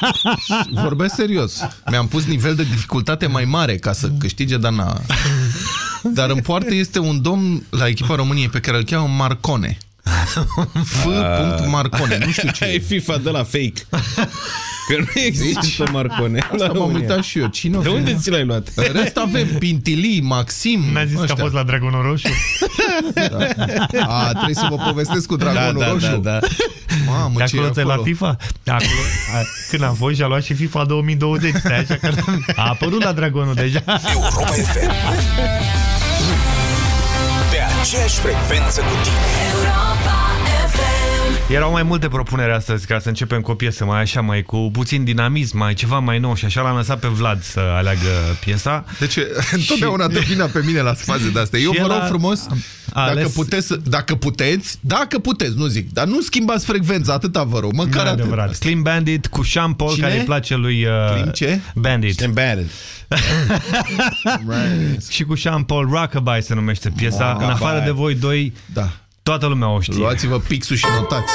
Vorbesc serios. Mi-am pus nivel de dificultate mai mare ca să câștige Dana. Dar în poartă este un domn la echipa României pe care îl cheamă Marcone. F. Marcone. Nu știu ce. E FIFA de la fake. Că nu există deci, Marcone. Asta m-am uitat și eu. Cine de unde ți l-ai luat? În rest avem Pintilii, Maxim. N-a zis ăștia. că a fost la Dragonul Roșu? da. A, trebuie să vă povestesc cu Dragonul da, da, Roșu. Da, da. Mamă, de ce acolo, acolo? la FIFA? De acolo, a, când a fost și-a luat și FIFA 2020. Stai așa că a apărut la Dragonul deja. Europa FM. Pe aceeași frecvență cu tine. Europa erau mai multe propuneri astăzi ca să începem cu o piesă mai așa, mai cu puțin dinamism, mai ceva mai nou și așa l-am lăsat pe Vlad să aleagă piesa. Deci întotdeauna te vină pe mine la faze de astea. Eu vă rog frumos, dacă puteți, dacă puteți, dacă puteți, nu zic, dar nu schimbați frecvența, atâta vă rog, măcar atât. Adevărat. Clean Bandit cu Sean Paul, Cine? care îi place lui... Uh, Clean ce? Bandit. Clean Bandit. și cu Sean Paul Rockabye se numește piesa. Rockabye. În afară de voi doi, da. Toată lumea o știe. Luați-vă pixul și notați.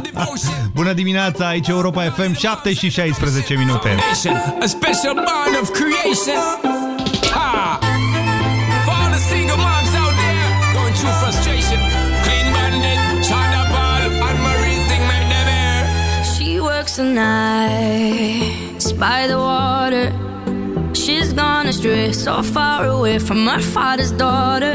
Bună dimineața, aici Europa FM, 7 și 16 minute. A special bond of creation. Ha! For all the single moms out there going through frustration. Clean bandit, China ball, and Marie thing make them air. She works the nights by the water. She's gone astray, so far away from her father's daughter.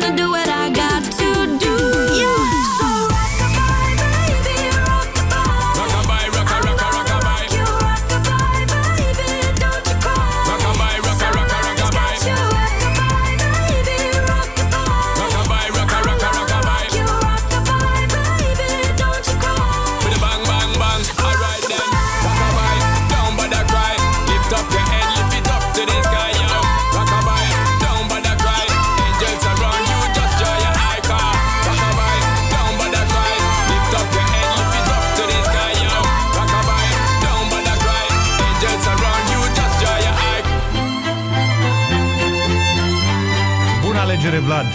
Vlad.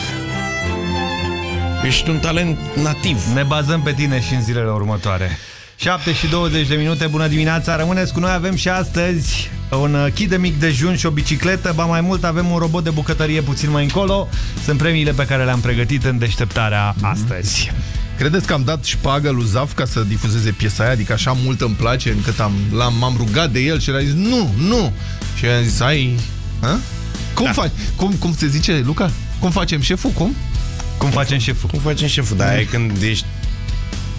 Ești un talent nativ. Ne bazăm pe tine și în zilele următoare. 7 și 20 de minute, bună dimineața, rămâneți cu noi, avem și astăzi un kit de mic dejun și o bicicletă, ba mai mult avem un robot de bucătărie puțin mai încolo, sunt premiile pe care le-am pregătit în deșteptarea astăzi. Credeți că am dat șpagă lui Zaf ca să difuzeze piesa aia? Adică așa mult îmi place încât m-am rugat de el și el a zis nu, nu. Și eu am zis, ai... Ha? Cum da. faci? Cum, cum se zice, Luca? Cum facem șeful? Cum? Cum facem șeful? Cum facem șeful? Da, e când ești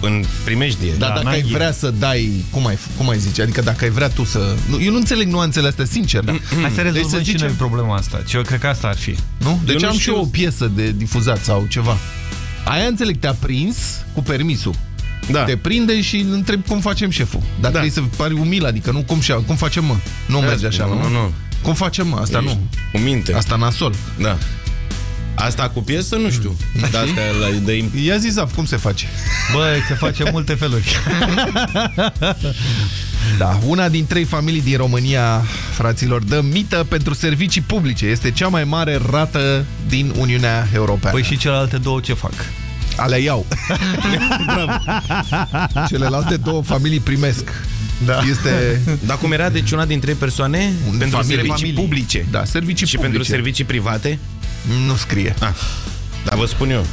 în primejdie. Da, da dacă ai vrea să dai, cum ai, cum ai zice, adică dacă ai vrea tu să... Eu nu înțeleg nuanțele astea, sincer. Da. Hai să rezolvăm deci și noi problema asta. Eu cred că asta ar fi. Nu? Deci eu am știu... și eu o piesă de difuzat sau ceva. Aia înțeleg, te-a prins cu permisul. Da. Te prinde și întreb cum facem șeful. Dar da. trebuie să pari umil, adică nu cum, cum facem mă. Nu da, merge așa, nu? Nu, nu. Cum facem mă? Asta Ești nu. Cu minte. Asta nasol. Da. Asta cu piesă nu știu. Da, astea la de... Ia zi, Zaf, cum se face? Băi, se face multe feluri. Da, una din trei familii din România, fraților, dă mită pentru servicii publice. Este cea mai mare rată din Uniunea Europeană. Păi și celelalte două ce fac? Ale iau. Celelalte două familii primesc. Da. Este... Dar cum era, deci una din trei persoane Un pentru familie, servicii familie. publice. Da, servicii și publice. pentru servicii private? Nu scrie. Ah. Dar vă spun eu.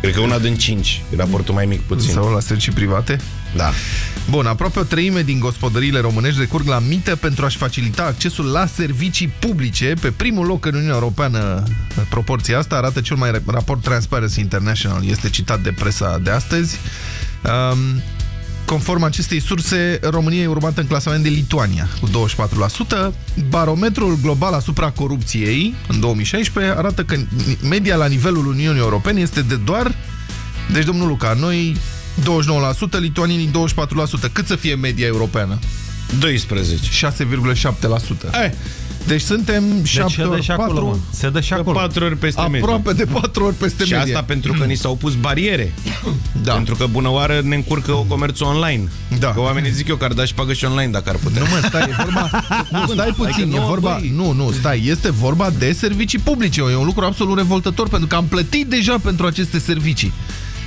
Cred că una din cinci. Raportul mai mic puțin. Sau la servicii private? Da. Bun, aproape o treime din gospodăriile românești recurg la mită pentru a-și facilita accesul la servicii publice. Pe primul loc în Uniunea Europeană, proporția asta arată cel mai raport Transparency International. Este citat de presa de astăzi. Um, Conform acestei surse, România e urmată în clasament de Lituania, cu 24%. Barometrul global asupra corupției, în 2016, arată că media la nivelul Uniunii Europene este de doar... Deci, domnul Luca, noi 29%, lituanienii 24%. Cât să fie media europeană? 12. 6,7%. Deci suntem deci 7 ori 4, se dă și acolo. 4 ori peste Aproape medie. Aproape de 4 ori peste și medie. Și asta pentru că ni s-au pus bariere. Da. Pentru că bună oară ne încurcă o comerțul online. Da. Că oamenii zic eu că ar da și pagă și online dacă ar putea. Nu mă, stai, e vorba... nu, stai puțin, adică e vorba... Nu, nu, stai, este vorba de servicii publice. E un lucru absolut revoltător pentru că am plătit deja pentru aceste servicii.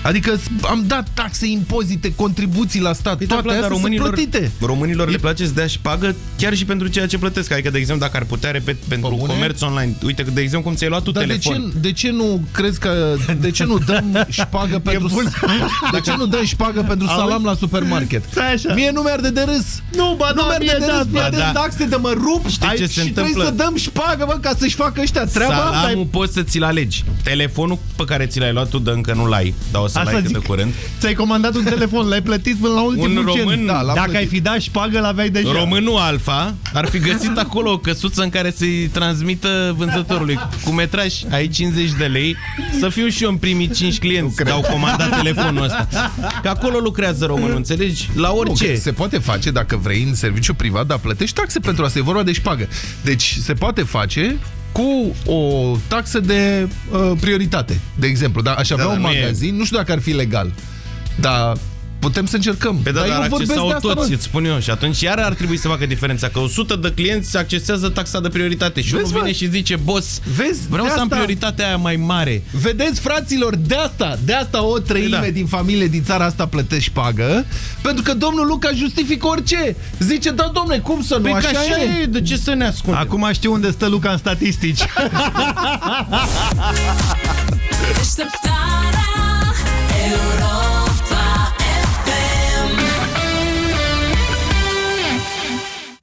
Adică am dat taxe, impozite, contribuții la stat, păi toate da, astea românilor, sunt plătite. Românilor e... le place să dea și pagă chiar și pentru ceea ce plătesc. Adică, de exemplu, dacă ar putea, repet, pentru Comune? comerț online. Uite, de exemplu, cum ți-ai luat tu Dar telefon. De ce, de ce nu crezi că... De ce nu dăm șpagă pentru... De ce nu dăm șpagă pentru salam la supermarket? așa. Mie nu mi-arde de râs. Nu, ba, nu mi-arde de râs. Mi-arde de taxe de mă rup Știi ce se și întâmplă? trebuie să dăm șpagă, bă, ca să-și facă ăștia treaba. Salamul poți să ți-l alegi. Telefonul pe care ți l-ai luat tu, dă încă nu l-ai. Dar o să l-ai cât de curând. Ți-ai comandat un telefon, l-ai plătit până la ultimul Un român, da, Dacă plătit. ai fi dat șpagă, l-aveai deja. Românul Alfa ar fi găsit acolo o căsuță în care să-i transmită vânzătorului cu metraj, ai 50 de lei, să fiu și eu în primii 5 clienți că au comandat telefonul ăsta. Că acolo lucrează românul, înțelegi? La orice. Nu, se poate face dacă vrei în serviciu privat, dar plătești taxe pentru asta, e vorba de șpagă. Deci se poate face cu o taxă de uh, prioritate, de exemplu. Da, aș avea Da, un dar nu e- magazin, nu știu dacă ar fi legal, dar putem să încercăm. Pe da, dar dar eu vorbesc accesau de asta, toți, mă. îți spun eu. Și atunci iar ar trebui să facă diferența. Că 100 de clienți accesează taxa de prioritate. Și Vezi, unul vine mă? și zice, boss, Vezi, vreau de să am asta- prioritatea aia mai mare. Vedeți, fraților, de asta, de asta o treime Da. din familie din țara asta plătești pagă, pentru că domnul Luca justifică orice. Zice, da, domne, cum să nu, Păi că așa, așa e. e, de ce să ne ascundem? Acum știu unde stă Luca în statistici. Deșteptarea Europa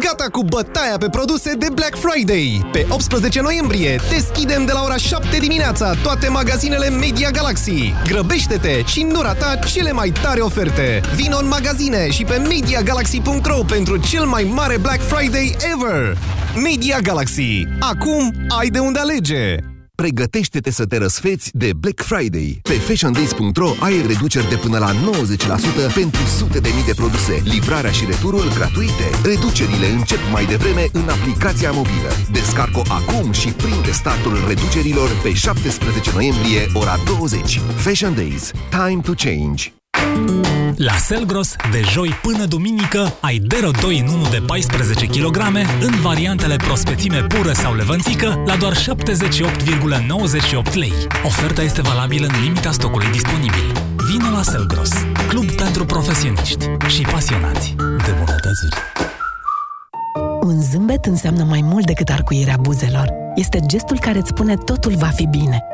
Gata cu bătaia pe produse de Black Friday! Pe 18 noiembrie deschidem de la ora 7 dimineața toate magazinele Media Galaxy. Grăbește-te și nu rata cele mai tare oferte. Vino în magazine și pe MediaGalaxy.ro pentru cel mai mare Black Friday ever! Media Galaxy. Acum ai de unde alege! Pregătește-te să te răsfeți de Black Friday. Pe fashiondays.ro ai reduceri de până la 90% pentru sute de mii de produse. Livrarea și returul gratuite. Reducerile încep mai devreme în aplicația mobilă. Descarcă acum și prinde startul reducerilor pe 17 noiembrie, ora 20. Fashion Days. Time to change. La Selgros, de joi până duminică, ai Dero 2 în 1 de 14 kg în variantele prospețime pură sau levănțică la doar 78,98 lei. Oferta este valabilă în limita stocului disponibil. Vino la Selgros, club pentru profesioniști și pasionați de bunătățuri. Un zâmbet înseamnă mai mult decât arcuirea buzelor. Este gestul care îți spune totul va fi bine –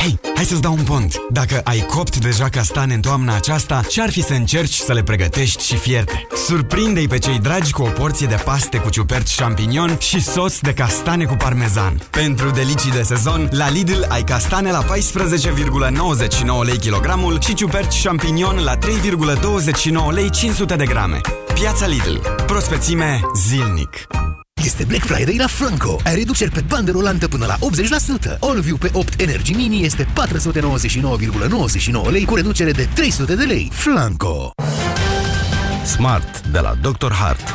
Hei, hai să-ți dau un pont. Dacă ai copt deja castane în toamna aceasta, ce-ar fi să încerci să le pregătești și fierte? Surprinde-i pe cei dragi cu o porție de paste cu ciuperci champignon și sos de castane cu parmezan. Pentru delicii de sezon, la Lidl ai castane la 14,99 lei kilogramul și ciuperci champignon la 3,29 lei 500 de grame. Piața Lidl. Prospețime zilnic. Este Black Friday la Flanco. Ai reduceri pe bandă rulantă până la 80%. Allview pe 8 Energy Mini este 499,99 lei cu reducere de 300 de lei. Flanco. Smart de la Dr. Hart.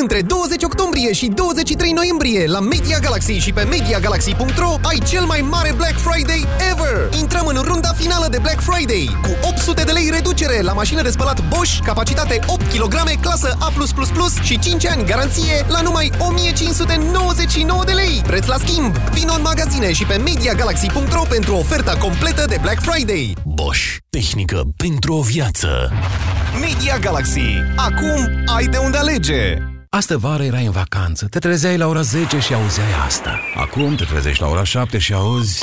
Între 20 octombrie și 23 noiembrie la Media Galaxy și pe MediaGalaxy.ro ai cel mai mare Black Friday ever! Intrăm în runda finală de Black Friday cu 800 de lei reducere la mașină de spălat Bosch, capacitate 8 kg, clasă A+++ și 5 ani garanție la numai 1599 de lei. Preț la schimb! Vino în magazine și pe MediaGalaxy.ro pentru oferta completă de Black Friday. Bosch. Tehnică pentru o viață. Media Galaxy. Acum ai de unde alege. Astă vară erai în vacanță, te trezeai la ora 10 și auzeai asta. Acum te trezești la ora 7 și auzi...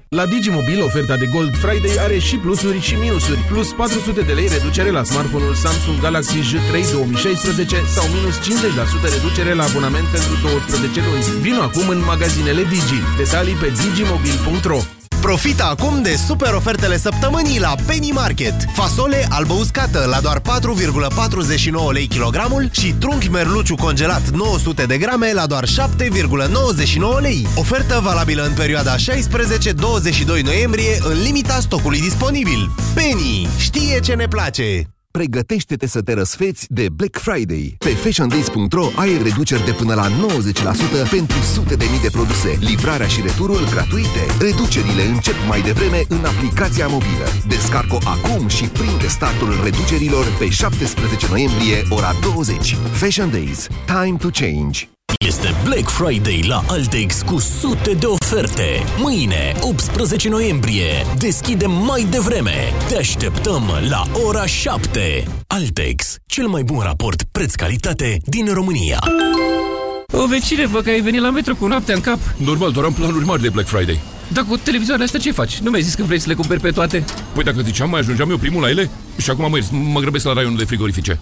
La Digimobil, oferta de Gold Friday are și plusuri și minusuri. Plus 400 de lei reducere la smartphone-ul Samsung Galaxy J3 2016 sau minus 50% reducere la abonament pentru 12 luni. Vino acum în magazinele Digi. Detalii pe digimobil.ro Profita acum de super ofertele săptămânii la Penny Market. Fasole albă uscată la doar 4,49 lei kilogramul și trunchi merluciu congelat 900 de grame la doar 7,99 lei. Ofertă valabilă în perioada 16-22 noiembrie în limita stocului disponibil. Penny știe ce ne place! Pregătește-te să te răsfeți de Black Friday. Pe fashiondays.ro ai reduceri de până la 90% pentru sute de mii de produse. Livrarea și returul gratuite. Reducerile încep mai devreme în aplicația mobilă. Descarcă acum și prinde startul reducerilor pe 17 noiembrie, ora 20. Fashion Days. Time to change. Este Black Friday la Altex cu sute de oferte. Mâine, 18 noiembrie, deschidem mai devreme. Te așteptăm la ora 7. Altex, cel mai bun raport preț-calitate din România. O vecine, vă că ai venit la metro cu noaptea în cap. Normal, doar am planuri mari de Black Friday. Dar cu televizoarele astea ce faci? Nu mi-ai zis că vrei să le cumperi pe toate? Păi dacă ziceam, mai ajungeam eu primul la ele? Și acum mă, mă grăbesc la raionul de frigorifice.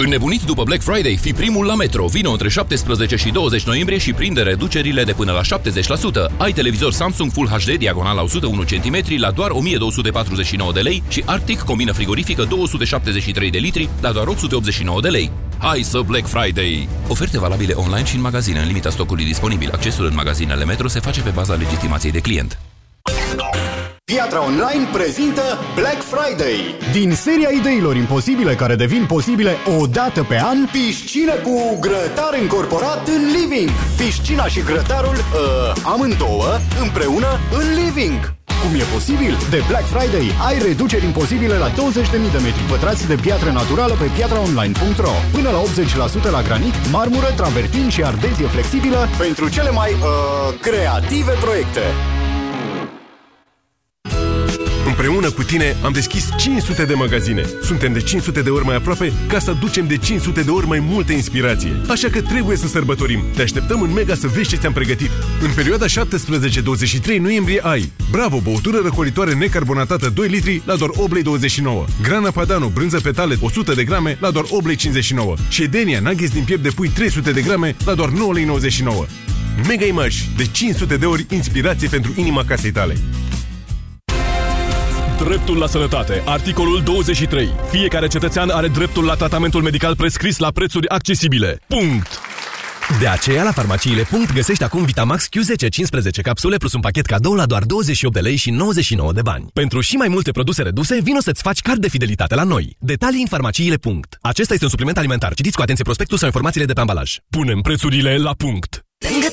Înnebunit după Black Friday, fi primul la Metro. Vino între 17 și 20 noiembrie și prinde reducerile de până la 70%. Ai televizor Samsung Full HD diagonal 101 cm la doar 1249 de lei și Arctic combină frigorifică 273 de litri la doar 889 de lei. Hai să Black Friday! Oferte valabile online și în magazine în limita stocului disponibil. Accesul în magazinele Metro se face pe baza legitimației de client. Piatra Online prezintă Black Friday. Din seria ideilor imposibile care devin posibile o dată pe an, Piscină cu grătar încorporat în living. Piscina și grătarul, uh, amândouă, împreună în living. Cum e posibil? De Black Friday ai reduceri imposibile la 20.000 de metri pătrați de piatră naturală pe piatraonline.ro Până la 80% la granit, marmură, travertin și ardezie flexibilă Pentru cele mai, uh, creative proiecte. Împreună cu tine am deschis 500 de magazine. Suntem de 500 de ori mai aproape ca să ducem de 500 de ori mai multă inspirație. Așa că trebuie să sărbătorim. Te așteptăm în Mega să vezi ce ți-am pregătit. În perioada 17-23 noiembrie ai Bravo, băutură răcoritoare necarbonatată 2 litri la doar 8 lei 29. Grana Padano, brânză petale 100 de grame la doar 8 lei 59. Și Ședenia, nuggets din piept de pui 300 de grame la doar 9 lei 99. Mega Image, de 500 de ori inspirație pentru inima casei tale. Dreptul la sănătate. Articolul 23. Fiecare cetățean are dreptul la tratamentul medical prescris la prețuri accesibile. Punct! De aceea, la farmaciile. Punct, găsești acum Vitamax Q10 15 capsule plus un pachet cadou la doar 28 de lei și 99 de bani. Pentru și mai multe produse reduse, vino să-ți faci card de fidelitate la noi. Detalii în farmaciile. Punct. Acesta este un supliment alimentar. Citiți cu atenție prospectul sau informațiile de pe ambalaj. Punem prețurile la punct! Lângă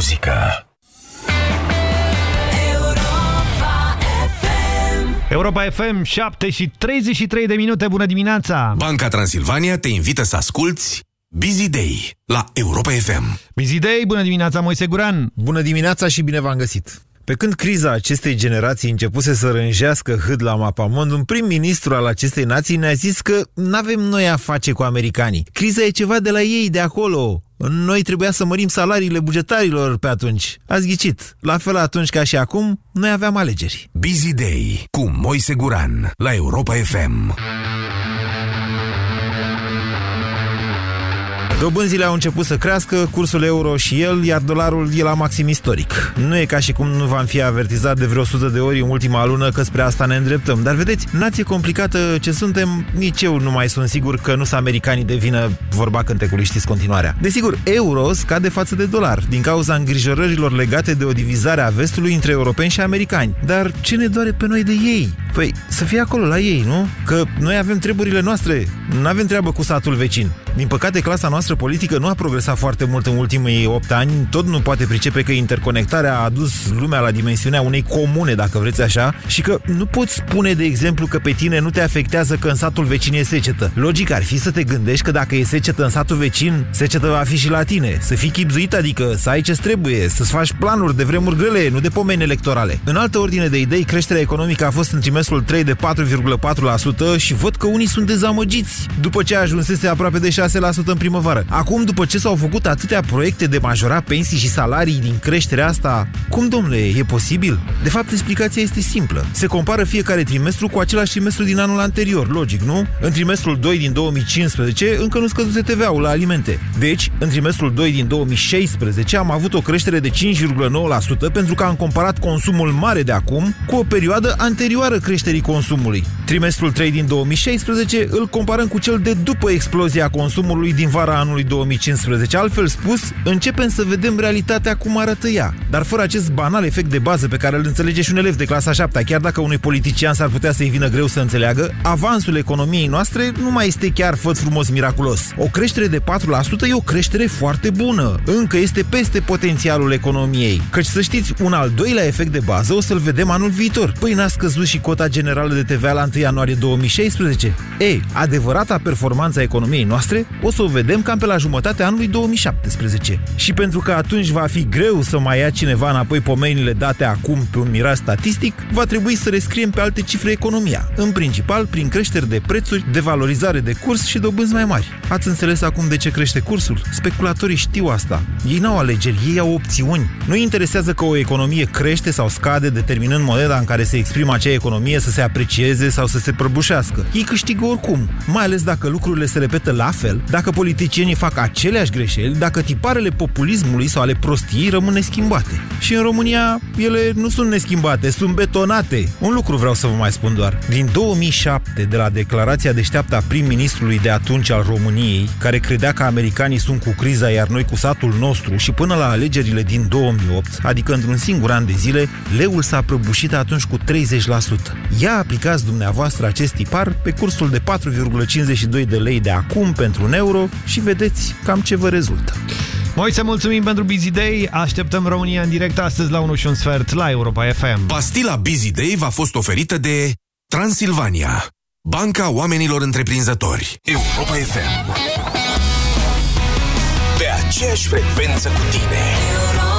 muzică. Europa FM, 7 și 33 de minute, bună dimineața! Banca Transilvania te invită să asculti Busy Day la Europa FM. Busy Day, bună dimineața, Moise Guran! Bună dimineața și bine v-am găsit! Pe când criza acestei generații începuse să rânjească hâd la mapamond, un prim-ministru al acestei nații ne-a zis că n-avem noi a face cu americanii. Criza e ceva de la ei, de acolo. Noi trebuia să mărim salariile bugetarilor pe atunci. Ați ghicit. La fel atunci ca și acum, noi aveam alegeri. Busy Day cu Moise Guran la Europa FM. Dobânzile au început să crească, cursul euro și el, iar dolarul e la maxim istoric. Nu e ca și cum nu v-am fi avertizat de vreo 100 de ori în ultima lună că spre asta ne îndreptăm. Dar vedeți, nație complicată ce suntem, nici eu nu mai sunt sigur că nu sunt americanii de vină vorba cântecului, știți continuarea. Desigur, euro scade față de dolar, din cauza îngrijorărilor legate de o divizare a vestului între europeni și americani. Dar ce ne doare pe noi de ei? Păi, să fie acolo la ei, nu? Că noi avem treburile noastre, nu avem treabă cu satul vecin. Din păcate, clasa noastră politică nu a progresat foarte mult în ultimii 8 ani, tot nu poate pricepe că interconectarea a adus lumea la dimensiunea unei comune, dacă vreți așa, și că nu poți spune, de exemplu, că pe tine nu te afectează că în satul vecin e secetă. Logic ar fi să te gândești că dacă e secetă în satul vecin, secetă va fi și la tine. Să fii chipzuit, adică să ai ce trebuie, să-ți faci planuri de vremuri grele, nu de pomeni electorale. În altă ordine de idei, creșterea economică a fost în trimestrul 3 de 4,4% și văd că unii sunt dezamăgiți. După ce ajunsese aproape de în primăvară. Acum, după ce s-au făcut atâtea proiecte de majora pensii și salarii din creșterea asta, cum, domnule, e posibil? De fapt, explicația este simplă. Se compară fiecare trimestru cu același trimestru din anul anterior, logic, nu? În trimestrul 2 din 2015 încă nu scăzuse TVA-ul la alimente. Deci, în trimestrul 2 din 2016 am avut o creștere de 5,9% pentru că am comparat consumul mare de acum cu o perioadă anterioară creșterii consumului. Trimestrul 3 din 2016 îl comparăm cu cel de după explozia consumului din vara anului 2015. Altfel spus, începem să vedem realitatea cum arată ea. Dar fără acest banal efect de bază pe care îl înțelege și un elev de clasa 7 chiar dacă unui politician s-ar putea să-i vină greu să înțeleagă, avansul economiei noastre nu mai este chiar făt frumos miraculos. O creștere de 4% e o creștere foarte bună. Încă este peste potențialul economiei. Căci să știți, un al doilea efect de bază o să-l vedem anul viitor. Păi n-a scăzut și cota generală de TVA la 1 ianuarie 2016? Ei, adevărata performanța economiei noastre o să o vedem cam pe la jumătatea anului 2017. Și pentru că atunci va fi greu să mai ia cineva înapoi pomenile date acum pe un miraz statistic, va trebui să rescriem pe alte cifre economia, în principal prin creșteri de prețuri, devalorizare de curs și dobânzi mai mari. Ați înțeles acum de ce crește cursul? Speculatorii știu asta. Ei n-au alegeri, ei au opțiuni. Nu interesează că o economie crește sau scade, determinând moneda în care se exprimă acea economie să se aprecieze sau să se prăbușească. Ei câștigă oricum, mai ales dacă lucrurile se repetă la fel, dacă politicienii fac aceleași greșeli, dacă tiparele populismului sau ale prostiei rămân neschimbate. Și în România ele nu sunt neschimbate, sunt betonate. Un lucru vreau să vă mai spun doar. Din 2007, de la declarația deșteaptă a prim-ministrului de atunci al României, care credea că americanii sunt cu criza, iar noi cu satul nostru, și până la alegerile din 2008, adică într-un singur an de zile, leul s-a prăbușit atunci cu 30%. Ia aplicați dumneavoastră acest tipar pe cursul de 4,52 de lei de acum pentru un euro și vedeți cam ce vă rezultă. Moise, mulțumim pentru Busy Day. Așteptăm România în direct astăzi la 1 și un sfert la Europa FM. Pastila Busy Day v-a fost oferită de Transilvania, Banca Oamenilor Întreprinzători. Europa FM. Pe aceeași frecvență cu tine. Europa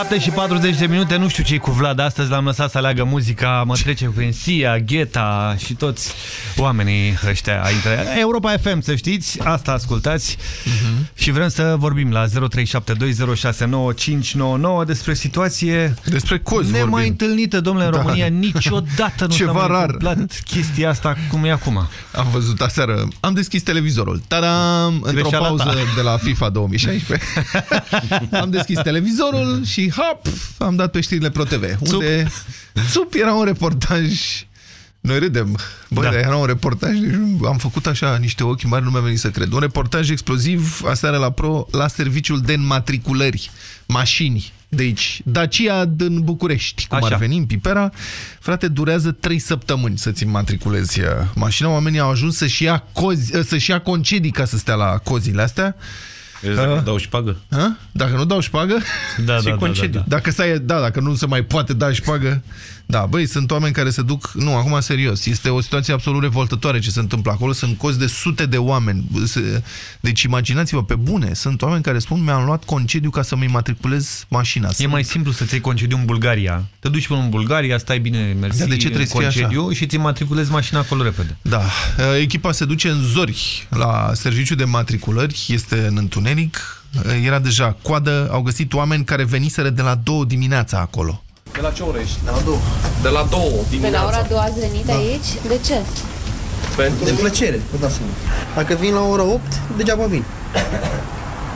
7 și 40 de minute, nu știu ce cu Vlad. Astăzi, l-am lăsat să aleagă muzica, mă trece cu Ensia, Gheta și toți oamenii ăștia între Europa FM, să știți, asta ascultați uh-huh. și vrem să vorbim la 0372069599 despre situație despre cozi nemai vorbim. întâlnită, domnule, în Da. România, niciodată nu Ceva s-a mai rar. întâmplat chestia asta cum e acum. Am văzut aseară, am deschis televizorul. Tadam! Într-o Greșeala pauză ta. de la FIFA 2016. am deschis televizorul și hop, am dat pe știrile ProTV. Unde Țup era un reportaj noi râdem. Băi, da. era un reportaj, deci am făcut așa niște ochi mari, nu mi-a venit să cred. Un reportaj exploziv aseară la Pro, la serviciul de înmatriculări, mașini. De aici, Dacia din București, cum Așa. ar veni în Pipera. Frate, durează 3 săptămâni să-ți înmatriculezi uh, mașina. Oamenii au ajuns să-și ia, cozi, uh, să-și ia concedii ca să stea la cozile astea. Vezi, dacă dau șpagă. Ha? Dacă nu dau șpagă? Da, și da, da, concediu. da, da. Dacă, stai, da, dacă nu se mai poate da șpagă. Da, băi, sunt oameni care se duc... Nu, acum serios. Este o situație absolut revoltătoare ce se întâmplă acolo. Sunt cozi de sute de oameni. Se- Deci imaginați-vă, pe bune, sunt oameni care spun mi-am luat concediu ca să-mi matriculez mașina. E mai simplu să-ți iei concediu în Bulgaria. Te duci până în Bulgaria, stai bine, mersi, Dar de ce în trebuie să fie concediu așa? și ți matriculezi mașina acolo repede. Da, echipa se duce în zori la serviciu de matriculări, este în întuneric, era deja coadă, au găsit oameni care veniseră de la două dimineața acolo. De la ce oră ești? De la două. De la două Pe dimineața. la ora 2 ați venit Da. aici? De ce? Pentru... De plăcere, vă dați seama. Dacă vin la ora 8, degeaba vin.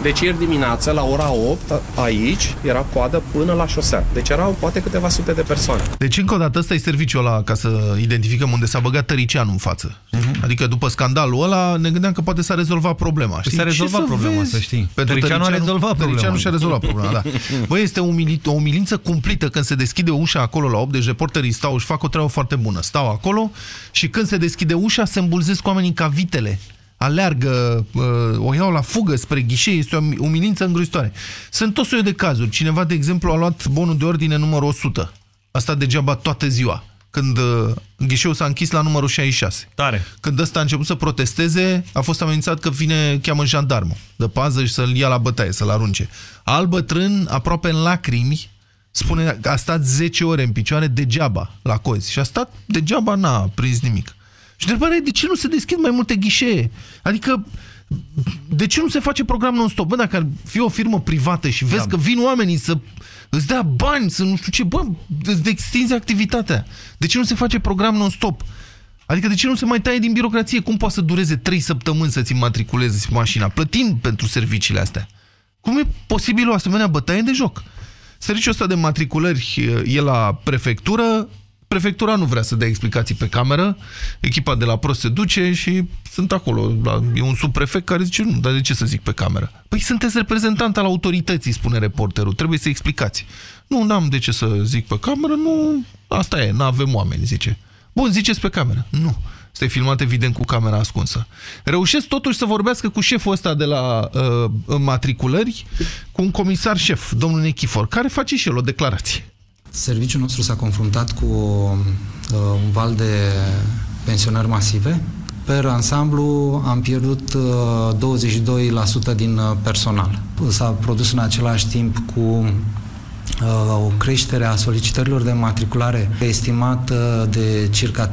Deci ieri dimineața, la ora 8, a- aici, era coadă până la șosea. Deci erau poate câteva sute de persoane. Deci, încă o dată, ăsta e serviciul ăla ca să identificăm unde s-a băgat Tăricianu în față. Adică, după scandalul ăla, ne gândeam că poate s-a rezolvat problema. Știi? s-a rezolvat Ce problema, vezi? să știi. Pentru Tăricianu a rezolvat problema. Tăricianu și-a rezolvat problema, da. Băi, este o, umilit, o umilință cumplită când se deschide ușa acolo la 8, deci reporterii stau, își fac o treabă foarte bună. Stau acolo și când se deschide ușa, se îmbulzesc oamenii ca vitele. Aleargă, uh, o iau la fugă spre ghișee, este o umilință îngrozitoare. Sunt tot soiul de cazuri. Cineva, de exemplu, a luat bonul de ordine numărul 100. Asta degeaba toată ziua. Când uh, ghișeul s-a închis la numărul 66. Tare. Când ăsta a început să protesteze, a fost amenințat că vine, cheamă jandarmul de pază și să-l ia la bătaie, să-l arunce. Al bătrân, aproape în lacrimi, spune că a stat 10 ore în picioare degeaba la cozi. Și a stat degeaba, n-a prins nimic. Și întrebarea e, de ce nu se deschid mai multe ghișee? Adică, de ce nu se face program non-stop? Bă, dacă ar fi o firmă privată și vezi da. că vin oamenii să îți dea bani, să nu știu ce, bă, îți extinzi activitatea. De ce nu se face program non-stop? Adică de ce nu se mai taie din birocrație? Cum poate să dureze 3 săptămâni să-ți matriculezi mașina, plătind pentru serviciile astea? Cum e posibil o asemenea bătaie de joc? Serviciul ăsta de matriculări e la prefectură, prefectura nu vrea să dea explicații pe cameră, echipa de la PRO se duce și sunt acolo. La, e un subprefect care zice, nu, dar de ce să zic pe cameră? Păi sunteți reprezentant al autorității, spune reporterul, trebuie să explicați. Nu, n-am de ce să zic pe cameră, nu, asta e, n-avem oameni, zice. Bun, ziceți pe cameră. Nu. Este filmat evident cu camera ascunsă. Reușesc totuși să vorbească cu șeful ăsta de la uh, matriculări, cu un comisar șef, domnul Nechifor, care face și el o declarație. Serviciul nostru s-a confruntat cu uh, un val de pensionări masive. Per ansamblu am pierdut uh, 22% din uh, personal. S-a produs în același timp cu uh, o creștere a solicitărilor de matriculare estimată de circa 30%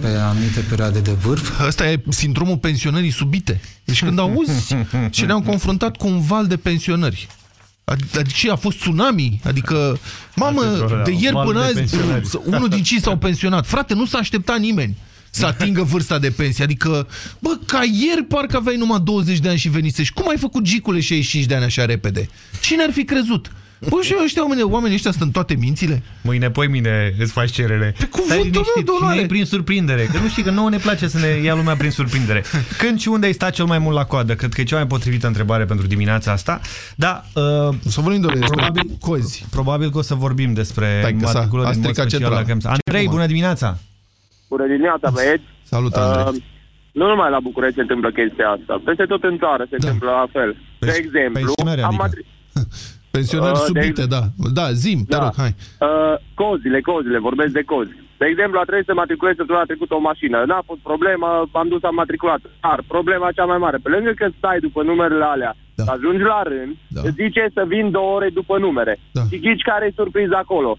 pe anumite perioade de vârf. Ăsta e sindromul pensionării subite. Deci când auzi și ne-am confruntat cu un val de pensionări. Adică a fost tsunami? Adică, mamă, de ieri val până de azi, pensionari. unul din cinci s-au pensionat. Frate, nu s-a așteptat nimeni să atingă vârsta de pensie. Adică, bă, ca ieri parcă aveai numai 20 de ani și venisești. Cum ai făcut gicule 65 de ani așa repede? Cine ar fi crezut? Bă, și ăștia, oameni, oamenii ăștia sunt în toate mințile? Mâine, poi mine îți faci cerere. Pe cuvântul meu, și domnule. ne iei prin surprindere. Că nu știi că nouă ne place să ne ia lumea prin surprindere. Când și unde ai stat cel mai mult la coadă? Cred că e cea mai potrivită întrebare pentru dimineața asta. Da, uh, să vorbim de probabil, cozi. Probabil că o să vorbim despre Stai că s-a- matriculări a în mod stricat special centrala. la Chems. Andrei, Ce bună dimineața! Bună dimineața, băieți! Salut, Andrei! Uh, nu numai la București se întâmplă chestia asta. Peste tot în țară se da. întâmplă la fel. De exemplu, pensionari, am adică. matri- Pensionări Uh, de subite, da. Da, zim, te Da. rog, hai. Uh, cozile, cozile, vorbesc de cozi. De exemplu, a trebuit să matriculez săptămâna trecută o mașină. N-a fost problemă, am dus, am matriculat. Dar problema cea mai mare, pe lângă că stai după numerele alea Da. Ajungi la rând, Da. îți zice să vin două ore după numere. Da. Și ghici care e surpriza acolo.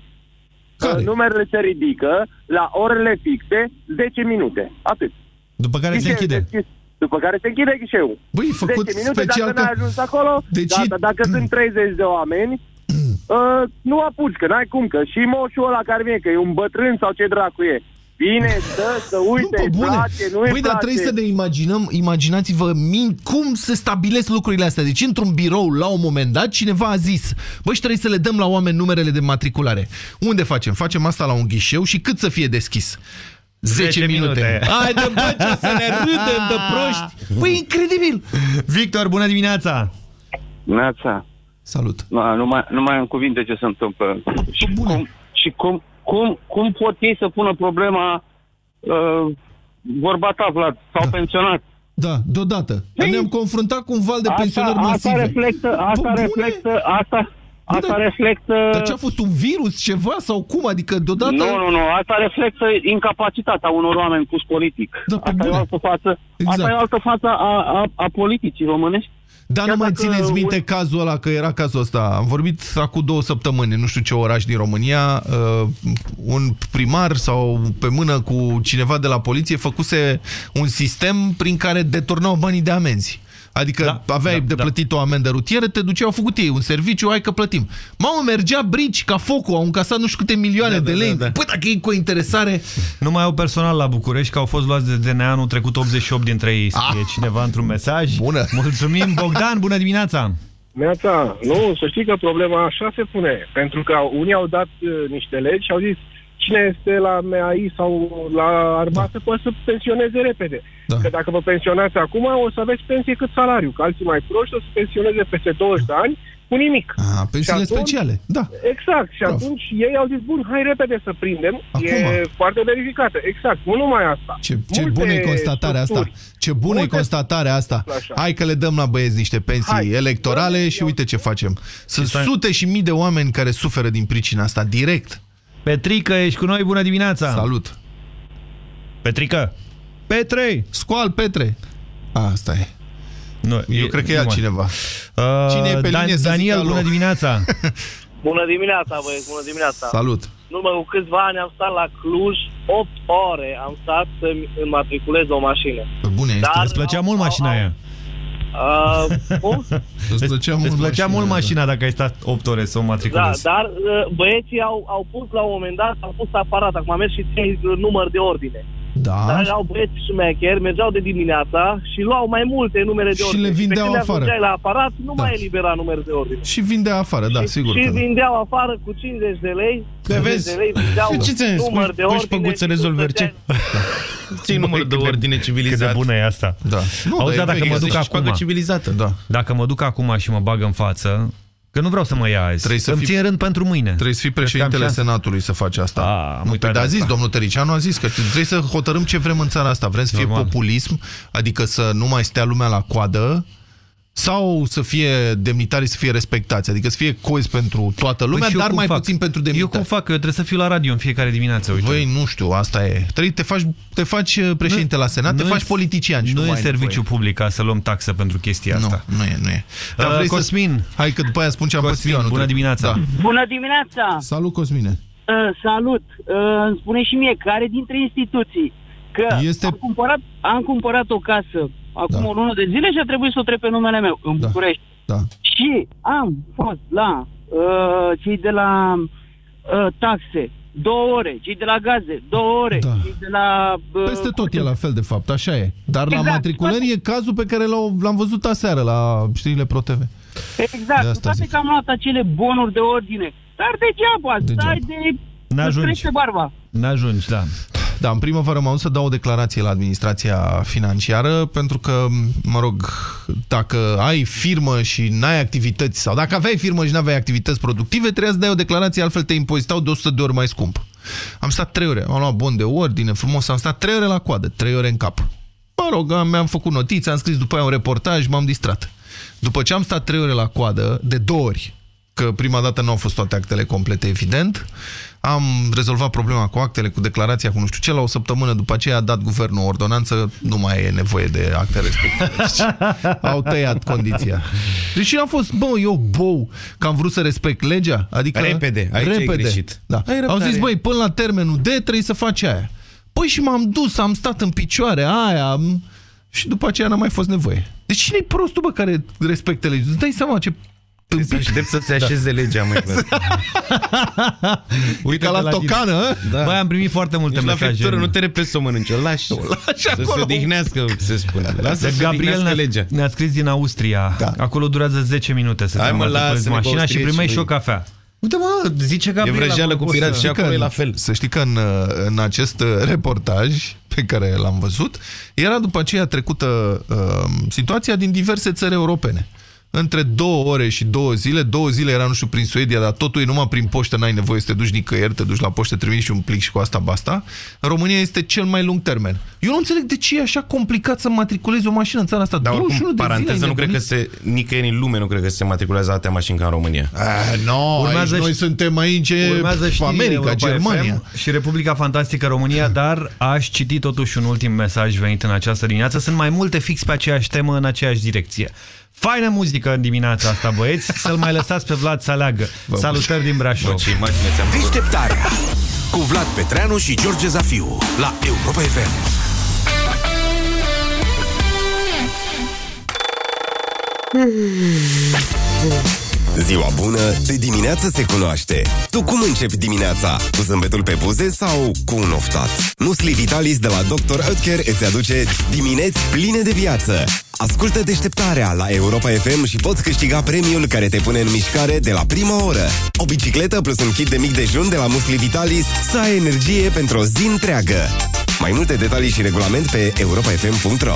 Care? Uh, Numerele se ridică la orele fixe 10 minute. Atât. După care se Ghișeul închide. deschis. După care se închide ghișeul. Băi, e făcut 10 minute, special dacă n-ai că- ajuns acolo, Deci gata, e- dacă sunt 30 de oameni, uh, nu apuci, că n-ai cum, că și moșul ăla care vine, că e un bătrân sau ce dracu e. Vine, stă, să uite, îi Bune. place, nu îi Păi, dar place. trebuie să ne imaginăm, imaginați-vă min, cum se stabilesc lucrurile astea. Deci, într-un birou, la un moment dat, cineva a zis, băi, și trebuie să le dăm la oameni numerele de matriculare. Unde facem? Facem asta la un ghișeu și cât să fie deschis? 10, 10 minute. minute. Hai de bă, ce să ne râdem de proști. Păi, incredibil. Victor, bună dimineața! Neața. Salut. Nu, nu, mai, nu mai am cuvinte ce se întâmplă. Și, cum, și cum, cum, cum pot ei să pună problema uh, vorba ta, Vlad, sau da. pensionat? Da, deodată. Ne-am confruntat cu un val de Asta- pensionari asta masive. reflectă- asta Bă, bune. reflectă- asta- asta reflectă... Dar ce a fost un virus, ceva sau cum? Adică deodată... Nu, nu, nu. Asta reflectă incapacitatea unor oameni puși politic. Da, asta, e o altă față, Exact. asta e o altă față a, a, a politicii românești. Dar Chiar nu mai dacă țineți minte un- cazul ăla, că era cazul ăsta. Am vorbit acum două săptămâni, în nu știu ce oraș din România, uh, un primar sau pe mână cu cineva de la poliție făcuse un sistem prin care deturnau banii de amenzi. Adică da, aveai da, de plătit o amendă rutieră, te duceau, au făcut ei un serviciu, hai că plătim. Mamă, mergea brici ca focul, au încasat nu știu câte milioane Da, de da, lei. da, da. Păi dacă e cu o interesare... Nu mai au personal la București, că au fost luați de DNA anul trecut 88 dintre ei, scrie Ah. cineva într-un mesaj. Bună! Mulțumim, Bogdan, bună dimineața! Neața, nu, să știi că problema așa se pune. Pentru că unii au dat uh, niște legi și au zis cine este la MAI sau la armată da. poate să pensioneze repede. Da. Că dacă vă pensionați acum, o să aveți pensie cât salariu. Că alții mai proști o să pensioneze peste 20 de ani cu nimic. A, pensiile Și atunci- speciale, da. Exact. Și atunci ei au zis, bun, hai repede să prindem. Acum. E foarte verificată. Exact. Nu numai asta. Ce, ce Multe bună e constatarea asta. structuri. Ce bună e Multe- constatarea asta. Așa. Hai că le dăm la băieți niște pensii Hai. electorale și uite ce facem. Sunt sute și mii de oameni care suferă din pricina asta, direct. Petrică, ești cu noi, bună dimineața! Salut! Petrică! Petre! Scoal, Petre! A, asta e. Nu, Eu cred că e nu mai. altcineva. Uh, Cine e pe Dan- linie să Daniel, zică alo? bună dimineața! Bună dimineața, băieți, bună dimineața. Salut! În urmă cu câțiva ani am stat la Cluj, 8 ore am stat să-mi înmatriculez o mașină. Pe bune, este. Dar- Îți plăcea mult mașina aia? Uh, cum? Îți plăcea mult, Îți plăcea mașina, mult da. mașina dacă ai stat 8 ore să o Da, matriculezi. dar uh, băieții au, au pus la un moment dat, au pus aparat, acum am mers și ții număr de ordine. Da. Dar erau băieți șmecheri, mergeau de dimineața și luau mai multe numere de Și ordine. le vindeau pe când afară. ajungeai la aparat, nu Da. mai elibera numere de ordine. Și vindea afară, da, sigur și că da. vindeau afară cu 50 de lei. Te 50 vezi? de lei vindeau Ce ți-am zis? număr de Pui ordine. păgut să și rezolvi tu orice. Ții număr de cât de- ordine civilizat. Cât de bună e asta. Da. Nu, Auzi, dar dar e dacă mă veche, duc este și șpagă acum, civilizată. Da. dacă mă duc acum și mă bag în față, că nu vreau să mă ia azi, Trebuie să îmi fii- țin rând pentru mâine. Trebuie să fii Crezi că am președintele șanse? Senatului să faci asta. A, am nu, uitat dar a de zis, asta. domnul Tăricianu a zis că trebuie să hotărâm ce vrem în țara asta. Vrem să fie Normal. populism, adică să nu mai stea lumea la coadă, sau să fie demnitarii să fie respectați, adică să fie cozi pentru toată lumea, Păi și eu dar cum mai fac? puțin pentru Eu demnitari. cum fac? Eu trebuie să fiu la radio în fiecare dimineață. Uite. Voi nu știu, asta e. Trebuie, te faci, te faci uh, președinte la Senat, te nu faci e- politician și nu, Nu e mai ai serviciu nevoie. public ca să luăm taxă pentru chestia asta. Nu, nu e, nu e. Dar Uh, vrei Cosmin. Să... Hai că după aia spun ce am pățit Cosmin, eu anul bună trecut. dimineața. Da. Bună dimineața! Salut, Cosmine. Uh, salut! Uh, îmi spune și mie care dintre instituții că Este- am, cumpărat, am cumpărat o casă acum Da. o lună de zile și a trebuit să o trec pe numele meu în București. Da. Și am fost la uh, cei de la uh, taxe două ore, cei de la gaze două ore, Da. cei de la... Uh, Peste tot e la fel, de fapt, așa e. Dar la Exact. matriculări e cazul pe care l-au- l-am văzut aseară la știrile ProTV. De Exact, asta cu toate zic. că am luat acele bonuri de ordine. Dar degeaba, Degeaba. stai de... N-ajungi. Îți crește barba. N-ajungi, da. Da, în primăvară m-am dus să dau o declarație la administrația financiară pentru că, mă rog, dacă ai firmă și n-ai activități sau dacă aveai firmă și n-aveai activități productive, trebuia să dai o declarație, altfel te impozitau de 100 de ori mai scump. Am stat trei ore, am luat bon de ordine, frumos, am stat trei ore la coadă, trei ore în cap. Mă rog, am- mi-am făcut notițe, am scris după aia un reportaj, m-am distrat. După ce am stat trei ore la coadă, de două ori, că prima dată nu au fost toate actele complete, evident. Am rezolvat problema cu actele, cu declarația, cu nu știu ce, la o săptămână după aceea a dat guvernul o ordonanță, nu mai e nevoie de acte respective. Deci, au tăiat condiția. Deci a fost, bă, eu bou, că am vrut să respect legea, adică... Repede, aici ai repede. greșit. Da. Ai Au răbdare. zis, băi, până la termenul D trebuie să faci aia. Păi și m-am dus, am stat în picioare, aia... am- Și după aceea n-a mai fost nevoie. Deci cine-i prostul, bă, care respectă legea? Îți dai seama ce... Să aștept să-ți așeze legea, măi. bă. Uite ca la tocană, Da. Băi, am primit foarte multe Ești la mesaje. friptură, nu te repezi să o mănânci, o lași. O lași Să se odihnească, se spune. Lasă să se Gabriel odihnească ne-a, legea. ne-a scris din Austria. Da. Acolo durează 10 minute să Hai, te mă, matriculezi lasă-ne mașina cu și austrieci, primești și o băi. cafea. Uite mă, zice Gabriel. acolo poți să- Știi că în- Să știi că în, în acest uh, reportaj pe care l-am văzut, era după aceea trecută uh, situația din diverse țări europene. Între două ore și două zile, două zile era, nu știu, prin Suedia, dar totul e numai prin poștă, n-ai nevoie să te duci nicăieri, te duci la poștă, trimiți și un plic și cu asta basta. În România este cel mai lung termen. Eu nu înțeleg de ce e așa complicat să matriculezi o mașină în țara asta. Dar 21 oricum, de zile, paranteză, ai nu cred că nebunit? se, nicăieri în lume nu cred că se matriculează atâtea mașini ca în România. Ah, no, Urmează aici noi și- suntem aici Urmează știrile America, Europa Germania. FM și Republica Fantastică România, dar aș citi totuși un ultim mesaj venit în această dimineață. Sunt mai multe fix pe aceeași temă, în aceeași direcție. Faină muzică în dimineața asta, băieți. Să-l mai lăsați pe Vlad să aleagă. Salutări din Brașov. Deșteptarea cu Vlad Petreanu și George Zafiu la Europa FM. Ziua bună, de dimineață se cunoaște. Tu cum începi dimineața? Cu zâmbetul pe buze sau cu un oftat? Musli Vitalis de la Dr. Oetker îți aduce dimineți pline de viață. Ascultă deșteptarea la Europa FM și poți câștiga premiul care te pune în mișcare de la prima oră. O bicicletă plus un kit de mic dejun de la Musli Vitalis să ai energie pentru o zi întreagă. Mai multe detalii și regulament pe europafm.ro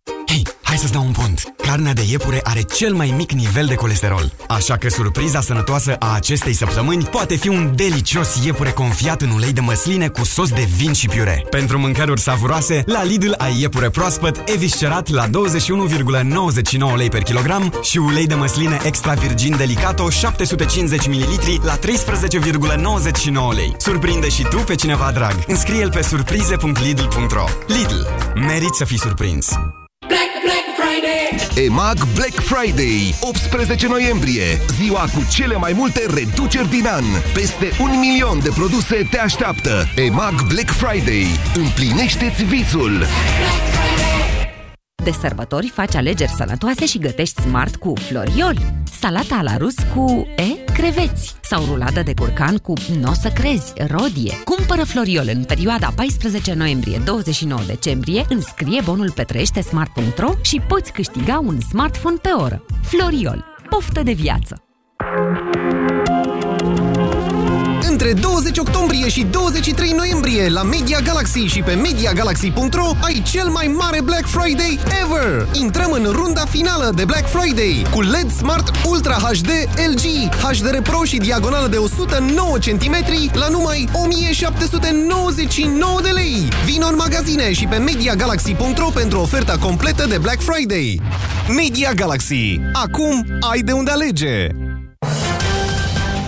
Hei, hai să-ți dau un pont. Carnea de iepure are cel mai mic nivel de colesterol. Așa că surpriza sănătoasă a acestei săptămâni poate fi un delicios iepure confiat în ulei de măsline cu sos de vin și piure. Pentru mâncăruri savuroase, la Lidl ai iepure proaspăt, eviscerat la 21,99 lei per kilogram și ulei de măsline extra virgin delicato 750 ml la 13,99 lei. Surprinde și tu pe cineva drag. Înscrie-l pe surprize.lidl.ro Lidl. Merit să fii surprins. EMAG Black Friday, 18 noiembrie, ziua cu cele mai multe reduceri din an. Peste un milion de produse te așteaptă. EMAG Black Friday. Împlinește-ți visul! De sărbători faci alegeri sănătoase și gătești smart cu Floriol. Salata la rus cu, e, creveți. Sau ruladă de curcan cu, n-o să crezi, rodie. Cumpără Floriol în perioada 14 noiembrie-29 decembrie, înscrie bonul pe trăiește-smart.ro și poți câștiga un smartphone pe oră. Floriol. Poftă de viață! Între 20 octombrie și 23 noiembrie la Media Galaxy și pe MediaGalaxy.ro ai cel mai mare Black Friday ever! Intrăm în runda finală de Black Friday cu LED Smart Ultra HD LG, HDR Pro și diagonală de 109 cm la numai 1799 de lei! Vino în magazine și pe MediaGalaxy.ro pentru oferta completă de Black Friday. Media Galaxy. Acum ai de unde alege!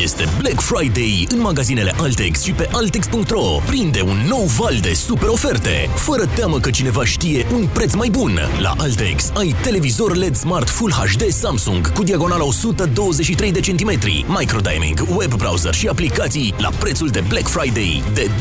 Este Black Friday în magazinele Altex și pe Altex.ro. Prinde un nou val de super oferte, fără teamă că cineva știe un preț mai bun. La Altex ai televizor LED Smart Full HD Samsung cu diagonala 123 de centimetri, microdiming, web browser și aplicații la prețul de Black Friday de 2199,9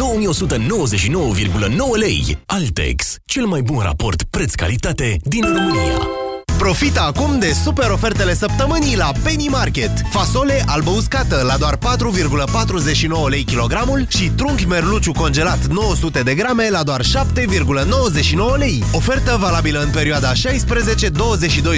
lei. Altex, cel mai bun raport preț-calitate din România. Profită acum de super ofertele săptămânii la Penny Market. Fasole albă uscată la doar 4,49 lei kilogramul și trunchi merluciu congelat 900 de grame la doar 7,99 lei. Ofertă valabilă în perioada 16-22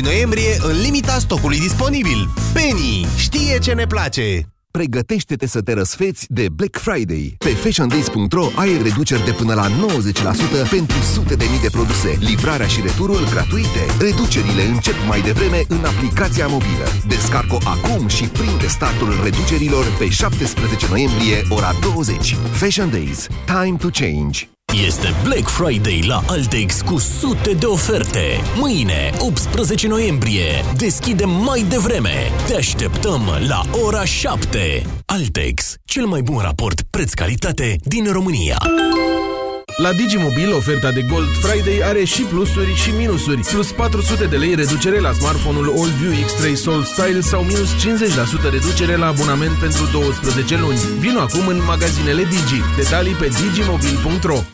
noiembrie în limita stocului disponibil. Penny știe ce ne place! Pregătește-te să te răsfeți de Black Friday. Pe fashiondays.ro ai reduceri de până la 90% pentru sute de mii de produse. Livrarea și returul gratuite. Reducerile încep mai devreme în aplicația mobilă. Descarcă acum și prinde startul reducerilor pe 17 noiembrie, ora 20. Fashion Days. Time to change. Este Black Friday la Altex cu sute de oferte. Mâine, 18 noiembrie, deschidem mai devreme. Te așteptăm la ora 7. Altex, cel mai bun raport preț-calitate din România. La Digimobil, oferta de Gold Friday are și plusuri și minusuri. Plus 400 de lei reducere la smartphone-ul AllView X3 Soul Style sau minus 50% reducere la abonament pentru 12 luni. Vino acum în magazinele Digi. Detalii pe digimobil.ro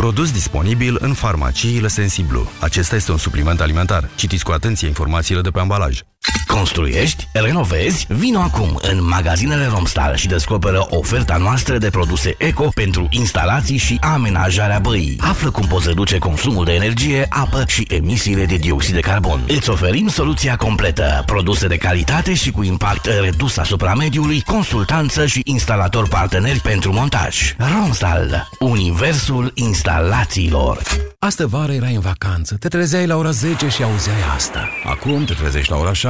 Produs disponibil în farmaciile Sensiblu. Acesta este un supliment alimentar. Citiți cu atenție informațiile de pe ambalaj. Construiești? Renovezi? Vino acum în magazinele Romstal și descoperă oferta noastră de produse eco pentru instalații și amenajarea băii. Află cum poți reduce consumul de energie, apă și emisiile de dioxid de carbon. Îți oferim soluția completă. Produse de calitate și cu impact redus asupra mediului, consultanță și instalator parteneri pentru montaj. Romstal. Universul instalațiilor. Astă vară erai în vacanță, te trezeai la ora 10 și auzeai asta. Acum te trezești la ora 7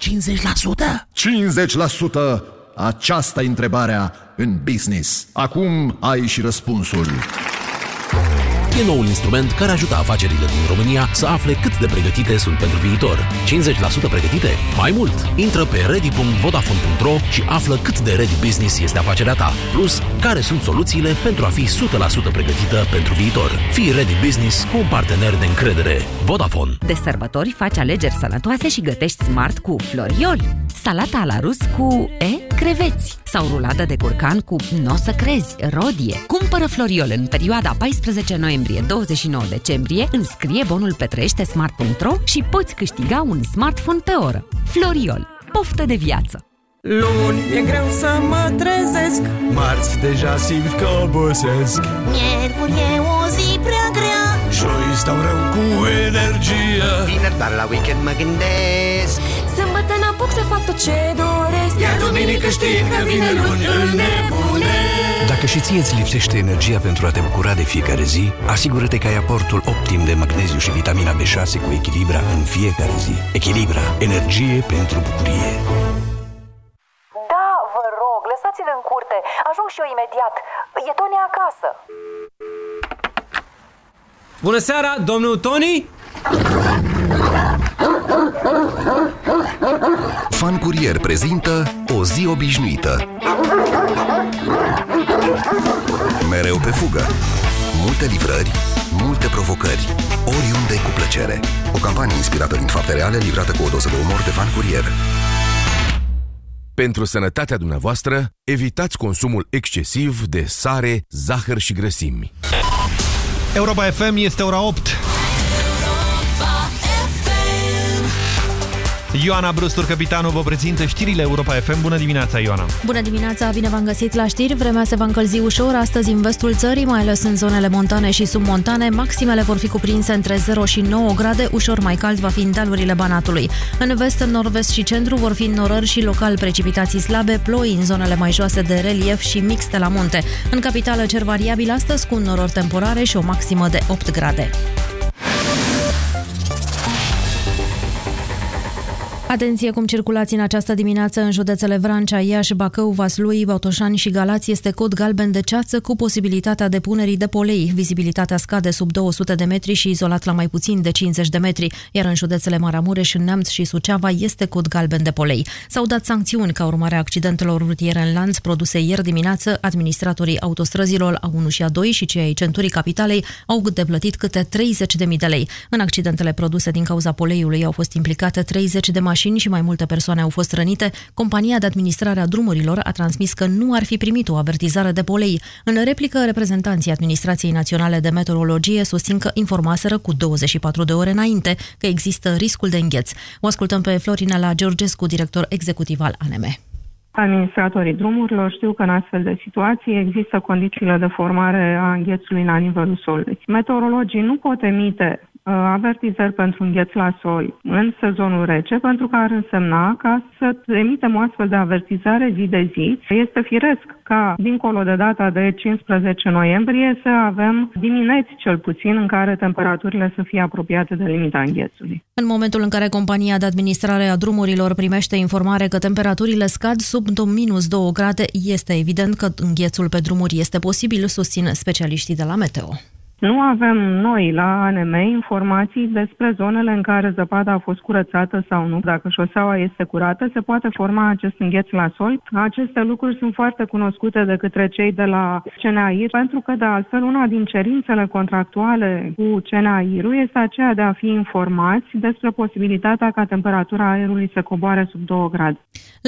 50%? 50%? Aceasta e întrebarea în business. Acum ai și răspunsul. E noul instrument care ajută afacerile din România să afle cât de pregătite sunt pentru viitor. 50% pregătite? Mai mult! Intră pe ready.vodafone.ro și află cât de ready business este afacerea ta. Plus, care sunt soluțiile pentru a fi 100% pregătită pentru viitor. Fii ready business cu un partener de încredere. Vodafone. De sărbători faci alegeri sănătoase și gătești smart cu floriol. Salata la rus cu E, creveți. Sau rulada de curcan cu n-o să crezi, rodie. Cumpără floriol în perioada 14 noiembrie-29 decembrie, înscrie bonul Petrește smart.ro și poți câștiga un smartphone pe oră. Floriol. Poftă de viață! Luni e greu să mă trezesc Marți deja simt că obosesc Miercuri e o zi prea grea Joi stau rău cu energie Vineri doar la weekend mă gândesc Sâmbătă n-apuc să fac tot ce doresc Iar duminică știi că vine luni în nebune Dacă și ție îți lipsește energia pentru a te bucura de fiecare zi, asigură-te că ai aportul optim de magneziu și vitamina B6 cu Echilibra în fiecare zi. Echilibra. Energie pentru bucurie. Da, vă rog, lăsați-l în curte. Ajung și eu imediat. E Tony acasă. Bună seara, domnul Tony? Fan Curier prezintă O zi obișnuită. Mereu pe fugă. Multe livrări, multe provocări. Oriunde cu plăcere. O campanie inspirată din fapte reale, livrată cu o doză de umor de Fan Curier. Pentru sănătatea dumneavoastră, evitați consumul excesiv de sare, zahăr și grăsimi. Europa FM este ora 8. Ioana Brustur, capitanul, vă prezintă știrile Europa FM. Bună dimineața, Ioana! Bună dimineața, bine v-am găsit la știri. Vremea se va încălzi ușor astăzi în vestul țării, mai ales în zonele montane și submontane. Maximele vor fi cuprinse între 0 și 9 grade, ușor mai cald va fi în dealurile Banatului. În vest, nord-vest și centru vor fi norări și local precipitații slabe, ploi în zonele mai joase de relief și mixte la munte. În capitală cer variabil astăzi cu norori temporare și o maximă de 8 grade. Atenție cum circulați în această dimineață în județele Vrancea, Iași, Bacău, Vaslui, Botoșani și Galați este cod galben de ceață cu posibilitatea depunerii de polei. Vizibilitatea scade sub 200 de metri și izolat la mai puțin de 50 de metri, iar în județele Maramureș, Neamț și Suceava este cod galben de polei. S-au dat sancțiuni ca urmare a accidentelor rutiere în lanț produse ieri dimineață. Administratorii autostrăzilor A1 și A2 și cei ai centurii capitalei au de plătit câte 30.000 de lei. În accidentele produse din cauza poleiului au fost implicate 30 de mașini mașini și mai multe persoane au fost rănite, compania de administrare a drumurilor a transmis că nu ar fi primit o avertizare de polei. În replică, reprezentanții Administrației Naționale de Meteorologie susțin că informaseră cu 24 de ore înainte că există riscul de îngheț. O ascultăm pe Florinela Georgescu, director executiv al ANM. Administratorii drumurilor știu că în astfel de situații există condițiile de formare a înghețului la nivelul solului. Meteorologii nu pot emite Uh, avertizări pentru îngheț la soi în sezonul rece, pentru că ar însemna ca să emitem o astfel de avertizare zi de zi. Este firesc ca, dincolo de data de 15 noiembrie, să avem dimineți cel puțin în care temperaturile să fie apropiate de limita înghețului. În momentul în care compania de administrare a drumurilor primește informare că temperaturile scad sub minus 2 grade, este evident că înghețul pe drumuri este posibil, susțin specialiștii de la Meteo. Nu avem noi la ANM informații despre zonele în care zăpada a fost curățată sau nu. Dacă șoseaua este curată, se poate forma acest îngheț la sol. Aceste lucruri sunt foarte cunoscute de către cei de la CNAIR, pentru că, de altfel, una din cerințele contractuale cu CNAIR-ul este aceea de a fi informați despre posibilitatea ca temperatura aerului să coboare sub 2 grade.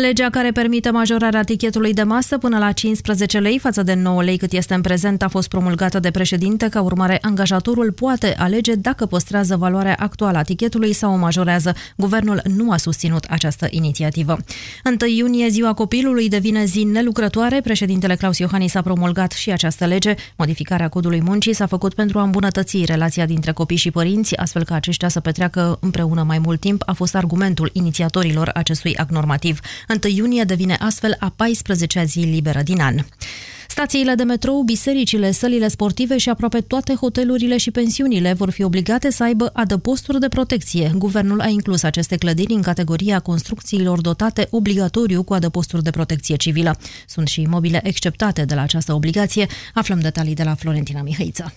Legea care permite majorarea tichetului de masă până la 15 lei față de 9 lei cât este în prezent a fost promulgată de președinte ca urmare angajatorul poate alege dacă păstrează valoarea actuală a tichetului sau o majorează. Guvernul nu a susținut această inițiativă. 1 iunie, ziua copilului devine zi nelucrătoare. Președintele Claus Iohannis a promulgat și această lege. Modificarea codului muncii s-a făcut pentru a îmbunătăți relația dintre copii și părinți, astfel ca aceștia să petreacă împreună mai mult timp, a fost argumentul inițiatorilor acestui act normativ. 1 iunie devine astfel a 14-a zi liberă din an. Stațiile de metrou, bisericile, sălile sportive și aproape toate hotelurile și pensiunile vor fi obligate să aibă adăposturi de protecție. Guvernul a inclus aceste clădiri în categoria construcțiilor dotate obligatoriu cu adăposturi de protecție civilă. Sunt și imobile exceptate de la această obligație. Aflăm detalii de la Florentina Mihăiță.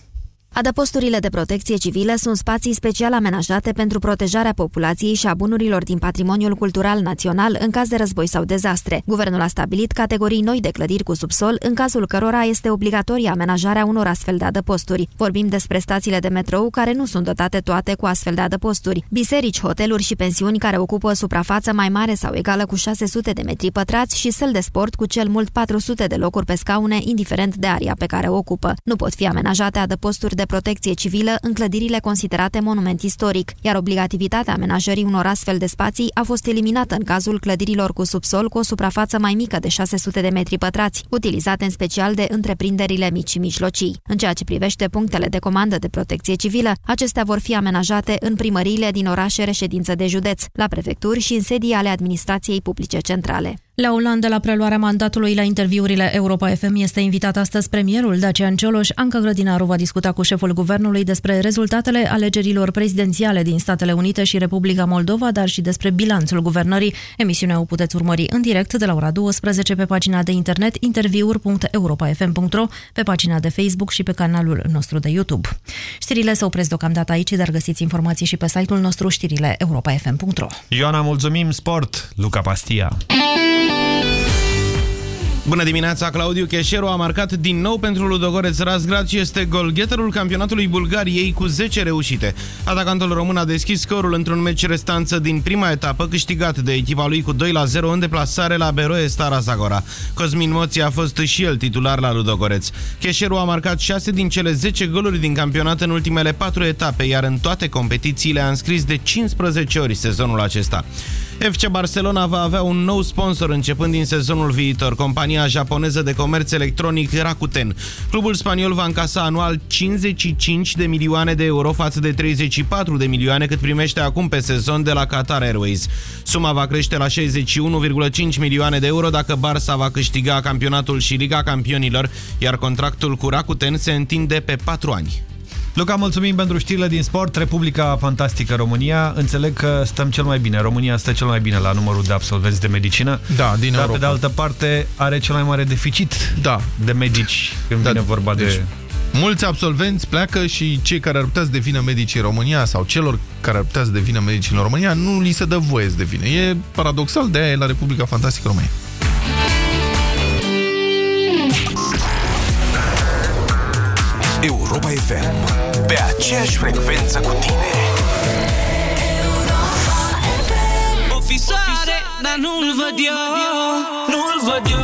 Adăposturile de protecție civilă sunt spații special amenajate pentru protejarea populației și a bunurilor din patrimoniul cultural național în caz de război sau dezastre. Guvernul a stabilit categorii noi de clădiri cu subsol, în cazul cărora este obligatorie amenajarea unor astfel de adăposturi. Vorbim despre stațiile de metrou care nu sunt dotate toate cu astfel de adăposturi, biserici, hoteluri și pensiuni care ocupă o suprafață mai mare sau egală cu 600 de metri pătrați și săl de sport cu cel mult 400 de locuri pe scaune, indiferent de aria pe care o ocupă. Nu pot fi amenajate adăposturi de de protecție civilă în clădirile considerate monument istoric, iar obligativitatea amenajării unor astfel de spații a fost eliminată în cazul clădirilor cu subsol cu o suprafață mai mică de 600 de metri pătrați, utilizate în special de întreprinderile mici și mijlocii. În ceea ce privește punctele de comandă de protecție civilă, acestea vor fi amenajate în primăriile din orașe reședință de județ, la prefecturi și în sedii ale administrației publice centrale. La un an de la preluarea mandatului la interviurile Europa FM este invitat astăzi premierul Dacian Cioloș. Anca Grădinaru va discuta cu șeful guvernului despre rezultatele alegerilor prezidențiale din Statele Unite și Republica Moldova, dar și despre bilanțul guvernării. Emisiunea o puteți urmări în direct de la ora 12 pe pagina de internet interviuri.europafm.ro, pe pagina de Facebook și pe canalul nostru de YouTube. Știrile se opresc deocamdată aici, dar găsiți informații și pe site-ul nostru știrile europafm.ro. Ioana, mulțumim! Sport, Luca Pastia! Bună dimineața, Claudiu Cheșeru a marcat din nou pentru Ludogoreț Razgrad și este golgheterul campionatului Bulgariei cu 10 reușite. Atacantul român a deschis scorul într-un meci restanță din prima etapă, câștigat de echipa lui cu 2 la 0 în deplasare la Beroe Stara Zagora. Cosmin Moții a fost și el titular la Ludogoreț. Cheșeru a marcat 6 din cele 10 goluri din campionat în ultimele 4 etape, iar în toate competițiile a înscris de 15 ori sezonul acesta. FC Barcelona va avea un nou sponsor începând din sezonul viitor, compania japoneză de comerț electronic Rakuten. Clubul spaniol va încasa anual 55 de milioane de euro față de 34 de milioane cât primește acum pe sezon de la Qatar Airways. Suma va crește la 61,5 milioane de euro dacă Barça va câștiga campionatul și Liga Campionilor, iar contractul cu Rakuten se întinde pe 4 ani. Luca, mulțumim pentru știrile din sport. Republica Fantastică România. Înțeleg că stăm cel mai bine. România stă cel mai bine la numărul de absolvenți de medicină. Da, din Dar, Europa. pe de altă parte, are cel mai mare deficit da. de medici când Da, vine vorba deci, de... Mulți absolvenți pleacă și cei care ar putea să devină medici în România sau celor care ar putea să devină medici în România nu li se dă voie să devină. E paradoxal, de aia e la Republica Fantastică România. Europa FM. Pe aceeași frecvență cu tine. O fi soare, dar nu-l văd eu. Nu-l văd eu.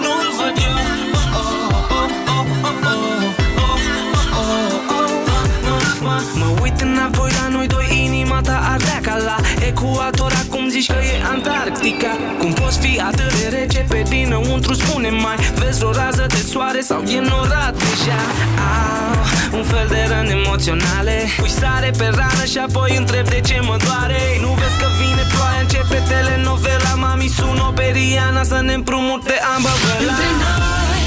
Nu-l văd eu. Mă uit înapoi la noi doi, inima ta ardea ca la ecuator. Acum zici că e Antarctica. Cum poți fi atât de rece pe dinăuntru Spune mai vezi o rază de soare sau e norat deja? Au, un fel de răni emoționale. Pui sare pe rană și apoi întreb de ce mă doare. Nu vezi că vine ploaia, începe telenovela. Mami sună Periana să ne împrumute ambă Între noi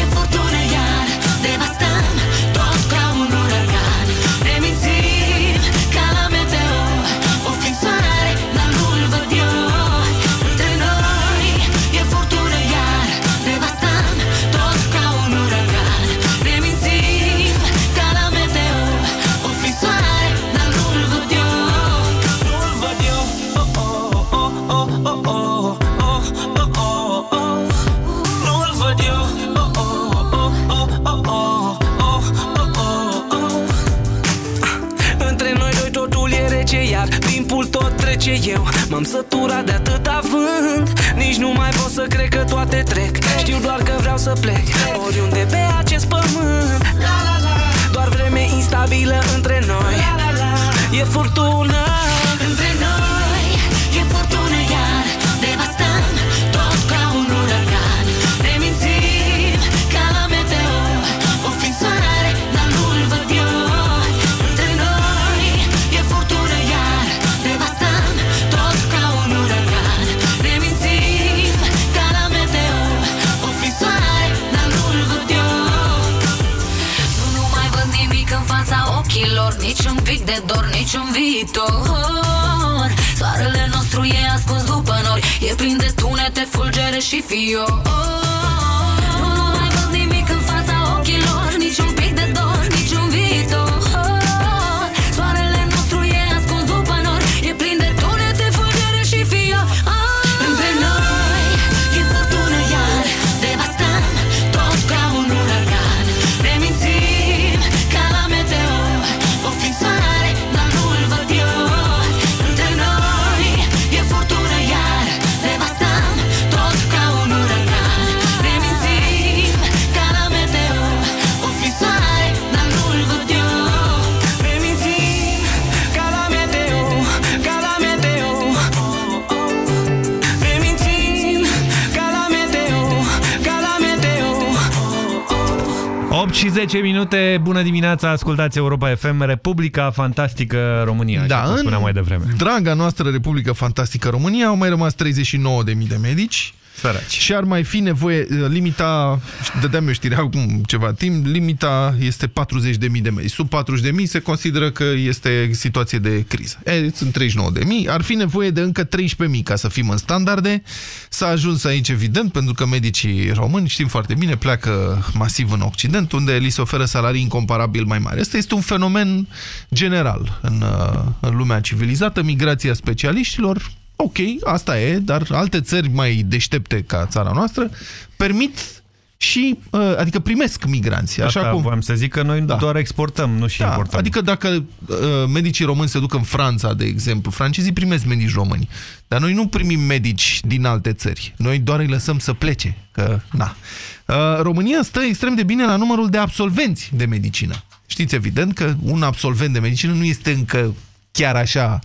e furtună tot trece eu? M-am săturat de atâta vânt Nici nu mai pot să cred că toate trec. Știu doar că vreau să plec Oriunde pe acest pământ. Doar vreme instabilă între noi. E furtună. Între noi e furtună de dor, nici un viitor. Soarele nostru e ascuns după nori E plin de tunete, fulgere și fior. Nu mai văd nimic în fața ochilor Nici un pic de 10 minute, bună dimineața, ascultați Europa FM, Republica Fantastică România, Da, așa cum spuneam mai devreme. draga noastră Republică Fantastică România au mai rămas 39.000 de medici. Săraci. Și ar mai fi nevoie, limita, dădeam eu știrea acum ceva timp, limita este 40.000 de medici. Sub 40.000 se consideră că este situație de criză. E, sunt 39.000, ar fi nevoie de încă 13.000 ca să fim în standarde. S-a ajuns aici evident, pentru că medicii români, știm foarte bine, pleacă masiv în Occident, unde li se oferă salarii incomparabil mai mari. Asta este un fenomen general în, uh, în lumea civilizată, migrația specialiștilor, Ok, asta e, dar alte țări mai deștepte ca țara noastră permit și, uh, adică primesc migranți. Așa Asta cum... voiam să zic că noi Da. doar exportăm, nu și Da, importăm. adică dacă uh, medicii români se duc în Franța, de exemplu, francezii primesc medici români, dar noi nu primim medici din alte țări. Noi doar îi lăsăm să plece. Că, na. Uh, România stă extrem de bine la numărul de absolvenți de medicină. Știți evident că un absolvent de medicină nu este încă chiar așa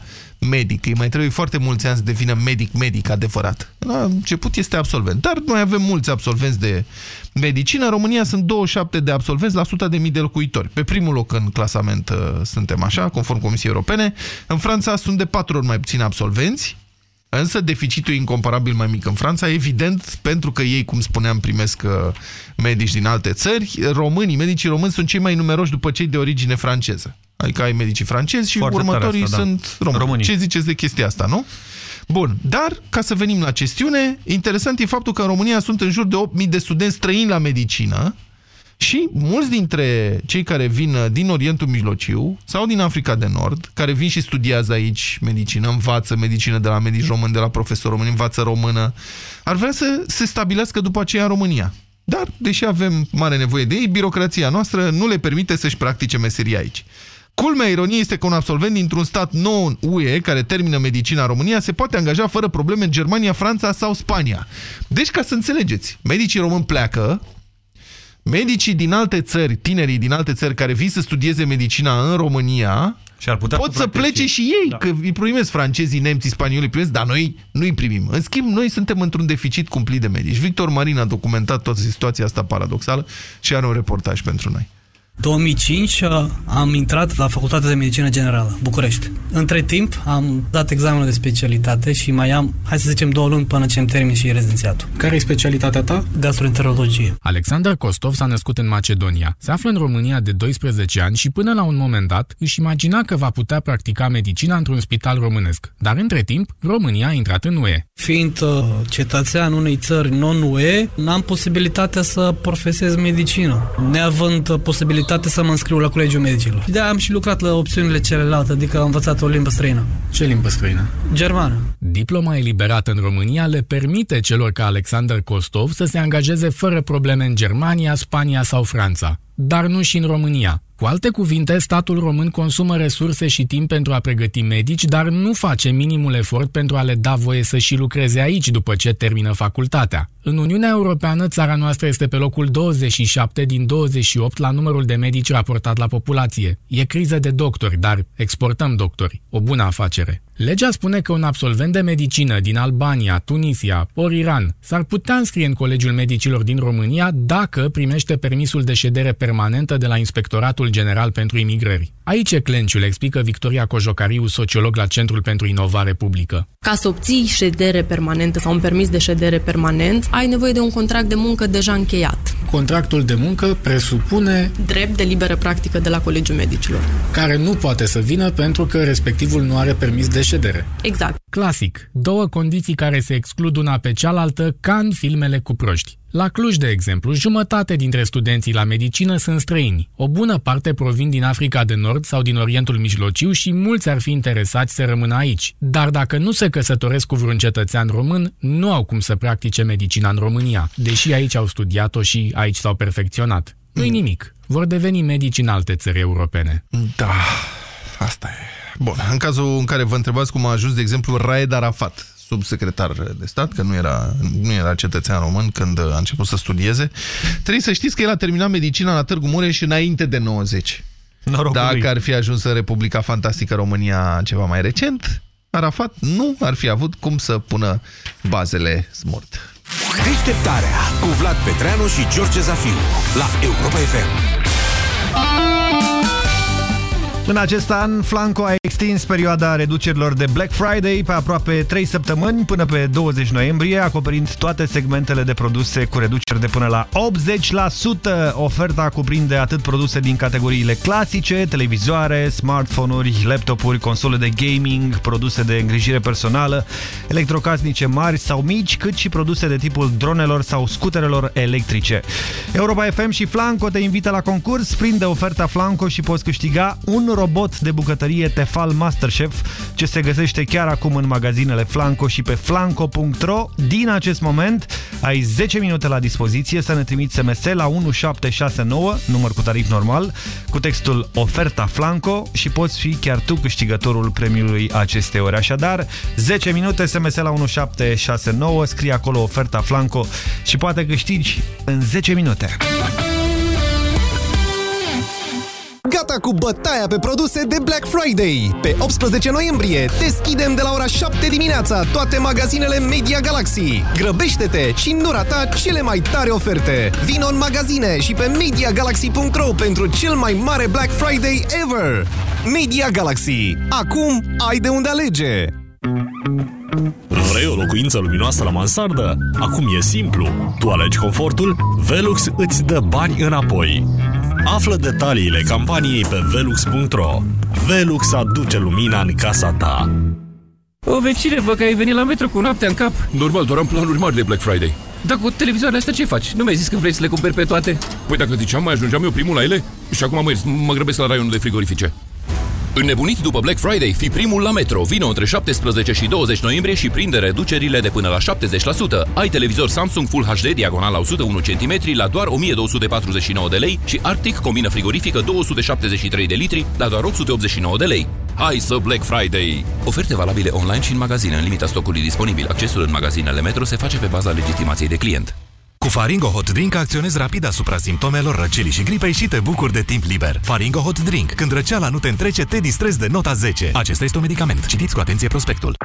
medic. Îi mai trebuie foarte mulți ani să devină medic-medic adevărat. La început este absolvent. Dar noi avem mulți absolvenți de medicină. În România sunt 27 de absolvenți la 100 de mii de locuitori. Pe primul loc în clasament uh, suntem așa, conform Comisiei Europene. În Franța sunt de patru ori mai puțini absolvenți. Însă deficitul e incomparabil mai mic în Franța, evident, pentru că ei, cum spuneam, primesc uh, medici din alte țări. Românii, medicii români sunt cei mai numeroși după cei de origine franceză. Adică ai medicii francezi și Foarte tare următorii asta, da. sunt români. Românii. Ce ziceți de chestia asta, nu? Bun, dar ca să venim la chestiune, interesant e faptul că în România sunt în jur de 8.000 de studenți străini la medicină și mulți dintre cei care vin din Orientul Mijlociu sau din Africa de Nord, care vin și studiază aici medicină, învață medicină de la medici români, de la profesori români, învață română, ar vrea să se stabilească după aceea în România. Dar, deși avem mare nevoie de ei, birocrația noastră nu le permite să-și practice meseria aici. Culmea ironiei este că un absolvent dintr-un stat nou UE care termină medicina în România se poate angaja fără probleme în Germania, Franța sau Spania. Deci, ca să înțelegeți, medicii români pleacă, medicii din alte țări, tinerii din alte țări care vin să studieze medicina în România, și ar putea pot să să practice. plece și ei, da. că îi primesc francezii, nemții, spaniolii, primesc, dar noi nu îi primim. În schimb, noi suntem într-un deficit cumplit de medici. Victor Marin a documentat toată situația asta paradoxală și are un reportaj pentru noi. 2005 uh, am intrat la Facultatea de Medicină Generală, București. Între timp am dat examenul de specialitate și mai am, hai să zicem, două luni până ce îmi termin și rezidențiatul. Care e specialitatea ta? Gastroenterologie. Alexander Kostov s-a născut în Macedonia. Se află în România de 12 ani și până la un moment dat își imagina că va putea practica medicina într-un spital românesc. Dar între timp, România a intrat în UE. Fiind uh, cetățean unei țări non-UE, n-am posibilitatea să profesez medicină, neavând uh, posibilitatea să mă înscriu la Colegiul Medicilor. De am și lucrat la opțiunile celelalte, adică am învățat o limbă străină. Ce limbă străină? Germană. Diploma eliberată în România le permite celor ca Alexander Kostov să se angajeze fără probleme în Germania, Spania sau Franța, dar nu și în România. Cu alte cuvinte, statul român consumă resurse și timp pentru a pregăti medici, dar nu face minimul efort pentru a le da voie să și lucreze aici după ce termină facultatea. În Uniunea Europeană, țara noastră este pe locul 27 din 28 la numărul de medici raportat la populație. E criză de doctori, dar exportăm doctori. O bună afacere. Legea spune că un absolvent de medicină din Albania, Tunisia ori Iran s-ar putea înscrie în Colegiul Medicilor din România dacă primește permisul de ședere permanentă de la Inspectoratul General pentru Imigrări. Aici e clenciul, explică Victoria Cojocariu, sociolog la Centrul pentru Inovare Publică. Ca să obții ședere permanentă sau un permis de ședere permanent, ai nevoie de un contract de muncă deja încheiat. Contractul de muncă presupune Drept de liberă practică de la Colegiul Medicilor. care nu poate să vină pentru că respectivul nu are permis de ședere. Exact. Clasic. Două condiții care se exclud una pe cealaltă ca în filmele cu proști. La Cluj, de exemplu, jumătate dintre studenții la medicină sunt străini. O bună parte provin din Africa de Nord sau din Orientul Mijlociu și mulți ar fi interesați să rămână aici. Dar dacă nu se căsătoresc cu vreun cetățean român, nu au cum să practice medicina în România, deși aici au studiat-o și aici s-au perfecționat. Nu-i nimic. Vor deveni medici în alte țări europene. Da, asta e. Bun, în cazul în care vă întrebați cum a ajuns, de exemplu, Raed Arafat, subsecretar de stat, că nu era, nu era cetățean român când a început să studieze, trebuie să știți că el a terminat medicina la Târgu Mureș înainte de 90. Norocul Dacă lui. ar fi ajuns în Republica Fantastică România ceva mai recent, Arafat nu ar fi avut cum să pună bazele smurt. Deșteptarea cu Vlad Petreanu și George Zafiu la Europa FM. În acest an, Flanco a extins perioada reducerilor de Black Friday pe aproape 3 săptămâni până pe 20 noiembrie, acoperind toate segmentele de produse cu reduceri de până la 80%. Oferta cuprinde atât produse din categoriile clasice, televizoare, smartphone-uri, laptopuri, console de gaming, produse de îngrijire personală, electrocasnice mari sau mici, cât și produse de tipul dronelor sau scuterelor electrice. Europa FM și Flanco te invită la concurs, prinde oferta Flanco și poți câștiga un robot de bucătărie Tefal Masterchef, ce se găsește chiar acum în magazinele Flanco și pe flanco.ro. Din acest moment ai 10 minute la dispoziție să ne trimiți SMS la 1769, număr cu tarif normal, cu textul Oferta Flanco și poți fi chiar tu câștigătorul premiului acestei ori. Așadar, 10 minute SMS la 1769, scrie acolo Oferta Flanco și poate câștigi în 10 minute. Gata cu bătaia pe produse de Black Friday! Pe 18 noiembrie deschidem de la ora 7 dimineața toate magazinele Media Galaxy. Grăbește-te și nu rata cele mai tare oferte! Vino în magazine și pe MediaGalaxy.ro pentru cel mai mare Black Friday ever! Media Galaxy. Acum ai de unde alege! Vrei o locuință luminoasă la mansardă? Acum e simplu. Tu alegi confortul, Velux îți dă bani înapoi. Află detaliile campaniei pe velux.ro. Velux aduce lumina în casa ta. O, vecine, vă că ai venit la metro cu noaptea în cap. Normal, doar am planuri mari de Black Friday. Dar cu televizoarele astea ce faci? Nu mi-ai zis că vrei să le cumperi pe toate? Păi dacă ziceam, mai ajungeam eu primul la ele? Și acum mă, mă grăbesc la raionul de frigorifice. Înnebuniți după Black Friday, fi primul la Metro. Vino între 17 și 20 noiembrie și prinde reducerile de până la 70%. Ai televizor Samsung Full HD diagonal la 101 cm la doar 1249 de lei și Arctic combină frigorifică 273 de litri la doar 889 de lei. Hai să Black Friday! Oferte valabile online și în magazine în limita stocului disponibil. Accesul în magazinele Metro se face pe baza legitimației de client. Cu Faringo Hot Drink acționezi rapid asupra simptomelor răcelii și gripei și te bucuri de timp liber. Faringo Hot Drink. Când răceala nu te întrece, te distrezi de nota 10. Acesta este un medicament. Citiți cu atenție prospectul.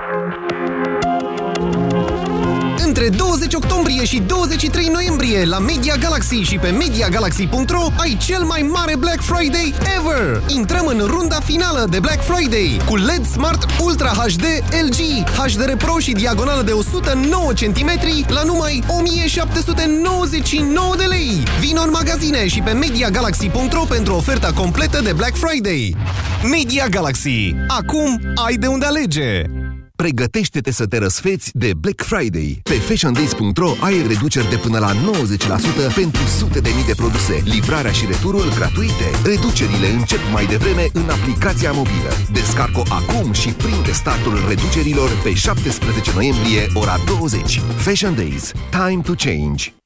Între 20 octombrie și 23 noiembrie la Media Galaxy și pe MediaGalaxy.ro ai cel mai mare Black Friday ever! Intrăm în runda finală de Black Friday cu LED Smart Ultra HD LG, HDR Pro și diagonală de 109 cm la numai 1799 de lei. Vino în magazine și pe MediaGalaxy.ro pentru oferta completă de Black Friday. Media Galaxy. Acum ai de unde alege! Pregătește-te să te răsfeți de Black Friday. Pe fashiondays.ro ai reduceri de până la 90% pentru sute de mii de produse. Livrarea și returul gratuite. Reducerile încep mai devreme în aplicația mobilă. Descarcă acum și prinde startul reducerilor pe 17 noiembrie, ora 20. Fashion Days. Time to change.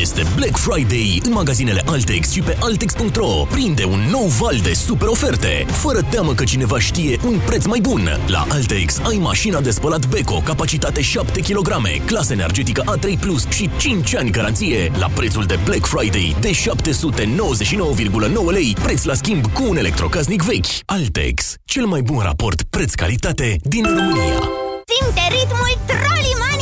Este Black Friday în magazinele Altex și pe Altex.ro. Prinde un nou val de super oferte, fără teamă că cineva știe un preț mai bun. La Altex ai mașina de spălat Beko, capacitate 7 kg, clasă energetică A3+, Plus și 5 ani garanție, la prețul de Black Friday de 799,9 lei, preț la schimb cu un electrocasnic vechi. Altex, cel mai bun raport preț-calitate din România. Simte ritmul Trollimania!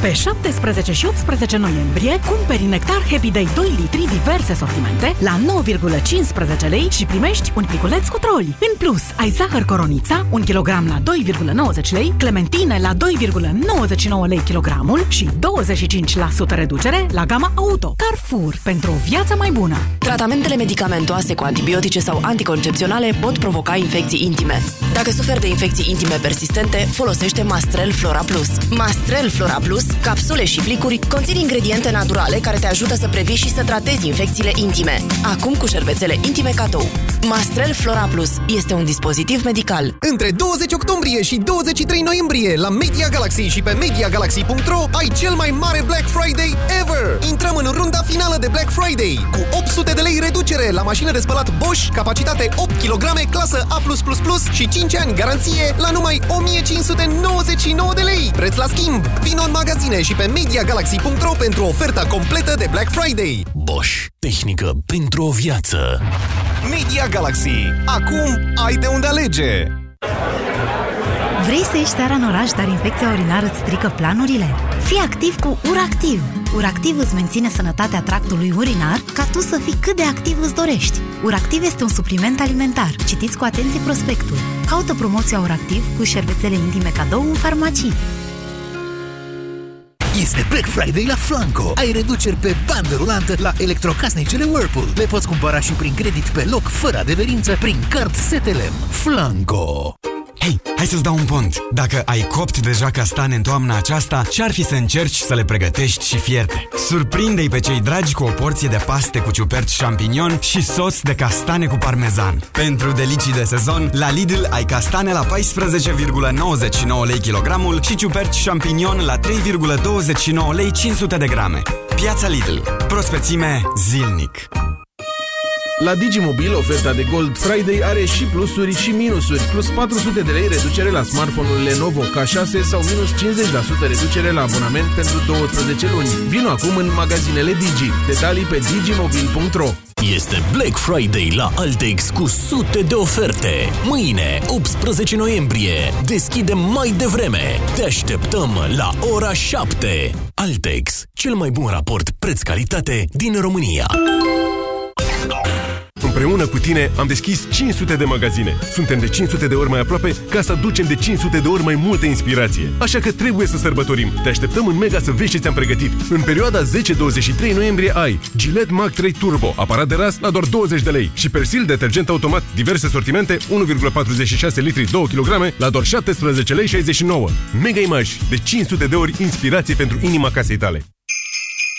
Pe 17 și 18 noiembrie, cumperi Nectar Happy Day 2 litri diverse sortimente la 9,15 lei și primești un pliculeț cu troli. În plus, ai zahăr coronița, 1 kg la 2,90 lei, clementine la 2,99 lei kilogramul și 25% reducere la gama auto. Carrefour, pentru o viață mai bună. Tratamentele medicamentoase cu antibiotice sau anticoncepționale pot provoca infecții intime. Dacă suferi de infecții intime persistente, folosește Mastrel Flora Plus. Mastrel Flora Plus Capsule și plicuri conțin ingrediente naturale care te ajută să previi și să tratezi infecțiile intime. Acum cu șervețele intime cadou. Mastrel Flora Plus este un dispozitiv medical. Între 20 octombrie și 23 noiembrie la Media Galaxy și pe MediaGalaxy.ro ai cel mai mare Black Friday ever! Intrăm în runda finală de Black Friday cu 800 de lei reducere la mașină de spălat Bosch, capacitate 8 kg, clasă A+++ și 5 ani garanție la numai 1599 de lei. Preț la schimb! Vino în magazine și pe MediaGalaxy.ro pentru oferta completă de Black Friday. Bosch. Tehnică pentru o viață. Media Galaxy. Acum ai de unde alege! Vrei să ieși seara în oraș, dar infecția urinară îți strică planurile? Fii activ cu URACTIV! URACTIV îți menține sănătatea tractului urinar ca tu să fii cât de activ îți dorești. URACTIV este un supliment alimentar. Citiți cu atenție prospectul. Caută promoția URACTIV cu șervețele intime cadou în farmacii. Este Black Friday la Flanco. Ai reduceri pe bandă rulantă la electrocasnicele Whirlpool. Le poți cumpăra și prin credit pe loc, fără adeverință, prin card STLM. Flanco. Hei, hai să-ți dau un pont. Dacă ai copt deja castane în toamna aceasta, ce-ar fi să încerci să le pregătești și fierte? Surprinde-i pe cei dragi cu o porție de paste cu ciuperci champignon și sos de castane cu parmezan. Pentru delicii de sezon, la Lidl ai castane la 14,99 lei kilogramul și ciuperci champignon la 3,29 lei 500 de grame. Piața Lidl. Prospețime zilnic. La Digimobil, oferta de Gold Friday are și plusuri și minusuri, plus 400 de lei reducere la smartphone-ul Lenovo K6 sau minus 50% reducere la abonament pentru 12 luni. Vino acum în magazinele Digi. Detalii pe digimobil.ro Este Black Friday la Altex cu sute de oferte. Mâine, 18 noiembrie, deschidem mai devreme. Te așteptăm la ora 7. Altex, cel mai bun raport preț-calitate din România. Împreună cu tine am deschis 500 de magazine. Suntem de 500 de ori mai aproape ca să aducem de 500 de ori mai multă inspirație. Așa că trebuie să sărbătorim. Te așteptăm în Mega să vezi ce ți-am pregătit. În perioada 10-23 noiembrie ai Gillette Mag 3 Turbo, aparat de ras la doar 20 de lei și Persil detergent automat diverse sortimente 1,46 litri 2 kg la doar 17 lei 69. Mega Image de 500 de ori inspirație pentru inima casei tale.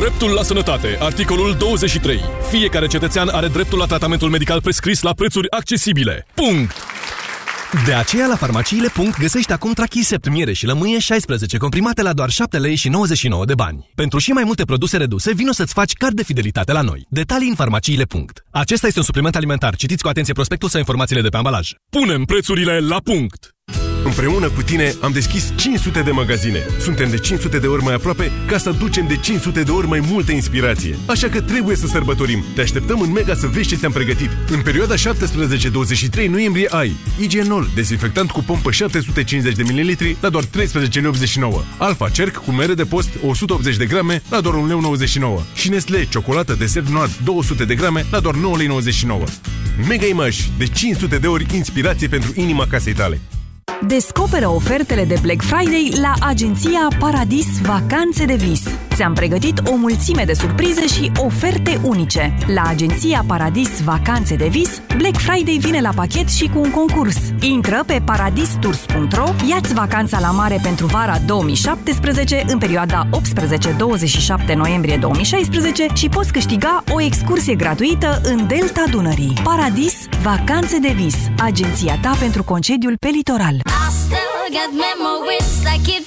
Dreptul la sănătate. Articolul 23. Fiecare cetățean are dreptul la tratamentul medical prescris la prețuri accesibile. Punct! De aceea la farmaciile. Punct găsești acum Trachisept, miere și lămâie 16 comprimate la doar 7 lei și 99 de bani. Pentru și mai multe produse reduse, vino să-ți faci card de fidelitate la noi. Detalii în farmaciile. Punct. Acesta este un supliment alimentar. Citiți cu atenție prospectul sau informațiile de pe ambalaj. Punem prețurile la punct! Împreună cu tine am deschis 500 de magazine. Suntem de 500 de ori mai aproape ca să ducem de 500 de ori mai multă inspirație. Așa că trebuie să sărbătorim. Te așteptăm în Mega să vezi ce ți-am pregătit. În perioada 17-23 noiembrie ai Igenol, dezinfectant cu pompă 750 de ml la doar 13,89 Alfa Cerc cu mere de post 180 de grame la doar 1,99 și Nestle ciocolată desert noir 200 de grame la doar 9,99 Mega Image, de 500 de ori inspirație pentru inima casei tale. Descoperă ofertele de Black Friday la agenția Paradis Vacanțe de Vis. Ți-am pregătit o mulțime de surprize și oferte unice. La agenția Paradis Vacanțe de Vis, Black Friday vine la pachet și cu un concurs. Intră pe paradistours.ro, ia-ți vacanța la mare pentru vara 2017 în perioada 18-27 noiembrie 2016 și poți câștiga o excursie gratuită în Delta Dunării. Paradis Vacanțe de Vis, agenția ta pentru concediul pe litoral. I still got memories I keep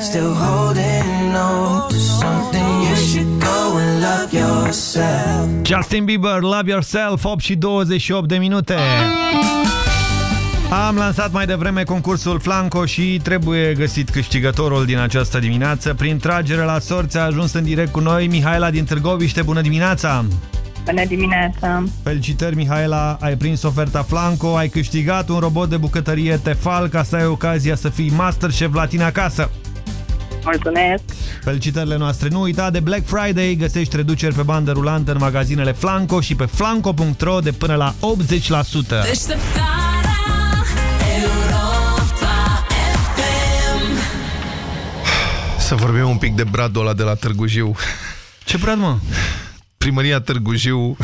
still holding on to something, you should go and love yourself. Justin Bieber, Love Yourself, 8 și 28 de minute. Am lansat mai devreme concursul Flanco și trebuie găsit câștigătorul din această dimineață. Prin tragere la sorți a ajuns în direct cu noi Mihaela din Târgoviște. Bună dimineața! Bună dimineața! Felicitări, Mihaela! Ai prins oferta Flanco, ai câștigat un robot de bucătărie Tefal ca să ai ocazia să fii Masterchef la tine acasă. Mulțumesc! Felicitările noastre! Nu uita, de Black Friday găsești reduceri pe bandă rulantă în magazinele Flanco și pe flanco.ro de până la 80%. Să vorbim un pic de bradul ăla de la Târgu Jiu. Ce brad, mă? Primăria Târgu Jiu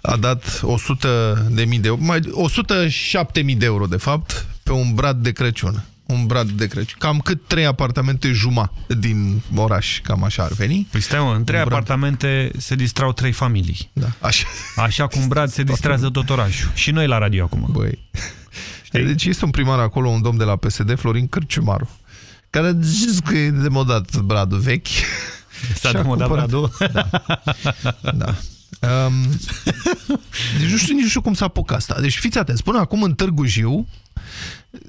a dat 100 de mii de euro, mai 107 mii de euro, de fapt, pe un brad de Crăciun. Un brad de Crăciun. Cam cât trei apartamente juma din oraș, cam așa ar veni. Păi stai mă, în trei apartamente se distrau trei familii. Da, așa. Așa cum brad se distrează tot orașul. Și noi la radio acum. Băi. Deci este un primar acolo, un domn de la PSD, Florin Cârciumaru care a zis că e demodat bradul vechi. S-a Și a demodat cumpărat- bradul? Da. da. Um, deci nu știu nici nu știu cum s-a apucat asta. Deci fiți atenți, până acum în Târgu Jiu,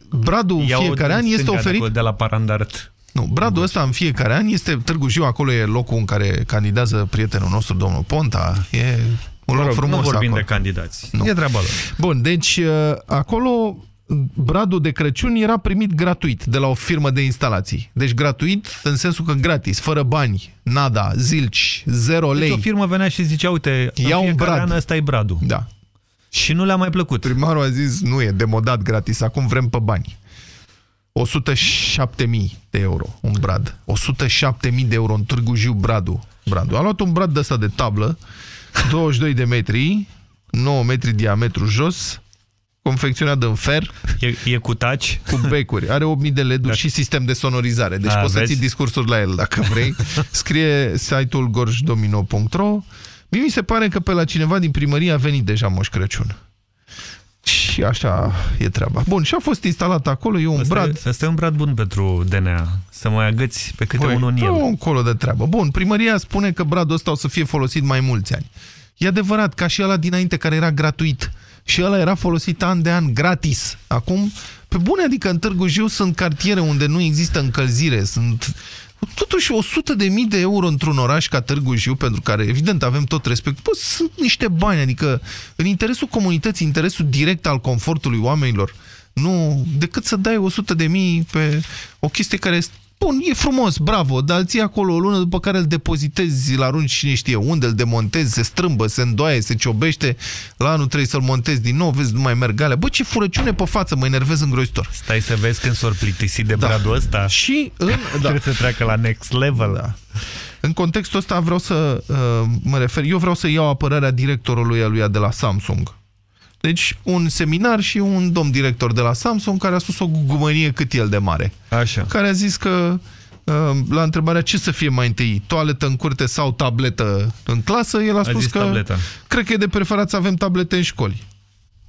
bradul în Ia-o fiecare din an este stânga, oferit... de acolo, De la Parandart. Nu, bradul ăsta în fiecare an este Târgu Jiu, acolo e locul în care candidează prietenul nostru, domnul Ponta. E un Mă loc rog, frumos nu vorbim acolo. de candidați. Nu. E treaba lor. Bun, deci uh, acolo bradul de Crăciun era primit gratuit de la o firmă de instalații. Deci gratuit în sensul că gratis, fără bani, nada, zilci, zero lei. Deci o firmă venea și zicea, uite, Ia în un fiecare brad. an ăsta e bradul. Da. Și nu le-a mai plăcut. Primarul a zis, nu e demodat gratis, acum vrem pe bani. 107.000 de euro un brad. 107.000 de euro în Târgu Jiu Bradu. Bradu. A luat un brad de ăsta de tablă, 22 de metri, 9 metri diametru jos, confecționat în fer. E, e cu taci. Cu becuri. Are 8.000 de LED-uri și sistem de sonorizare. Deci A, poți să vezi? ții discursuri la el dacă vrei. Scrie site-ul gorjdomino.ro Mie mi se pare că pe la cineva din primărie a venit deja Moș Crăciun. Și așa e treaba. Bun, și a fost instalat acolo, e un Asta brad. E, asta e un brad bun pentru DNA. Să mai agăți pe câte unul în el. Nu încolo de treabă. Bun, primăria spune că bradul ăsta o să fie folosit mai mulți ani. E adevărat, ca și ăla dinainte care era gratuit. Și ăla era folosit an de an gratis. Acum, pe bune, adică în Târgu Jiu sunt cartiere unde nu există încălzire, sunt totuși 100 de mii de euro într-un oraș ca Târgu Jiu, pentru care evident avem tot respect, bă, sunt niște bani, adică în interesul comunității, interesul direct al confortului oamenilor, nu, decât să dai 100 de mii pe o chestie care este Bun, e frumos, bravo, dar îl ții acolo o lună după care îl depozitezi, îl arunci cine știe unde, îl demontezi, se strâmbă, se îndoaie, se ciobește, la anul trebuie să-l montezi din nou, vezi, nu mai merg alea. Bă, ce furăciune pe față, mă enervez îngrozitor. Stai să vezi când s-or plictisi de bradul ăsta. Și în, da. Trebuie să treacă la next level. Da. În contextul ăsta vreau să uh, mă refer, eu vreau să iau apărarea directorului aluia de la Samsung. Deci un seminar și un domn director de la Samsung care a spus o gugumărie cât el de mare. Așa. Care a zis că uh, la întrebarea ce să fie mai întâi, toaletă în curte sau tabletă în clasă, el a spus zis că tableta. cred că e de preferat să avem tablete în școli.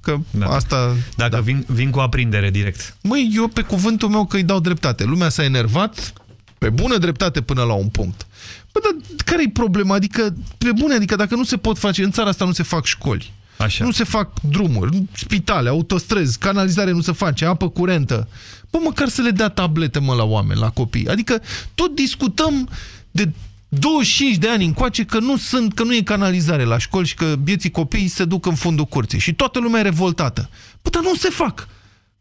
Că da. asta... Dacă da. vin, vin cu aprindere direct. Măi, eu pe cuvântul meu că îi dau dreptate. Lumea s-a enervat pe bună dreptate până la un punct. Bă, dar care e problema? Adică, pe bune, adică dacă nu se pot face, în țara asta nu se fac școli. Așa. Nu se fac drumuri, spitale, autostrăzi, canalizare nu se face, apă curentă. Bă, măcar să le dea tablete, mă, la oameni, la copii. Adică tot discutăm de 25 de ani încoace că nu sunt, că nu e canalizare la școli și că vieții copiii se duc în fundul curții. Și toată lumea e revoltată. Bă, dar nu se fac.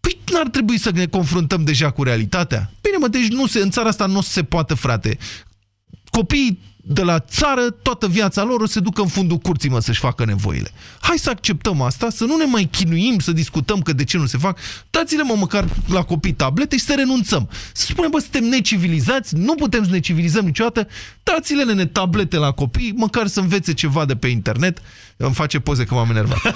Păi n-ar trebui să ne confruntăm deja cu realitatea? Bine, mă, deci nu se, în țara asta nu se poate, frate. Copiii de la țară, toată viața lor o să se ducă în fundul curții, mă, să-și facă nevoile. Hai să acceptăm asta, să nu ne mai chinuim, să discutăm că de ce nu se fac. Dați-le, mă, măcar la copii tablete și să renunțăm. Să spunem, bă, suntem necivilizați, nu putem să ne civilizăm niciodată, dați-le ne tablete la copii, măcar să învețe ceva de pe internet. Îmi face poze că m-am enervat.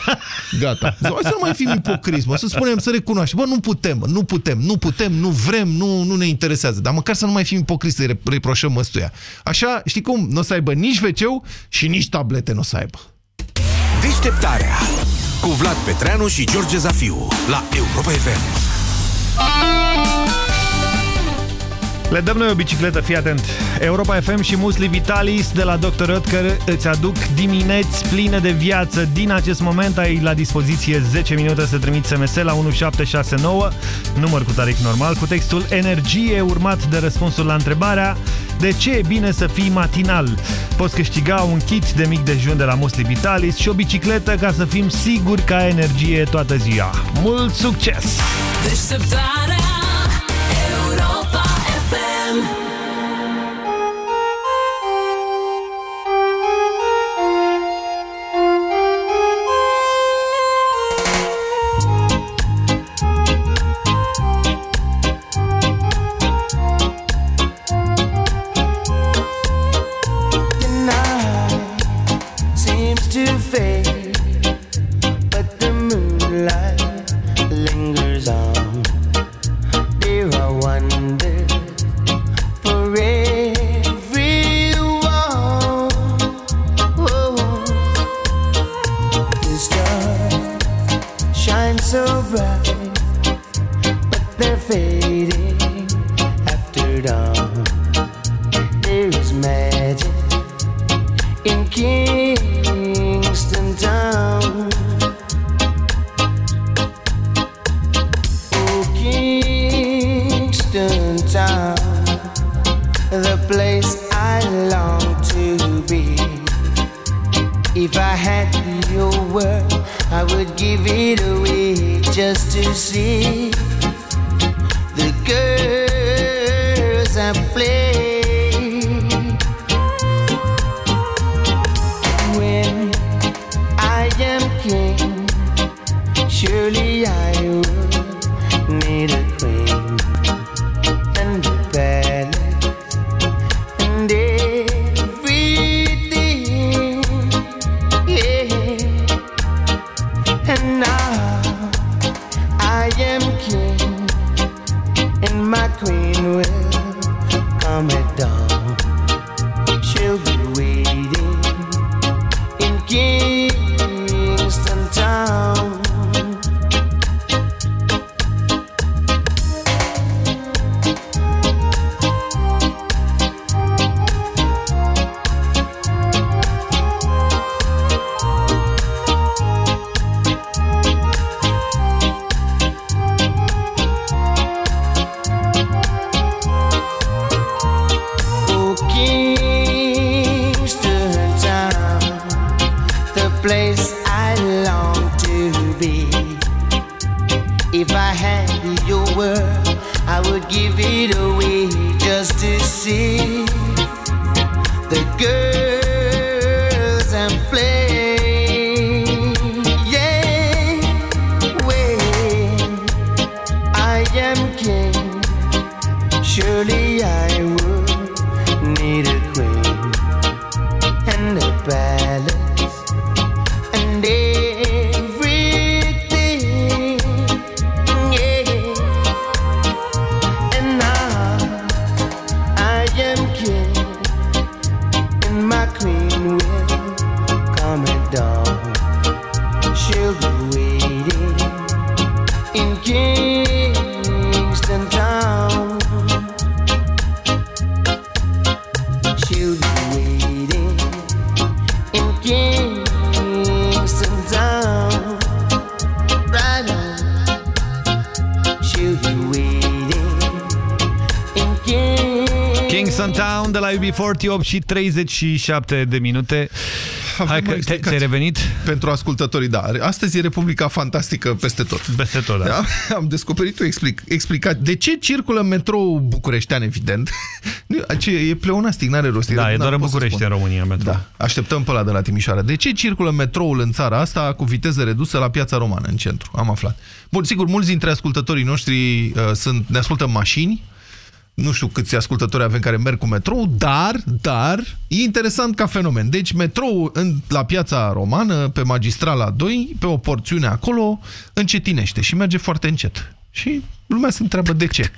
Gata. Hai să nu mai fim ipocriți, mă, să spunem, să recunoaștem. Bă, nu putem, mă, nu putem, nu putem, nu vrem, nu, nu ne interesează. Dar măcar să nu mai fim ipocriți, să reproșăm măstuia. Așa, știi cum? Nu o să aibă nici wc și nici tablete nu o să aibă. Deșteptarea cu Vlad Petreanu și George Zafiu la Europa FM. Le dăm noi o bicicletă, fii atent. Europa FM și Musli Vitalis de la Dr. Oetker îți aduc dimineți pline de viață. Din acest moment ai la dispoziție 10 minute să trimiți SMS la 1769, număr cu tarif normal, cu textul Energie urmat de răspunsul la întrebarea De ce e bine să fii matinal? Poți câștiga un kit de mic dejun de la Musli Vitalis și o bicicletă ca să fim siguri că ai energie toată ziua. Mult succes! Deșteptarea give it away just to see the girls I play. UB40, 8 și 37 de minute. Hai că te- ți-ai revenit? Pentru ascultătorii, da. Astăzi e Republica Fantastică peste tot. Peste tot, da. da? Am descoperit o explic, explicat. De ce circulă metrou bucureștean, evident? Nu, ce, e pleonastic, n-are rost. Da, e N-am doar în pot să București, spun. în România, metro. Da, așteptăm pe ăla de la Timișoara. De ce circulă metroul în țara asta cu viteză redusă la piața romană, în centru? Am aflat. Bun, sigur, mulți dintre ascultătorii noștri uh, sunt, ne ascultă în mașini, nu știu câți ascultători avem care merg cu metrou, dar, dar, e interesant ca fenomen. Deci metrou în, la piața romană, pe magistrala 2, pe o porțiune acolo, încetinește și merge foarte încet. Și lumea se întreabă de ce.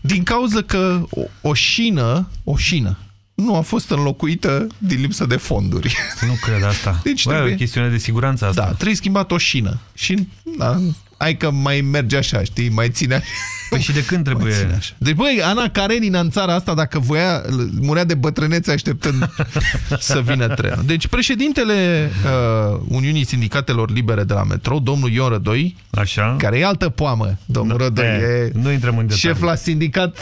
Din cauza că o, o șină, o șină, nu a fost înlocuită din lipsă de fonduri. Nu cred asta. Deci Bă, trebuie... e o chestiune de siguranță asta. Da, trebuie schimbat o șină. Și, da, hai că mai merge așa, știi, mai ține așa. Păi și de când trebuie? Deci, băi, Ana Karenina în țara asta, dacă voia, murea de bătrânețe așteptând să vină trenul. Deci, președintele uh, Uniunii Sindicatelor Libere de la Metro, domnul Ion Rădoi, Așa. care e altă poamă, domnul Da, Rădoi, e, e nu intrăm în detalii. șef la sindicat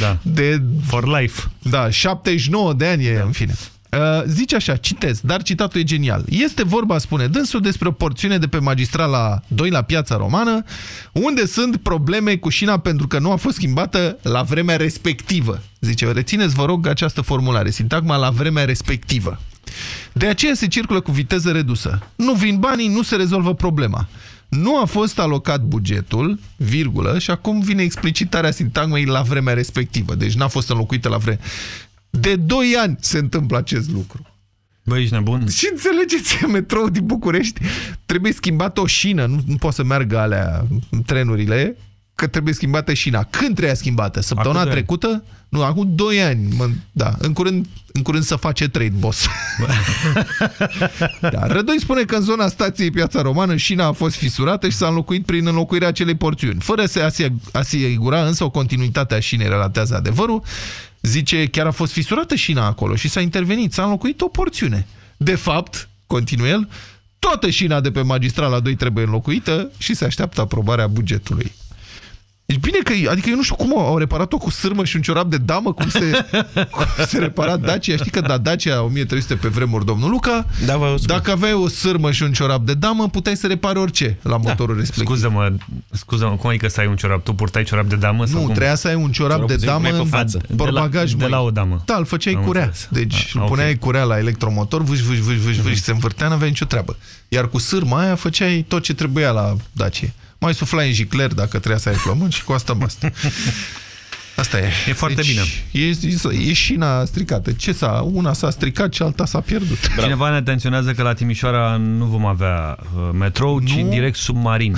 da. de... For life. Da, 79 de ani, da. în fine. Uh, zice așa, citez, dar citatul e genial. Este vorba, spune dânsul, despre o porțiune de pe magistrala 2 la Piața Romană, unde sunt probleme cu șina pentru că nu a fost schimbată la vremea respectivă. Zice, rețineți, vă rog, această formulare, sintagma la vremea respectivă. De aceea se circulă cu viteză redusă. Nu vin banii, nu se rezolvă problema. Nu a fost alocat bugetul, virgulă, și acum vine explicitarea sintagmei la vremea respectivă. Deci n-a fost înlocuită la vreme. De 2 ani se întâmplă acest lucru. Băi, ești nebun? Și înțelegeți că metrou din București trebuie schimbat o șină, nu, nu poate să meargă alea trenurile, că trebuie schimbată șina. Când trebuie schimbată? Săptămâna Acum doi trecută? Nu, acum 2 ani. Mă, da, în curând, în curând să face trade, boss. da, Rădoi spune că în zona stației Piața Romană șina a fost fisurată și s-a înlocuit prin înlocuirea acelei porțiuni. Fără să asigura însă o continuitate a șinei, relatează adevărul, zice chiar a fost fisurată șina acolo și s-a intervenit, s-a înlocuit o porțiune. De fapt, continuă el, toată șina de pe magistrala 2 trebuie înlocuită și se așteaptă aprobarea bugetului. Deci bine că, adică eu nu știu cum au reparat-o cu sârmă și un ciorap de damă, cum se, cum se repara Dacia. Știi că da, Dacia 1300 pe vremuri, domnul Luca, da, vă dacă aveai o sârmă și un ciorap de damă, puteai să repari orice la motorul da. respectiv. Scuză-mă, scuză-mă, cum adică să ai un ciorap? Tu purtai ciorap de damă? Sau nu, cum? trebuia să ai un ciorap de damă în portbagaj. De la o damă. Da, îl făceai Am curea. înțeles. Deci Ah, îl puneai ok. curea la electromotor, vâși, vâși, vâși, vâși, vâși, se învârtea, n-avea nicio treabă. Iar cu sârma aia făceai tot ce trebuia la Dacia. Mai suflai în jicler dacă trebuia să ai flământ și cu asta basta. Asta e. E foarte bine. E, e, e șina stricată. Ce s-a, una s-a stricat și alta s-a pierdut. Cineva ne atenționează că la Timișoara nu vom avea uh, metrou, nu? ci direct submarin.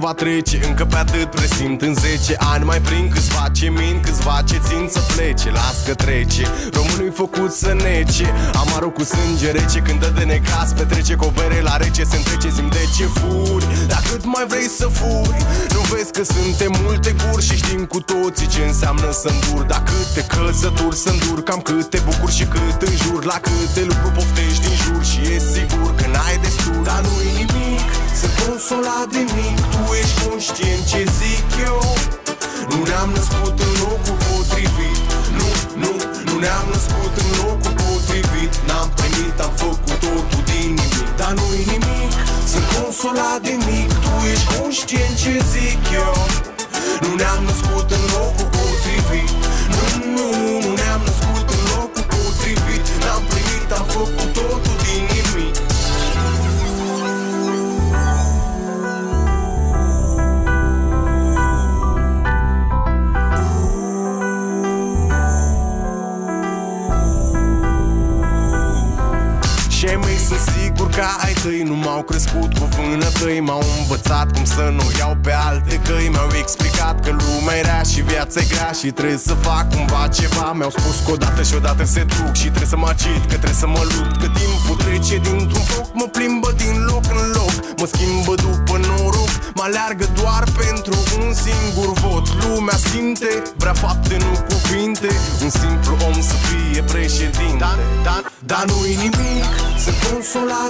trecut mult timp va trece Încă pe atât presimt în 10 ani. Mai prin câțiva ce min, câțiva ce țin să plece. Las că trece, românul făcut să nece. Amarul cu sânge rece când dă de necas Petrece cu o bere la rece, se întrece Zim de ce furi, dar cât mai vrei să furi? Nu vezi că suntem multe guri Și știm cu toții ce înseamnă să îndur. Dar câte căzături să îndur Cam câte bucuri și cât înjur. La câte lucruri poftești din jur Și e sigur că n-ai destul. Dar nu-i nimic Sunt consolat de mic Tu ești conștient ce zic eu. Nu ne-am născut în locul potrivit. Nu, nu, nu ne-am născut în locul potrivit. N-am primit, am făcut totul din nimic. Dar nu-i nimic. Sunt consolat de mic Tu ești conștient ce zic eu. Nu ne-am născut în locul potrivit. Nu, nu, nu ne-am născut în locul potrivit. N-am primit, am făcut sigur că ai tăi Nu m-au crescut cu vânătăi M-au învățat cum să nu iau pe alte căi Mi-au explicat că lumea e rea și viața e grea Și trebuie să fac cumva ceva. Mi-au spus că odată și odată se duc Și trebuie să mă agit, că trebuie să mă lupt Că timpul trece dintr-un foc Mă plimbă din loc în loc Mă schimbă după noroc Mă aleargă doar pentru un singur vot. Lumea simte, vrea fapte, nu cuvinte Un simplu om să fie președinte. Dar, dar, dar nu-i nimic Sunt consolat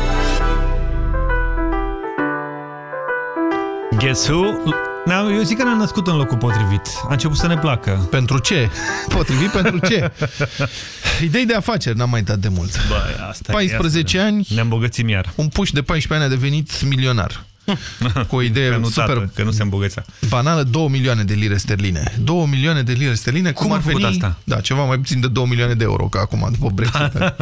Guess who? Ne-am- Eu zic că ne-am născut în locul potrivit. A început să ne placă. Pentru ce? Potrivit pentru ce? Idei de afaceri n-am mai dat de mult. Bă, asta 14 e, ani. Ne îmbogățim iar. Un puș de 14 ani a devenit milionar. Cu o idee Că nu, super tată, că nu se îmbogățea. banală, 2 milioane de lire sterline. 2 milioane de lire sterline. Cum, Cum a ar făcut veni? asta? Da, ceva mai puțin de 2 milioane de euro, ca acum, după Brexit.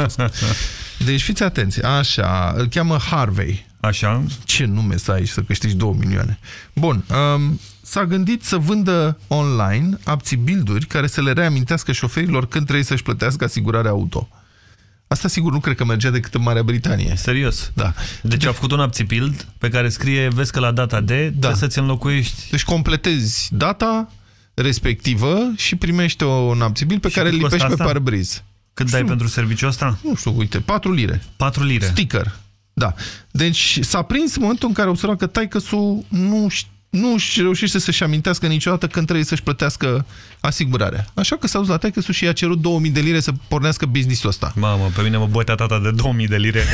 deci fiți atenți. Așa, îl cheamă Harvey. Așa. Ce nume să ai și să câștigi 2 milioane. Bun, um, s-a gândit să vândă online apțibilduri care să le reamintească șoferilor când trebuie să-și plătească asigurarea auto. Asta sigur nu cred că mergea decât în Marea Britanie. Serios. Da. Deci au făcut un apțipild pe care scrie, vezi că la data de, da. trebuie să-ți înlocuiești. Deci completezi data respectivă și primești un apțibil pe Și care îl cât costă lipești pe asta? parbriz. Cât dai pentru serviciul ăsta? Nu știu, uite, 4 lire. 4 lire. Sticker. Da. Deci s-a prins în momentul în care a observat că taică nu nu își reușește să-și amintească niciodată când trebuie să-și plătească asigurarea. Așa că s-a dus la taică și a cerut 2000 de lire să pornească business-ul ăsta. Mamă, pe mine mă bătea tata de 2000 de lire.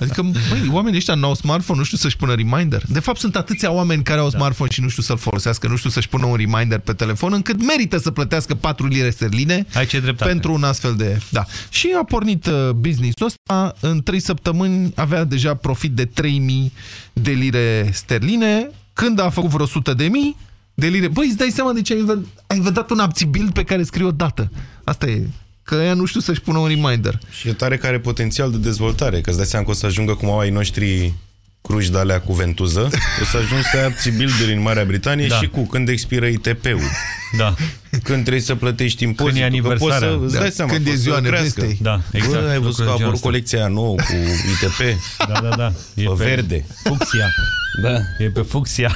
Adică, băi, oamenii ăștia n-au smartphone, nu știu să-și pună reminder. De fapt, sunt atâția oameni care au smartphone și nu știu să-l folosească, nu știu să-și pună un reminder pe telefon, încât merită să plătească 4 lire sterline Ai ce dreptate. pentru un astfel de... Da. Și a pornit uh, business-ul ăsta, în 3 săptămâni avea deja profit de 3000 de lire sterline, când a făcut vreo 100 de mii de lire. Băi, îți dai seama de ce ai, inventat- ai inventat un abțibild pe care scrie o dată. Asta e. Că ea nu știu să-și pună un reminder. Și e tare care potențial de dezvoltare, că îți dai seama că o să ajungă cum au ai noștri cruci de alea cu ventuză, o să ajungi să ai apții build în Marea Britanie Da. și cu când expiră ITP-ul. Da. Când trebuie să plătești impozitul. Când e că poți aniversarea. să, îți Da. dai seama, Când e poți ziua să crească. nevestei. Da, exact. Bă, ai văzut Lucruri că a de genul apărut ăsta. colecția aia nouă cu ITP? Da, da, da. E Pe verde. Fucsia. Da. E pe fucsia.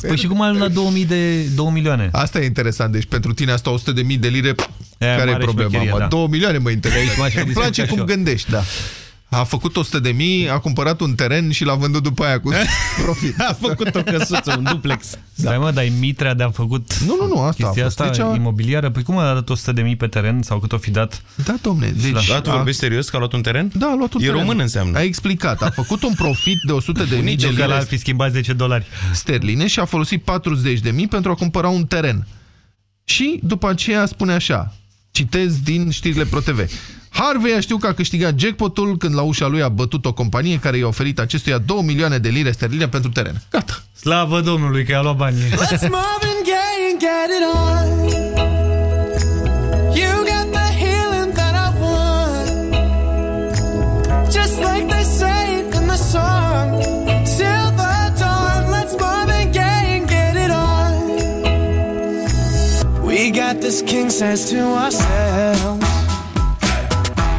păi și cum ai la 2000 de 2 milioane? Asta e interesant. Deci pentru tine asta 100 de mii de lire, care e mare problema? șmecherie, Mă, da. 2 milioane mă Aici m-aș interesează. fi Îmi place discutat și cum eu. gândești, da. A făcut 100 de mii, a cumpărat un teren și l-a vândut după aia cu profit. A făcut o căsuță, un duplex. Stai mă, dar e mitrea de a făcut Nu, nu, nu, asta a chestia fost. asta Deci a- imobiliară. Păi cum a dat 100 de mii pe teren sau cât o fi dat? Da, domne. Deci, Da, tu vorbești serios că a luat un teren? Da, a luat un E teren. român înseamnă. A explicat. A făcut un profit de 100 de mii de Nici că lire l-ar fi schimbat 10 dolari. sterline și a folosit 40 de mii pentru a cumpăra un teren. Și după aceea spune așa, citez din știrile ProTV. Harvey a știut că a câștigat jackpotul când la ușa lui a bătut o companie care i-a oferit acestuia 2 milioane de lire sterline pentru teren. Gata. Slavă Domnului că i-a luat banii. Let's Marvin Gaye and get it on. You got the healing that I want. Just like they say in the song. Till the dawn, let's Marvin Gaye and get it on. We got this king size to ourselves.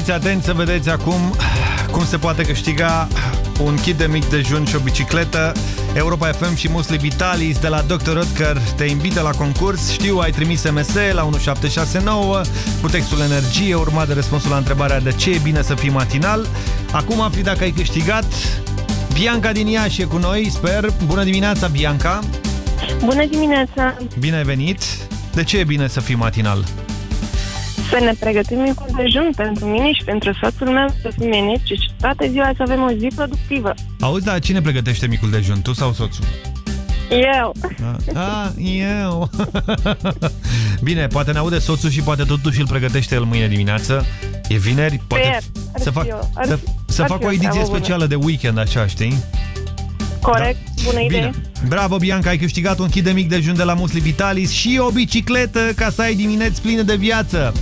Fiți atenți să vedeți acum cum se poate câștiga un kit de mic dejun și o bicicletă. Europa FM și Musli Vitalis de la Dr. Rutger te invită la concurs. Știu, ai trimis SMS la 1769 cu textul energie, urmat de răspunsul la întrebarea de ce e bine să fii matinal. Acum afli dacă ai câștigat. Bianca din Iași e cu noi, sper. Bună dimineața, Bianca! Bună dimineața! Bine ai venit! De ce e bine să fii matinal? Să ne pregătim micul dejun pentru mine și pentru soțul meu să fim energici și toată ziua să avem o zi productivă. Auzi, dar cine pregătește micul dejun, tu sau soțul? Eu. Ah, eu. Bine, poate ne aude soțul și poate totuși îl pregătește el mâine dimineață. E vineri, poate Sper, ar să fi fac, eu, ar să, fi- să ar fac fi o o ediție treabă bună. specială de weekend, așa, știi? Corect, bună idee. Bine. Bravo, Bianca, ai câștigat un kit de mic dejun de la Musli Vitalis și o bicicletă ca să ai dimineți pline de viață.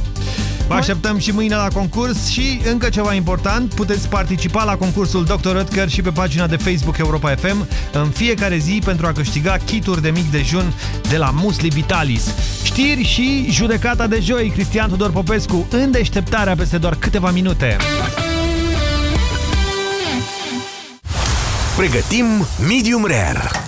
Vă așteptăm și mâine la concurs și încă ceva important, puteți participa la concursul Dr. Rutger și pe pagina de Facebook Europa FM în fiecare zi pentru a câștiga kituri de mic dejun de la Musli Vitalis. Știri și judecata de joi, Cristian Tudor Popescu, în deșteptarea peste doar câteva minute. Pregătim medium rare.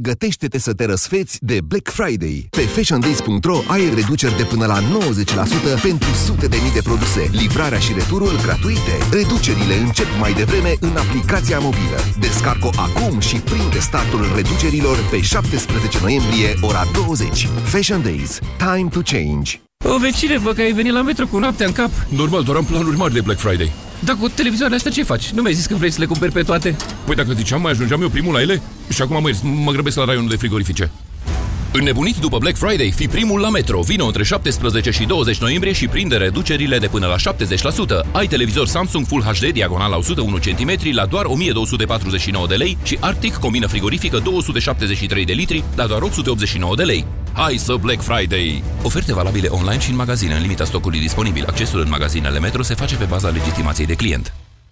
Pregătește-te să te răsfeți de Black Friday. Pe fashiondays.ro ai reduceri de până la 90% pentru sute de mii de produse. Livrarea și returul gratuite. Reducerile încep mai devreme în aplicația mobilă. Descarcă acum și prinde startul reducerilor pe 17 noiembrie, ora 20. Fashion Days. Time to change. O vecine, vă că ai venit la metro cu noaptea în cap. Normal, doar am planuri mari de Black Friday. Dar cu televizoarele astea ce faci? Nu mi-ai zis că vrei să le cumperi pe toate? Păi dacă ziceam, mai ajungeam eu primul la ele? Și acum mă, mă grăbesc la raionul de frigorifice. Înnebuniți după Black Friday, fi primul la Metro. Vino între 17 și 20 noiembrie și prinde reducerile de până la 70%. Ai televizor Samsung Full HD diagonal la 101 cm la doar 1249 de lei și Arctic combină frigorifică 273 de litri la doar 889 de lei. Hai să Black Friday! Oferte valabile online și în magazine în limita stocului disponibil. Accesul în magazinele Metro se face pe baza legitimației de client.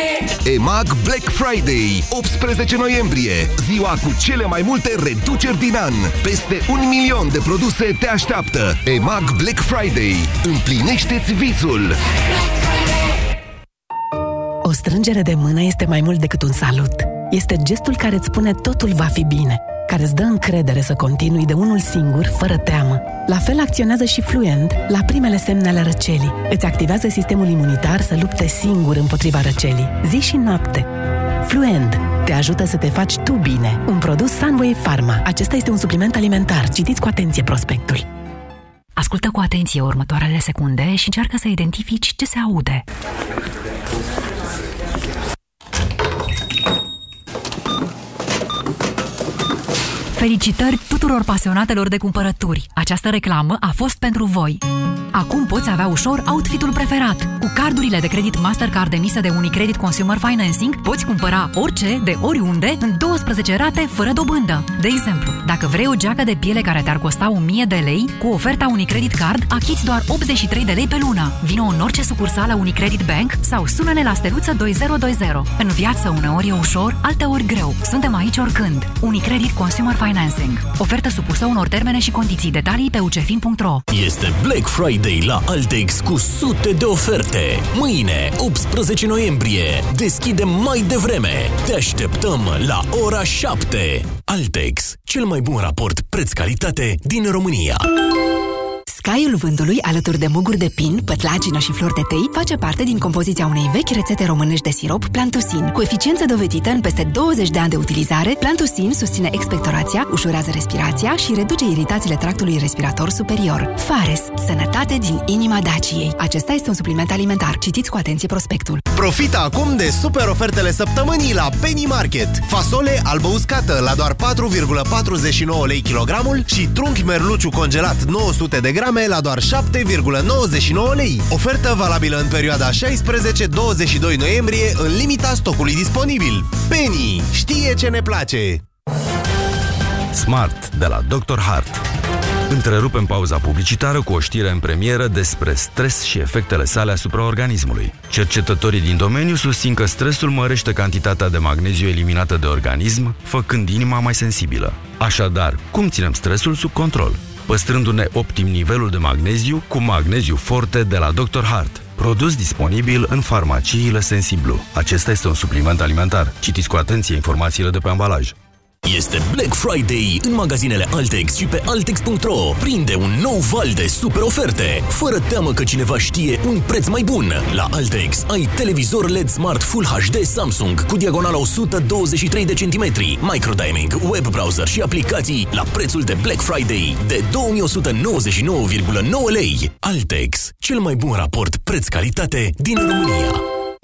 Black, Black Friday EMAG Black Friday, 18 noiembrie, ziua cu cele mai multe reduceri din an. Peste un milion de produse te așteaptă. EMAG Black Friday. Împlinește-ți visul! O strângere de mână este mai mult decât un salut. Este gestul care îți spune totul va fi bine, care îți dă încredere să continui de unul singur, fără teamă. La fel acționează și Fluent la primele semne ale răcelii. Îți activează sistemul imunitar să lupte singur împotriva răcelii, zi și noapte. Fluent te ajută să te faci tu bine. Un produs Sunway Pharma. Acesta este un supliment alimentar. Citiți cu atenție prospectul. Ascultă cu atenție următoarele secunde și încearcă să identifici ce se aude. Felicitări tuturor pasionatelor de cumpărături! Această reclamă a fost pentru voi! Acum poți avea ușor outfitul preferat. Cu cardurile de credit Mastercard emise de Unicredit Consumer Financing, poți cumpăra orice, de oriunde, în 12 rate, fără dobândă. De exemplu, dacă vrei o geacă de piele care te-ar costa 1000 de lei, cu oferta Unicredit Card achiți doar 83 de lei pe lună. Vino în orice sucursală Unicredit Bank sau sună-ne la steluță 2020. În viață uneori e ușor, alteori greu. Suntem aici oricând. Unicredit Consumer Financing Financing. Ofertă supusă unor termene și condiții. Detalii pe ucefin.ro Este Black Friday la Altex cu sute de oferte. Mâine, 18 noiembrie, deschidem mai devreme. Te așteptăm la ora 7. Altex, cel mai bun raport preț-calitate din România. Scaiul vântului, alături de muguri de pin, pătlagină și flori de tei, face parte din compoziția unei vechi rețete românești de sirop, Plantusin. Cu eficiență dovedită în peste 20 de ani de utilizare, Plantusin susține expectorația, ușurează respirația și reduce iritațiile tractului respirator superior. Fares, sănătate din inima Daciei. Acesta este un supliment alimentar. Citiți cu atenție prospectul. Profita acum de super ofertele săptămânii la Penny Market. Fasole albă uscată la doar 4,49 lei kilogramul și trunchi merluciu congelat 900 de grame la doar 7,99 lei. Ofertă valabilă în perioada 16-22 noiembrie în limita stocului disponibil. Penny știe ce ne place! Smart de la Dr. Hart. Întrerupem pauza publicitară cu o știre în premieră despre stres și efectele sale asupra organismului. Cercetătorii din domeniu susțin că stresul mărește cantitatea de magneziu eliminată de organism, făcând inima mai sensibilă. Așadar, cum ținem stresul sub control? Păstrându-ne optim nivelul de magneziu cu magneziu forte de la Dr. Hart. Produs disponibil în farmaciile Sensiblu. Acesta este un supliment alimentar. Citiți cu atenție informațiile de pe ambalaj. Este Black Friday în magazinele Altex și pe Altex.ro. Prinde un nou val de super oferte, fără teamă că cineva știe un preț mai bun. La Altex ai televizor LED Smart Full HD Samsung cu diagonala 123 de centimetri, microdiming, web browser și aplicații la prețul de Black Friday de 2199,9 lei. Altex, cel mai bun raport preț-calitate din România.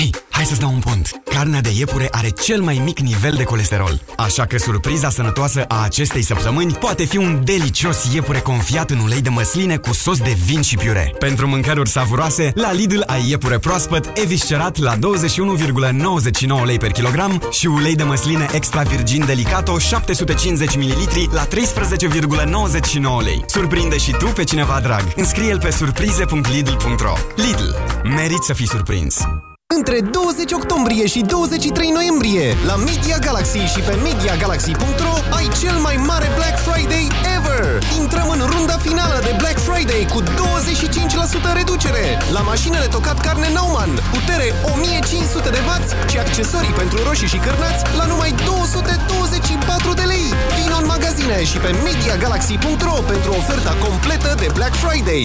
Hei, hai să-ți dau un pont! Carnea de iepure are cel mai mic nivel de colesterol, așa că surpriza sănătoasă a acestei săptămâni poate fi un delicios iepure confiat în ulei de măsline cu sos de vin și piure. Pentru mâncăruri savuroase, la Lidl ai iepure proaspăt, eviscerat la 21,99 lei per kilogram și ulei de măsline extra virgin delicato 750 ml la 13,99 lei. Surprinde și tu pe cineva drag. Înscrie-l pe surprize.lidl.ro Lidl. Merit să fii surprins! Între 20 octombrie și 23 noiembrie, la Media Galaxy și pe MediaGalaxy.ro ai cel mai mare Black Friday ever! Intrăm în runda finală de Black Friday cu 25% reducere la mașinile tocat carne Nauman, putere 1500 de W și accesorii pentru roșii și cârnați la numai 224 de lei. Vino în magazine și pe MediaGalaxy.ro pentru oferta completă de Black Friday.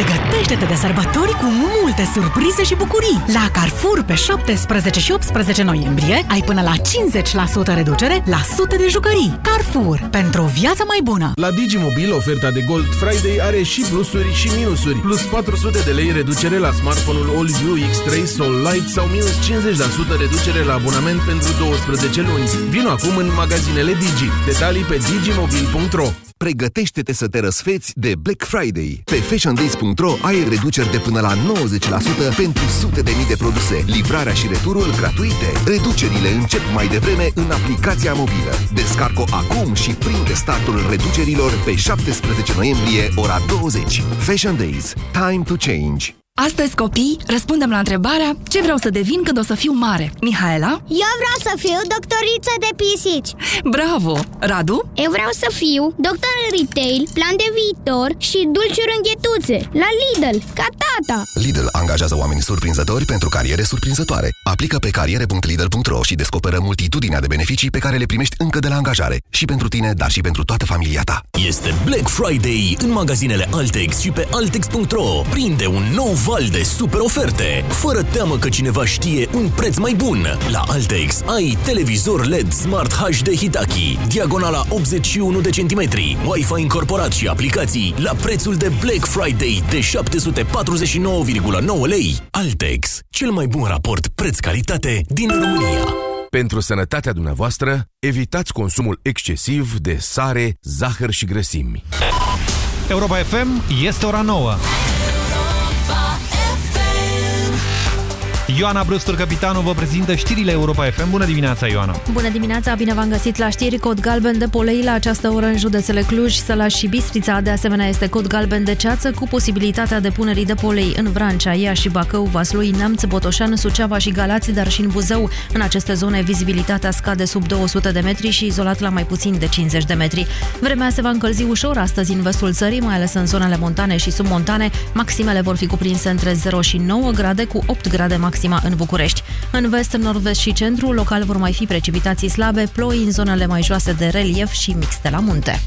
Pregătește-te de sărbători cu multe surprize și bucurii! La Carrefour pe 17 și 18 noiembrie ai până la 50% reducere la sute de jucării. Carrefour, pentru o viață mai bună! La Digimobil, oferta de Gold Friday are și plusuri și minusuri. Plus 400 de lei reducere la smartphone-ul AllView X3 Soul Light sau minus 50% reducere la abonament pentru 12 luni. Vino acum în magazinele Digi. Detalii pe digimobil.ro Pregătește-te să te răsfeți de Black Friday. Pe fashiondays.ro ai reduceri de până la 90% pentru sute de mii de produse. Livrarea și returul gratuite. Reducerile încep mai devreme în aplicația mobilă. Descarcă acum și prinde startul reducerilor pe 17 noiembrie, ora 20. Fashion Days. Time to change. Astăzi, copii, răspundem la întrebarea ce vreau să devin când o să fiu mare. Mihaela? Eu vreau să fiu doctoriță de pisici. Bravo! Radu? Eu vreau să fiu doctor în retail, plan de viitor și dulciuri înghetuțe, la Lidl, ca tata. Lidl angajează oameni surprinzători pentru cariere surprinzătoare. Aplică pe cariere.lidl.ro și descoperă multitudinea de beneficii pe care le primești încă de la angajare. Și pentru tine, dar și pentru toată familia ta. Este Black Friday în magazinele Altex și pe Altex.ro. Prinde un nou val de super oferte, fără teamă că cineva știe un preț mai bun. La Altex ai televizor LED Smart HD Hitachi, diagonala 81 de centimetri, Wi-Fi incorporat și aplicații la prețul de Black Friday de 749,9 lei. Altex, cel mai bun raport preț-calitate din România. Pentru sănătatea dumneavoastră, evitați consumul excesiv de sare, zahăr și grăsimi. Europa FM este ora 9. Ioana Brustur, capitanul, vă prezintă știrile Europa FM. Bună dimineața, Ioana! Bună dimineața, bine v-am găsit la știri. Cod galben de polei la această oră în județele Cluj, Sălaș și Bistrița. De asemenea, este cod galben de ceață cu posibilitatea depunerii de polei în Vrancea, Iași, Bacău, Vaslui, Neamț, Botoșan, Suceava și Galați, dar și în Buzău. În aceste zone, vizibilitatea scade sub 200 de metri și izolat la mai puțin de 50 de metri. Vremea se va încălzi ușor astăzi în vestul țării, mai ales în zonele montane și submontane. Maximele vor fi cuprinse între 0 și 9 grade, cu 8 grade maxima în București. În vest, nord-vest și centru, local vor mai fi precipitații slabe, ploi în zonele mai joase de relief și mixte la munte.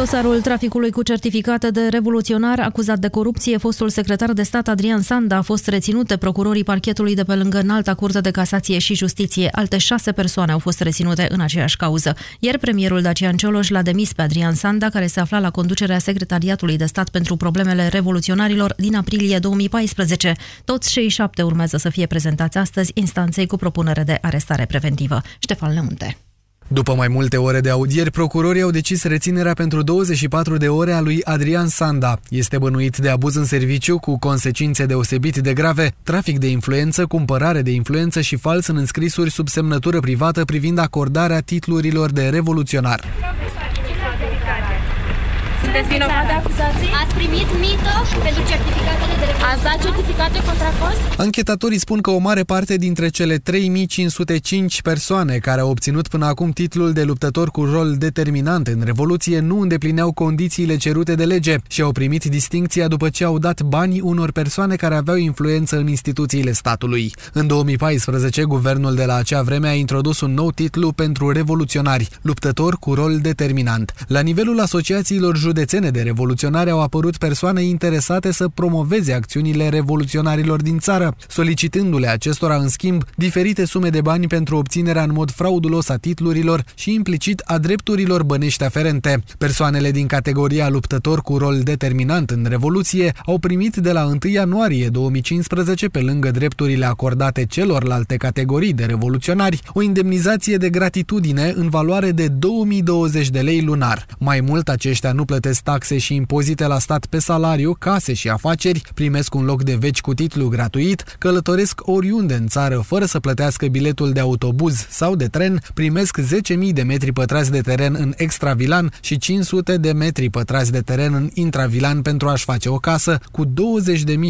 Dosarul traficului cu certificate de revoluționar acuzat de corupție, fostul secretar de stat Adrian Sanda a fost reținut de procurorii parchetului de pe lângă înalta curte de casație și justiție. Alte șase persoane au fost reținute în aceeași cauză. Iar premierul Dacian Cioloș l-a demis pe Adrian Sanda, care se afla la conducerea Secretariatului de Stat pentru Problemele Revoluționarilor din aprilie 2014. Toți cei șapte urmează să fie prezentați astăzi instanței cu propunere de arestare preventivă. Ștefan Leunte. După mai multe ore de audieri, procurorii au decis reținerea pentru 24 de ore a lui Adrian Sanda. Este bănuit de abuz în serviciu cu consecințe deosebit de grave, trafic de influență, cumpărare de influență și fals în înscrisuri sub semnătură privată privind acordarea titlurilor de revoluționar. Sunteți vinovat de acuzații? Ați primit mită pentru certificatele de recunoaștere? Ați dat certificate contra cost? Anchetatorii spun că o mare parte dintre cele 3505 persoane care au obținut până acum titlul de luptător cu rol determinant în Revoluție nu îndeplineau condițiile cerute de lege și au primit distincția după ce au dat bani unor persoane care aveau influență în instituțiile statului. În 2014, guvernul de la acea vreme a introdus un nou titlu pentru revoluționari, luptător cu rol determinant. La nivelul asociațiilor județene de revoluționari au apărut persoane interesate să promoveze acțiunile revoluționarilor din țară, solicitându-le acestora în schimb diferite sume de bani pentru obținerea în mod fraudulos a titlurilor și implicit a drepturilor bănești aferente. Persoanele din categoria luptător cu rol determinant în Revoluție au primit de la 1 ianuarie 2015, pe lângă drepturile acordate celorlalte categorii de revoluționari, o indemnizație de gratitudine în valoare de 2020 de lei lunar. Mai mult, aceștia nu plătesc taxe și impozite la stat pe salariu, case și afaceri, primesc un loc de veci cu titlu gratuit, călătoresc oriunde în țară fără să plătească biletul de autobuz sau de tren, primesc 10.000 de metri pătrați de teren în extravilan și 500 de metri pătrați de teren în intravilan pentru a-și face o casă cu 20.000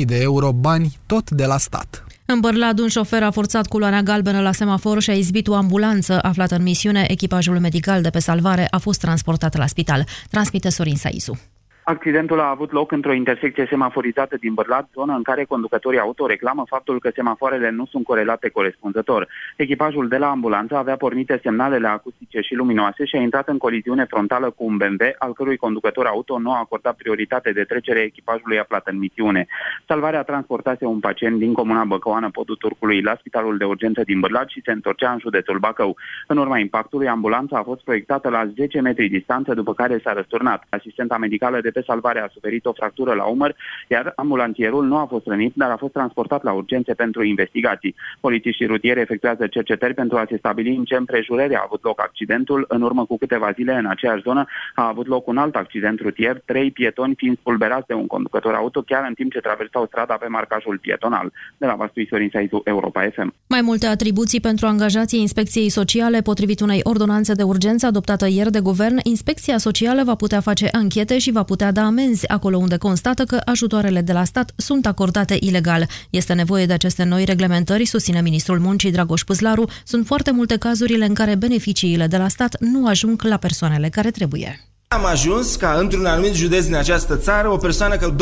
de euro bani tot de la stat. În Bărlad, un șofer a forțat culoarea galbenă la semafor și a izbit o ambulanță aflată în misiune. Echipajul medical de pe salvare a fost transportat la spital. Transmite Sorin Saizu. Accidentul a avut loc într-o intersecție semaforizată din Bărlat, zonă în care conducătorii auto reclamă faptul că semafoarele nu sunt corelate corespunzător. Echipajul de la ambulanță avea pornite semnalele acustice și luminoase și a intrat în coliziune frontală cu un BMW, al cărui conducător auto nu a acordat prioritate de trecere echipajului aflat în misiune. Salvarea transportase un pacient din comuna Băcăoană, Podul Turcului, la spitalul de urgență din Bărlat și se întorcea în județul Bacău. În urma impactului, ambulanța a fost proiectată la 10 metri distanță, după care s-a răsturnat. Asistenta medicală de pe salvare a suferit o fractură la umăr, iar ambulantierul nu a fost rănit, dar a fost transportat la urgențe pentru investigații. Polițiștii rutieri efectuează cercetări pentru a se stabili în ce împrejurări a avut loc accidentul. În urmă cu câteva zile, în aceeași zonă, a avut loc un alt accident rutier, trei pietoni fiind spulberați de un conducător auto, chiar în timp ce traversau strada pe marcajul pietonal. De la Vastui Sorin Saitu, Europa FM. Mai multe atribuții pentru angajații Inspecției Sociale, potrivit unei ordonanțe de urgență adoptată ieri de guvern, Inspecția Socială va putea face anchete și va putea putea da amenzi acolo unde constată că ajutoarele de la stat sunt acordate ilegal. Este nevoie de aceste noi reglementări, susține ministrul muncii Dragoș Puzlaru. Sunt foarte multe cazurile în care beneficiile de la stat nu ajung la persoanele care trebuie. Am ajuns ca într-un anumit județ din această țară o persoană cu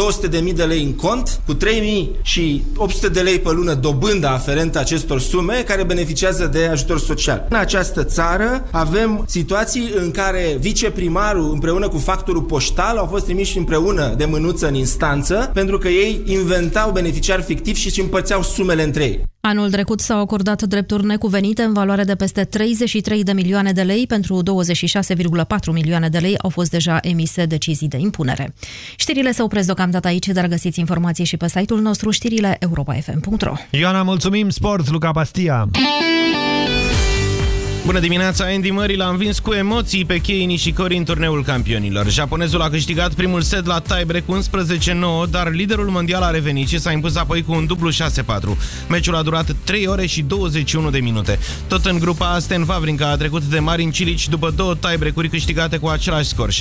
200.000 de lei în cont, cu 3.000 și 800 de lei pe lună dobândă aferentă acestor sume care beneficiază de ajutor social. În această țară avem situații în care viceprimarul împreună cu factorul poștal au fost trimiși împreună de mânuță în instanță pentru că ei inventau beneficiari fictivi și își împărțeau sumele între ei. Anul trecut s-au acordat drepturi necuvenite în valoare de peste 33 de milioane de lei. Pentru 26,4 milioane de lei au fost deja emise decizii de impunere. Știrile se opresc deocamdată aici, dar găsiți informații și pe site-ul nostru știrile europa.fm.ro Ioana, mulțumim! Sport, Luca Pastia! Bună dimineața, Andy Murray l-a învins cu emoții pe Kei Nishikori în turneul campionilor. Japonezul a câștigat primul set la tiebreak 11-9, dar liderul mondial a revenit și s-a impus apoi cu un dublu 6-4. Meciul a durat 3 ore și 21 de minute. Tot în grupa A, Stan Wawrinka a trecut de Marin Cilic după două tiebreak-uri câștigate cu același scor, 7-3.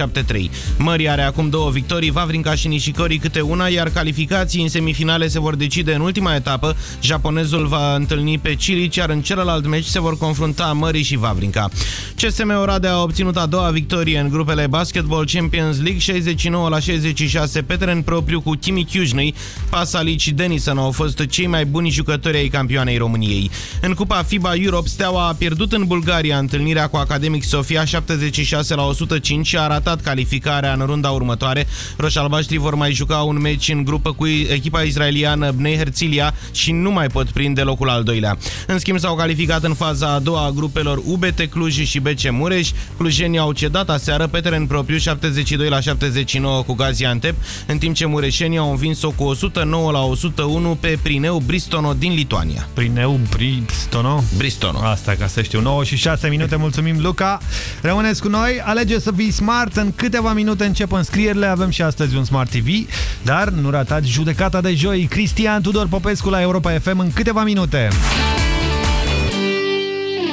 Murray are acum două victorii, Wawrinka și Nishikori câte una, iar calificații în semifinale se vor decide în ultima etapă. Japonezul va întâlni pe Cilic, iar în celălalt meci se vor confrunta Murray și Vavrinca. CSM Oradea a obținut a doua victorie în grupele Basketball Champions League 69 la 66 pe teren propriu cu Timi Chiujnui. Pasalic și Denison au fost cei mai buni jucători ai campioanei României. În Cupa FIBA Europe, Steaua a pierdut în Bulgaria întâlnirea cu Academic Sofia 76 la 105 și a ratat calificarea în runda următoare. Roșalbaștrii vor mai juca un meci în grupă cu echipa israeliană Bnei Herțilia și nu mai pot prinde locul al doilea. În schimb, s-au calificat în faza a doua a grupelor UBT Cluj și BC Mureș. Clujenii au cedat aseară pe teren propriu 72 la 79 cu Gaziantep, în timp ce mureșenii au învins-o cu 109 la 101 pe Prineu Bristono din Lituania. Prineu Bristono? Bristono. Asta ca să știu. 9 și 6 minute, mulțumim Luca. Rămâneți cu noi, alege să fii smart. În câteva minute încep înscrierile, avem și astăzi un Smart TV, dar nu ratați judecata de joi. Cristian Tudor Popescu la Europa FM în câteva minute.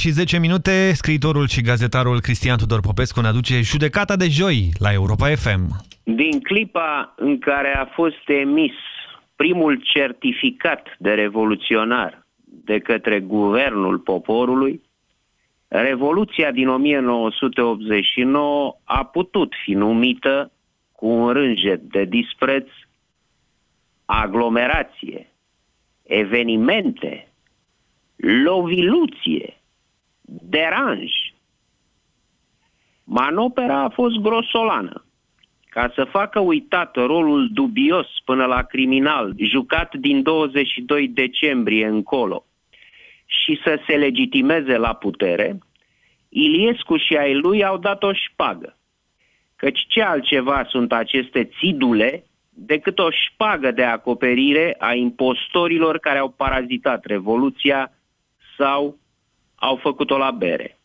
și 10 minute. Scriitorul și gazetarul Cristian Tudor Popescu ne aduce judecata de joi la Europa FM. Din clipa în care a fost emis primul certificat de revoluționar de către guvernul poporului, Revoluția din 1989 a putut fi numită cu un rânjet de dispreț aglomerație, evenimente, loviluție, deranj. Manopera a fost grosolană ca să facă uitat rolul dubios până la criminal, jucat din 22 decembrie încolo, și să se legitimeze la putere, Iliescu și ai lui au dat o șpagă. Căci ce altceva sunt aceste țidule decât o șpagă de acoperire a impostorilor care au parazitat Revoluția sau au făcut-o la bere.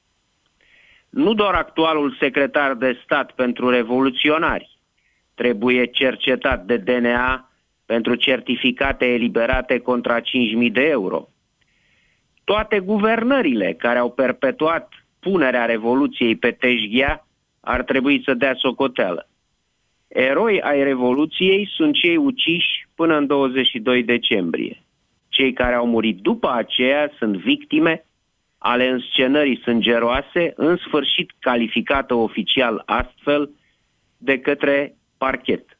Nu doar actualul secretar de stat pentru revoluționari trebuie cercetat de DNA pentru certificate eliberate contra 5.000 de euro. Toate guvernările care au perpetuat punerea Revoluției pe teșghia ar trebui să dea socoteală. Eroi ai Revoluției sunt cei uciși până în 22 decembrie. Cei care au murit după aceea sunt victime ale înscenării sângeroase, în sfârșit calificată oficial astfel de către parchet.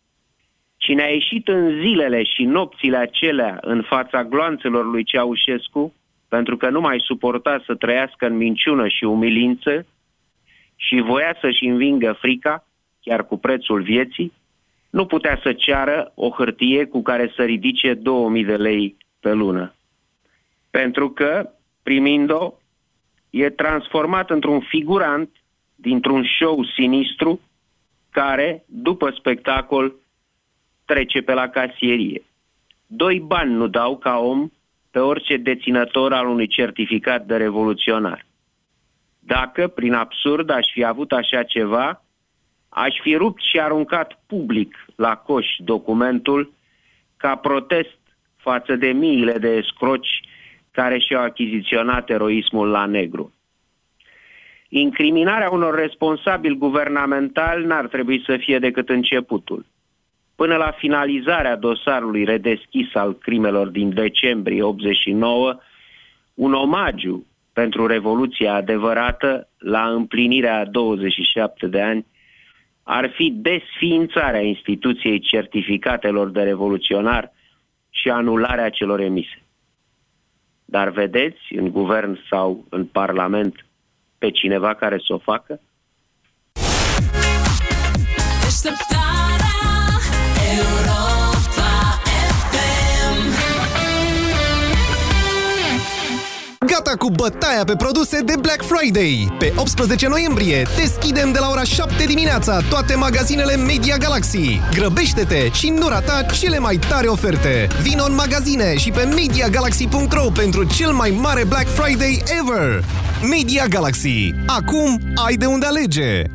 Cine a ieșit în zilele și nopțile acelea în fața gloanțelor lui Ceaușescu, pentru că nu mai suporta să trăiască în minciună și umilință și voia să-și învingă frica, chiar cu prețul vieții, nu putea să ceară o hârtie cu care să ridice 2000 de lei pe lună. Pentru că, primind-o, e transformat într-un figurant dintr-un show sinistru care, după spectacol, trece pe la casierie. Doi bani nu dau ca om pe orice deținător al unui certificat de revoluționar. Dacă, prin absurd, aș fi avut așa ceva, aș fi rupt și aruncat public la coș documentul ca protest față de miile de escroci care și-au achiziționat eroismul la negru. Incriminarea unor responsabili guvernamentali n-ar trebui să fie decât începutul. Până la finalizarea dosarului redeschis al crimelor din decembrie 89, un omagiu pentru Revoluția adevărată la împlinirea 27 de ani ar fi desființarea instituției certificatelor de revoluționar și anularea celor emise. Dar vedeți în guvern sau în parlament pe cineva care să o facă? Deșteptarea Europa cu bătaia pe produse de Black Friday! Pe 18 noiembrie deschidem de la ora 7 dimineața toate magazinele Media Galaxy. Grăbește-te și nu rata cele mai tare oferte! Vino în magazine și pe MediaGalaxy.ro pentru cel mai mare Black Friday ever! Media Galaxy. Acum ai de unde alege!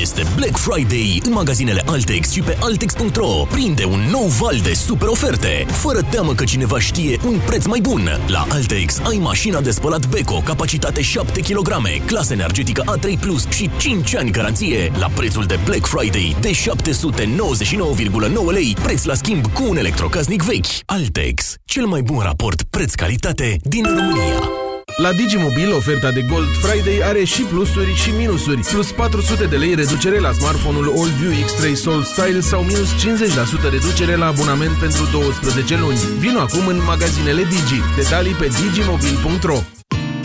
Este Black Friday în magazinele Altex și pe Altex.ro. Prinde un nou val de super oferte, fără teamă că cineva știe un preț mai bun. La Altex ai mașina de spălat Beko, capacitate 7 kg, clasă energetică A3+, Plus și 5 ani garanție, la prețul de Black Friday de 799,9 lei, preț la schimb cu un electrocasnic vechi. Altex, cel mai bun raport preț-calitate din România. La Digimobil, oferta de Gold Friday are și plusuri și minusuri. Plus 400 de lei reducere la smartphone-ul AllView X3 Soul Style sau minus 50% reducere la abonament pentru 12 luni. Vino acum în magazinele Digi. Detalii pe digimobil.ro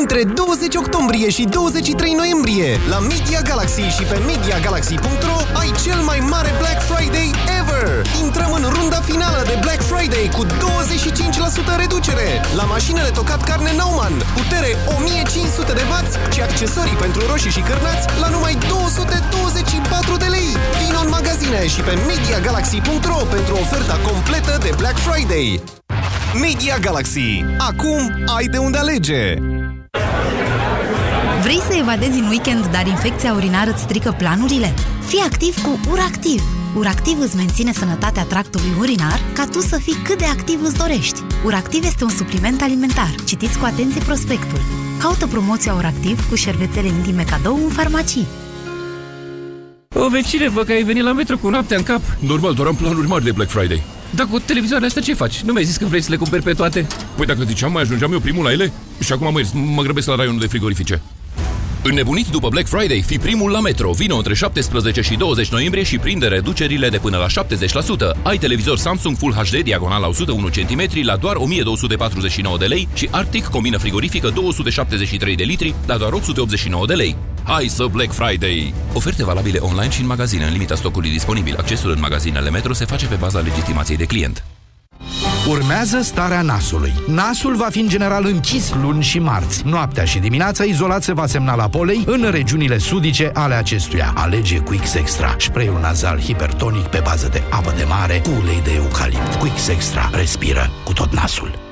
Între 20 octombrie și 23 noiembrie, la Media Galaxy și pe MediaGalaxy.ro ai cel mai mare Black Friday ever! Intrăm în runda finală de Black Friday cu 25% reducere la mașinile tocat carne Nauman, putere 1500 de W și accesorii pentru roșii și cârnați la numai 224 de lei. Vino în magazine și pe MediaGalaxy.ro pentru oferta completă de Black Friday. Media Galaxy. Acum ai de unde alege! Vrei să evadezi în weekend, dar infecția urinară îți strică planurile? Fii activ cu URACTIV! URACTIV îți menține sănătatea tractului urinar ca tu să fii cât de activ îți dorești. URACTIV este un supliment alimentar. Citiți cu atenție prospectul. Caută promoția URACTIV cu șervețele intime cadou în farmacii. O, vecine, văd că ai venit la metro cu noaptea în cap. Normal, doar am planuri mari de Black Friday. Dar cu televizoarele astea ce faci? Nu mi-ai zis că vrei să le cumperi pe toate? Păi dacă ziceam, mai ajungeam eu primul la ele? Și acum mă, mă grăbesc la raionul de frigorifice. Înnebunit după Black Friday, fi primul la Metro. Vino între 17 și 20 noiembrie și prinde reducerile de până la 70%. Ai televizor Samsung Full HD diagonal la 101 cm la doar 1249 de lei și Arctic combină frigorifică 273 de litri la doar 889 de lei. Hai să Black Friday! Oferte valabile online și în magazine în limita stocului disponibil. Accesul în magazinele Metro se face pe baza legitimației de client. Urmează starea nasului. Nasul va fi în general închis luni și marți. Noaptea și dimineața izolat se va semna la polei în regiunile sudice ale acestuia. Alege Quix Extra, spray-ul nazal hipertonic pe bază de apă de mare cu ulei de eucalipt. Quix Extra respiră cu tot nasul.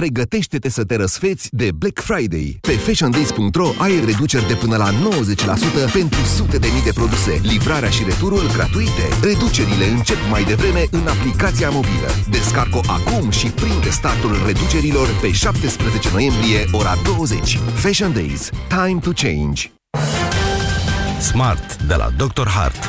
Pregătește-te să te răsfeți de Black Friday. Pe fashiondays.ro ai reduceri de până la 90% pentru sute de mii de produse. Livrarea și returul gratuite. Reducerile încep mai devreme în aplicația mobilă. Descarcă acum și prinde startul reducerilor pe 17 noiembrie, ora 20. Fashion Days. Time to change. Smart de la Dr. Hart.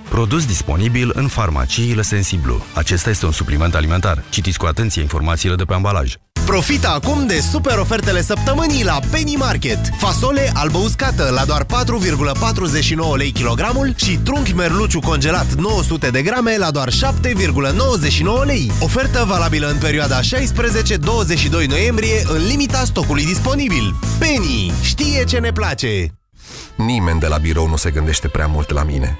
Produs disponibil în farmaciile Sensiblu. Acesta este un supliment alimentar. Citiți cu atenție informațiile de pe ambalaj. Profita acum de super ofertele săptămânii la Penny Market. Fasole albă uscată la doar 4,49 lei kilogramul și trunchi merluciu congelat 900 de grame la doar 7,99 lei. Ofertă valabilă în perioada 16-22 noiembrie în limita stocului disponibil. Penny știe ce ne place! Nimeni de la birou nu se gândește prea mult la mine.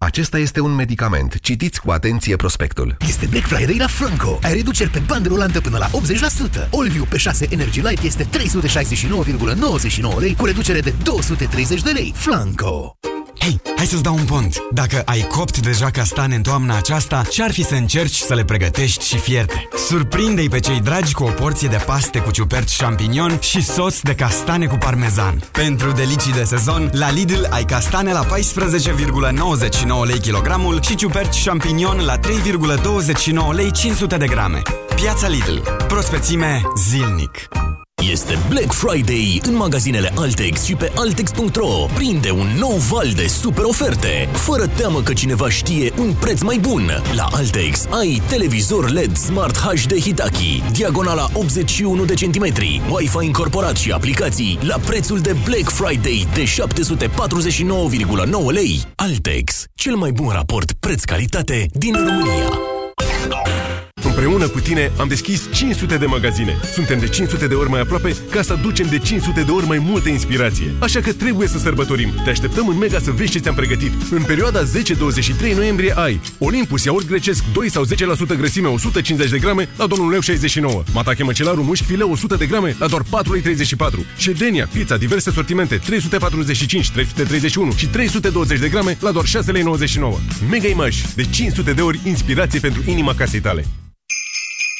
Acesta este un medicament. Citiți cu atenție prospectul. Este Black Friday la Flanco. Ai reduceri pe bandă rulantă până la 80%. Allview pe 6 Energy Light este 369,99 lei cu reducere de 230 de lei. Flanco. Hei, hai să-ți dau un pont. Dacă ai copt deja castane în toamna aceasta, ce-ar fi să încerci să le pregătești și fierte? Surprinde-i pe cei dragi cu o porție de paste cu ciuperci champignon și sos de castane cu parmezan. Pentru delicii de sezon, la Lidl ai castane la 14,99 lei kilogramul și ciuperci champignon la 3,29 lei 500 de grame. Piața Lidl. Prospețime zilnic. Este Black Friday în magazinele Altex și pe Altex.ro. Prinde un nou val de super oferte, fără teamă că cineva știe un preț mai bun. La Altex ai televizor LED Smart HD Hitachi, diagonala 81 de centimetri, Wi-Fi incorporat și aplicații la prețul de Black Friday de 749,9 lei. Altex, cel mai bun raport preț-calitate din România. Împreună cu tine am deschis 500 de magazine. Suntem de 500 de ori mai aproape ca să aducem de 500 de ori mai multă inspirație. Așa că trebuie să sărbătorim. Te așteptăm în Mega să vezi ce ți-am pregătit. În perioada 10-23 noiembrie ai Olympus iaurt grecesc 2 sau 10% grăsime 150 de grame la doar 1,69 lei. Matache măcelarul mușchi fileu 100 de grame la doar 4,34 lei. Ședenia, pizza, diverse sortimente 345, 331 și 320 de grame la doar 6,99 lei. Mega Image, de 500 de ori inspirație pentru inima casei tale.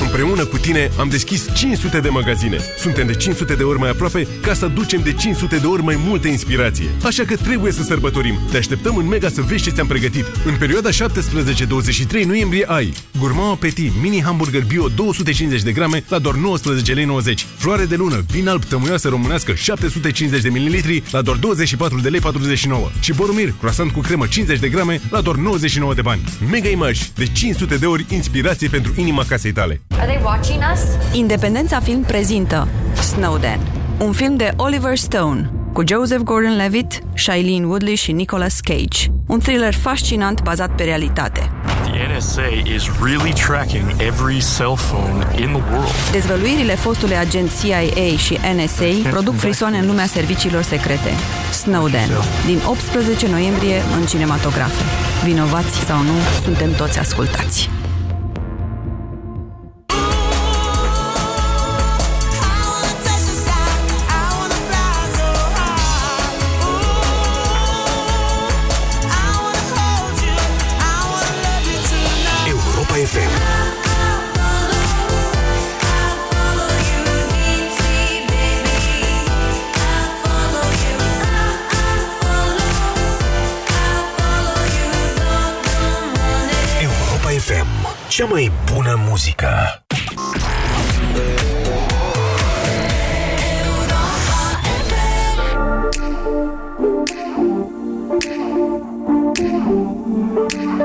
Împreună cu tine am deschis 500 de magazine. Suntem de 500 de ori mai aproape ca să ducem de 500 de ori mai multă inspirație. Așa că trebuie să sărbătorim. Te așteptăm în Mega să vezi ce ți-am pregătit. În perioada 17-23 noiembrie ai Gourmand Appetit Mini Hamburger Bio 250 de grame la doar 19,90 lei. Floare de lună, vin alb tămâioasă românească 750 de ml la doar 24 de lei 49. Și Boromir, croissant cu cremă 50 de grame la doar 99 de bani. Mega Image, de 500 de ori inspirație pentru inima casei tale. Are they watching us? Independența Film prezintă Snowden, un film de Oliver Stone cu Joseph Gordon-Levitt, Shailene Woodley și Nicolas Cage. Un thriller fascinant bazat pe realitate. The NSA is really tracking every cell phone in the world. Dezvăluirile fostului agent CIA și NSA produc frisoane în lumea serviciilor secrete. Snowden, din 18 noiembrie în cinematografe. Vinovați sau nu, suntem toți ascultați. Cea mai bună muzică. I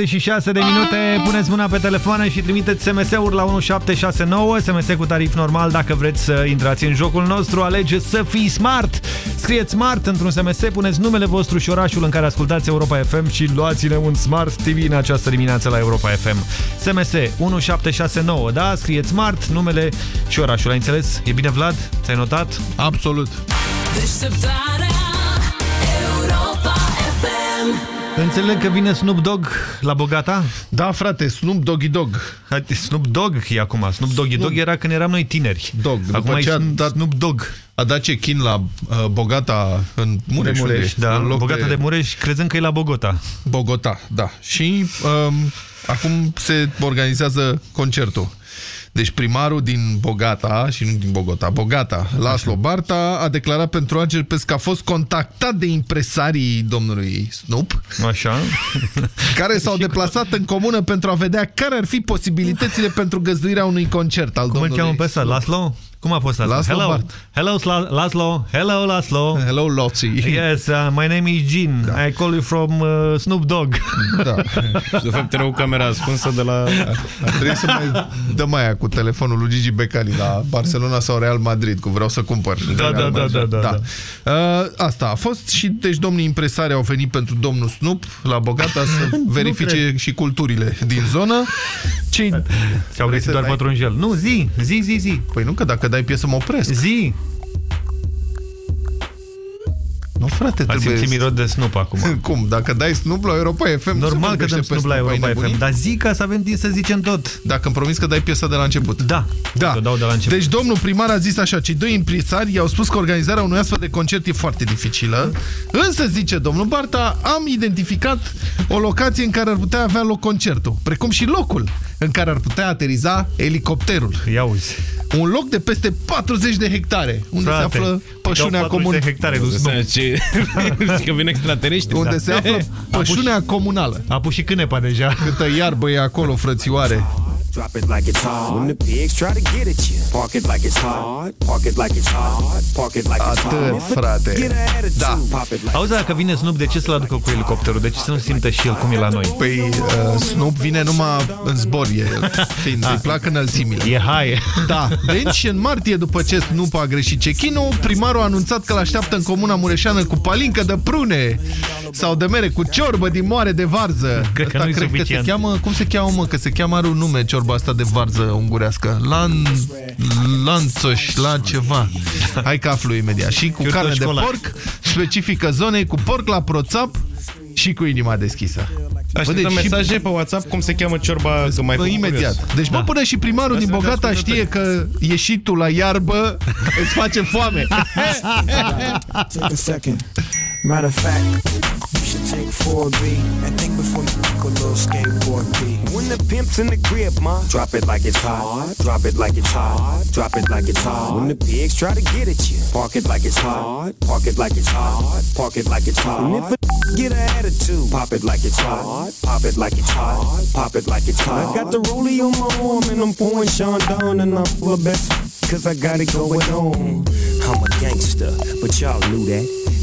26 de minute. Puneți mâna pe telefoane și trimiteți SMS-uri la 1769, SMS cu tarif normal dacă vreți să intrați în jocul nostru. Alegeți să fii smart. Scrieți smart într-un SMS, puneți numele vostru și orașul în care ascultați Europa FM și luați-ne un Smart TV în această dimineață la Europa FM. SMS 1769, da? Scrieți smart, numele și orașul. Ai înțeles? E bine, Vlad? Ți-ai notat? Absolut. Deșteptarea Înțeleg că vine Snoop Dogg la Bogata? Da, frate, Snoop Doggy Dog. Snoop Dogg e acum. Snoop Doggy Dog era când eram noi tineri. Dog. Acum e ce a Snoop, dat, Snoop Dogg. A dat check-in la uh, Bogata în Mureș. De Mureș, unde e? da. În loc Bogata de... de Mureș, crezând că e la Bogota. Bogota, da. Și um, acum se organizează concertul. Deci primarul din Bogata, și nu din Bogota, Bogata, Laslo Barta, a declarat pentru Angel Pes că a fost contactat de impresarii domnului Snoop. Așa. Care s-au deplasat în comună pentru a vedea care ar fi posibilitățile pentru găzduirea unui concert al Cum domnului îl cheamă pe ăsta? Laslo? Cum a fost asta? Laszlo Hello, Bart. hello Sla Laszlo. Hello, Laslo. Hello, Lotzi. Yes, uh, my name is Gene. Da. I call you from uh, Snoop Dogg. Da. De fapt, era o cameră ascunsă de la... Trebuie să mai dăm aia cu telefonul lui Gigi Becali la Barcelona sau Real Madrid, cu vreau să cumpăr. Da, Real da, da, Madrid. da, da, Uh, asta a fost și deci domnii impresari au venit pentru domnul Snoop la Bogata să verifice cred. și culturile din zonă. Cei... Și-au găsit doar pătrunjel. Nu, zi, zi, zi, zi. Păi nu, că dacă dai piesă mă opresc. Zi. Nu, frate, A trebuie... simțit miros de Snoop acum. Cum? Dacă dai Snoop la Europa FM, nu se Normal că vorbește dăm pe Snoop la ai Europa nebunit? FM, dar zi ca să avem timp să zicem tot. Dacă îmi promis că dai piesa de la început. Da, da. o dau de la început. Deci domnul primar a zis așa, cei doi impresari i-au spus că organizarea unui astfel de concert e foarte dificilă, însă, zice domnul Barta, am identificat o locație în care ar putea avea loc concertul, precum și locul în care ar putea ateriza elicopterul. Ia uzi. Un loc de peste 40 de hectare, unde Frate, se află pășunea dau 40 comunală. de hectare lui Snoop. Ce... că vin extraterestri. Unde da. se află pășunea comunală. A pus și cânepa deja. Câtă iarbă e acolo, frățioare. Drop it like it's hot. When the pigs try to get at you, park it like it's hot. Park it like it's hot. Park it like it's hot. Atât, frate. Get an attitude. Da. Pop it like Auzi, dacă vine Snoop, de ce să-l aducă cu elicopterul? De ce să nu simtă și el cum e la noi? Păi uh, Snoop vine numai în zbor, e, fiind, îi plac înălțimile. E hai. Da, deci în martie, după ce Snoop a greșit check-in primarul a anunțat că l-așteaptă în comuna mureșeană cu palincă de prune sau de mere cu ciorbă din moare de varză. Cred că Asta nu-i cred că se suficient. cheamă, cum se cheamă, mă? Că se cheamă, are un nume, ciorba asta de varză ungurească. Lan... Lanțoș, la ceva. Hai că aflu imediat. Și cu carne de Chiurtoșcola. porc, specifică zonei, cu porc la proțap și cu inima deschisă. Așteptăm Bă, deci și- mesaje pe WhatsApp cum se cheamă ciorba, că mai Bă, fac imediat. curios. Deci, bă, Da. până și primarul Hai din să vedem Bogata ascultători. da. știe că ieșitul la iarbă îți face foame. Take a second. Matter of fact, you should take 4B and think before you make a little skateboard beat. When the pimp's in the crib, ma, drop it like it's hot. Drop it like it's hot. Drop it like it's hot. When the pigs try to get at you, park it like it's hot. Park it like it's hot. Park it like it's hot. And if a get an attitude, pop it like it's hot. Pop it like it's hot. Pop it like it's hot. I got the rollie on my arm and I'm pouring Sean down and I'm full of best cause I got it going on. I'm a gangster, but y'all knew that.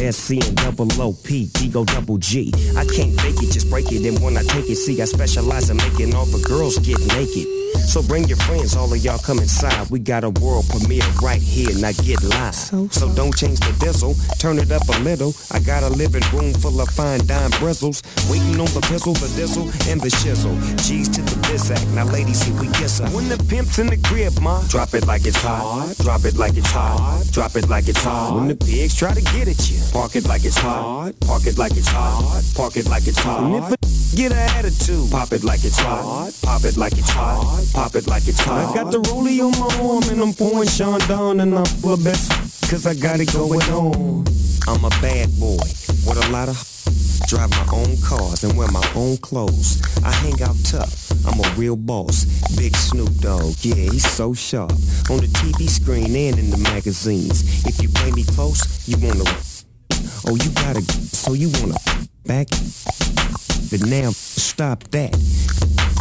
SC and double OP, ego double G. I can't fake it, just break it. And when I take it, see, I specialize in making all the girls get naked. So bring your friends, all of y'all come inside. We got a world premiere right here, now get live. So, don't change the diesel, turn it up a little. I got a living room full of fine dime bristles. Waiting on the pistol, the diesel, and the shizzle. G's to the biz act, now ladies, here we kiss her. When the pimp's in the crib, ma, drop it like it's hot. Drop it like it's hot. Drop it like it's hot. When the pigs try to get at you, park it like it's hot. Park it like it's hot. Park it like it's hot. And if a get an attitude, pop it like it's hot. Pop it like it's hot. Pop it like it's hot. I got the rollie on my arm and I'm pouring Sean down and I'm of best cause I got it going on. I'm a bad boy with a lot of drive my own cars and wear my own clothes. I hang out tough. I'm a real boss. Big Snoop Dogg, yeah, he's so sharp. On the TV screen and in the magazines. If you play me close, you wanna Oh, you gotta, so you wanna back but now stop that.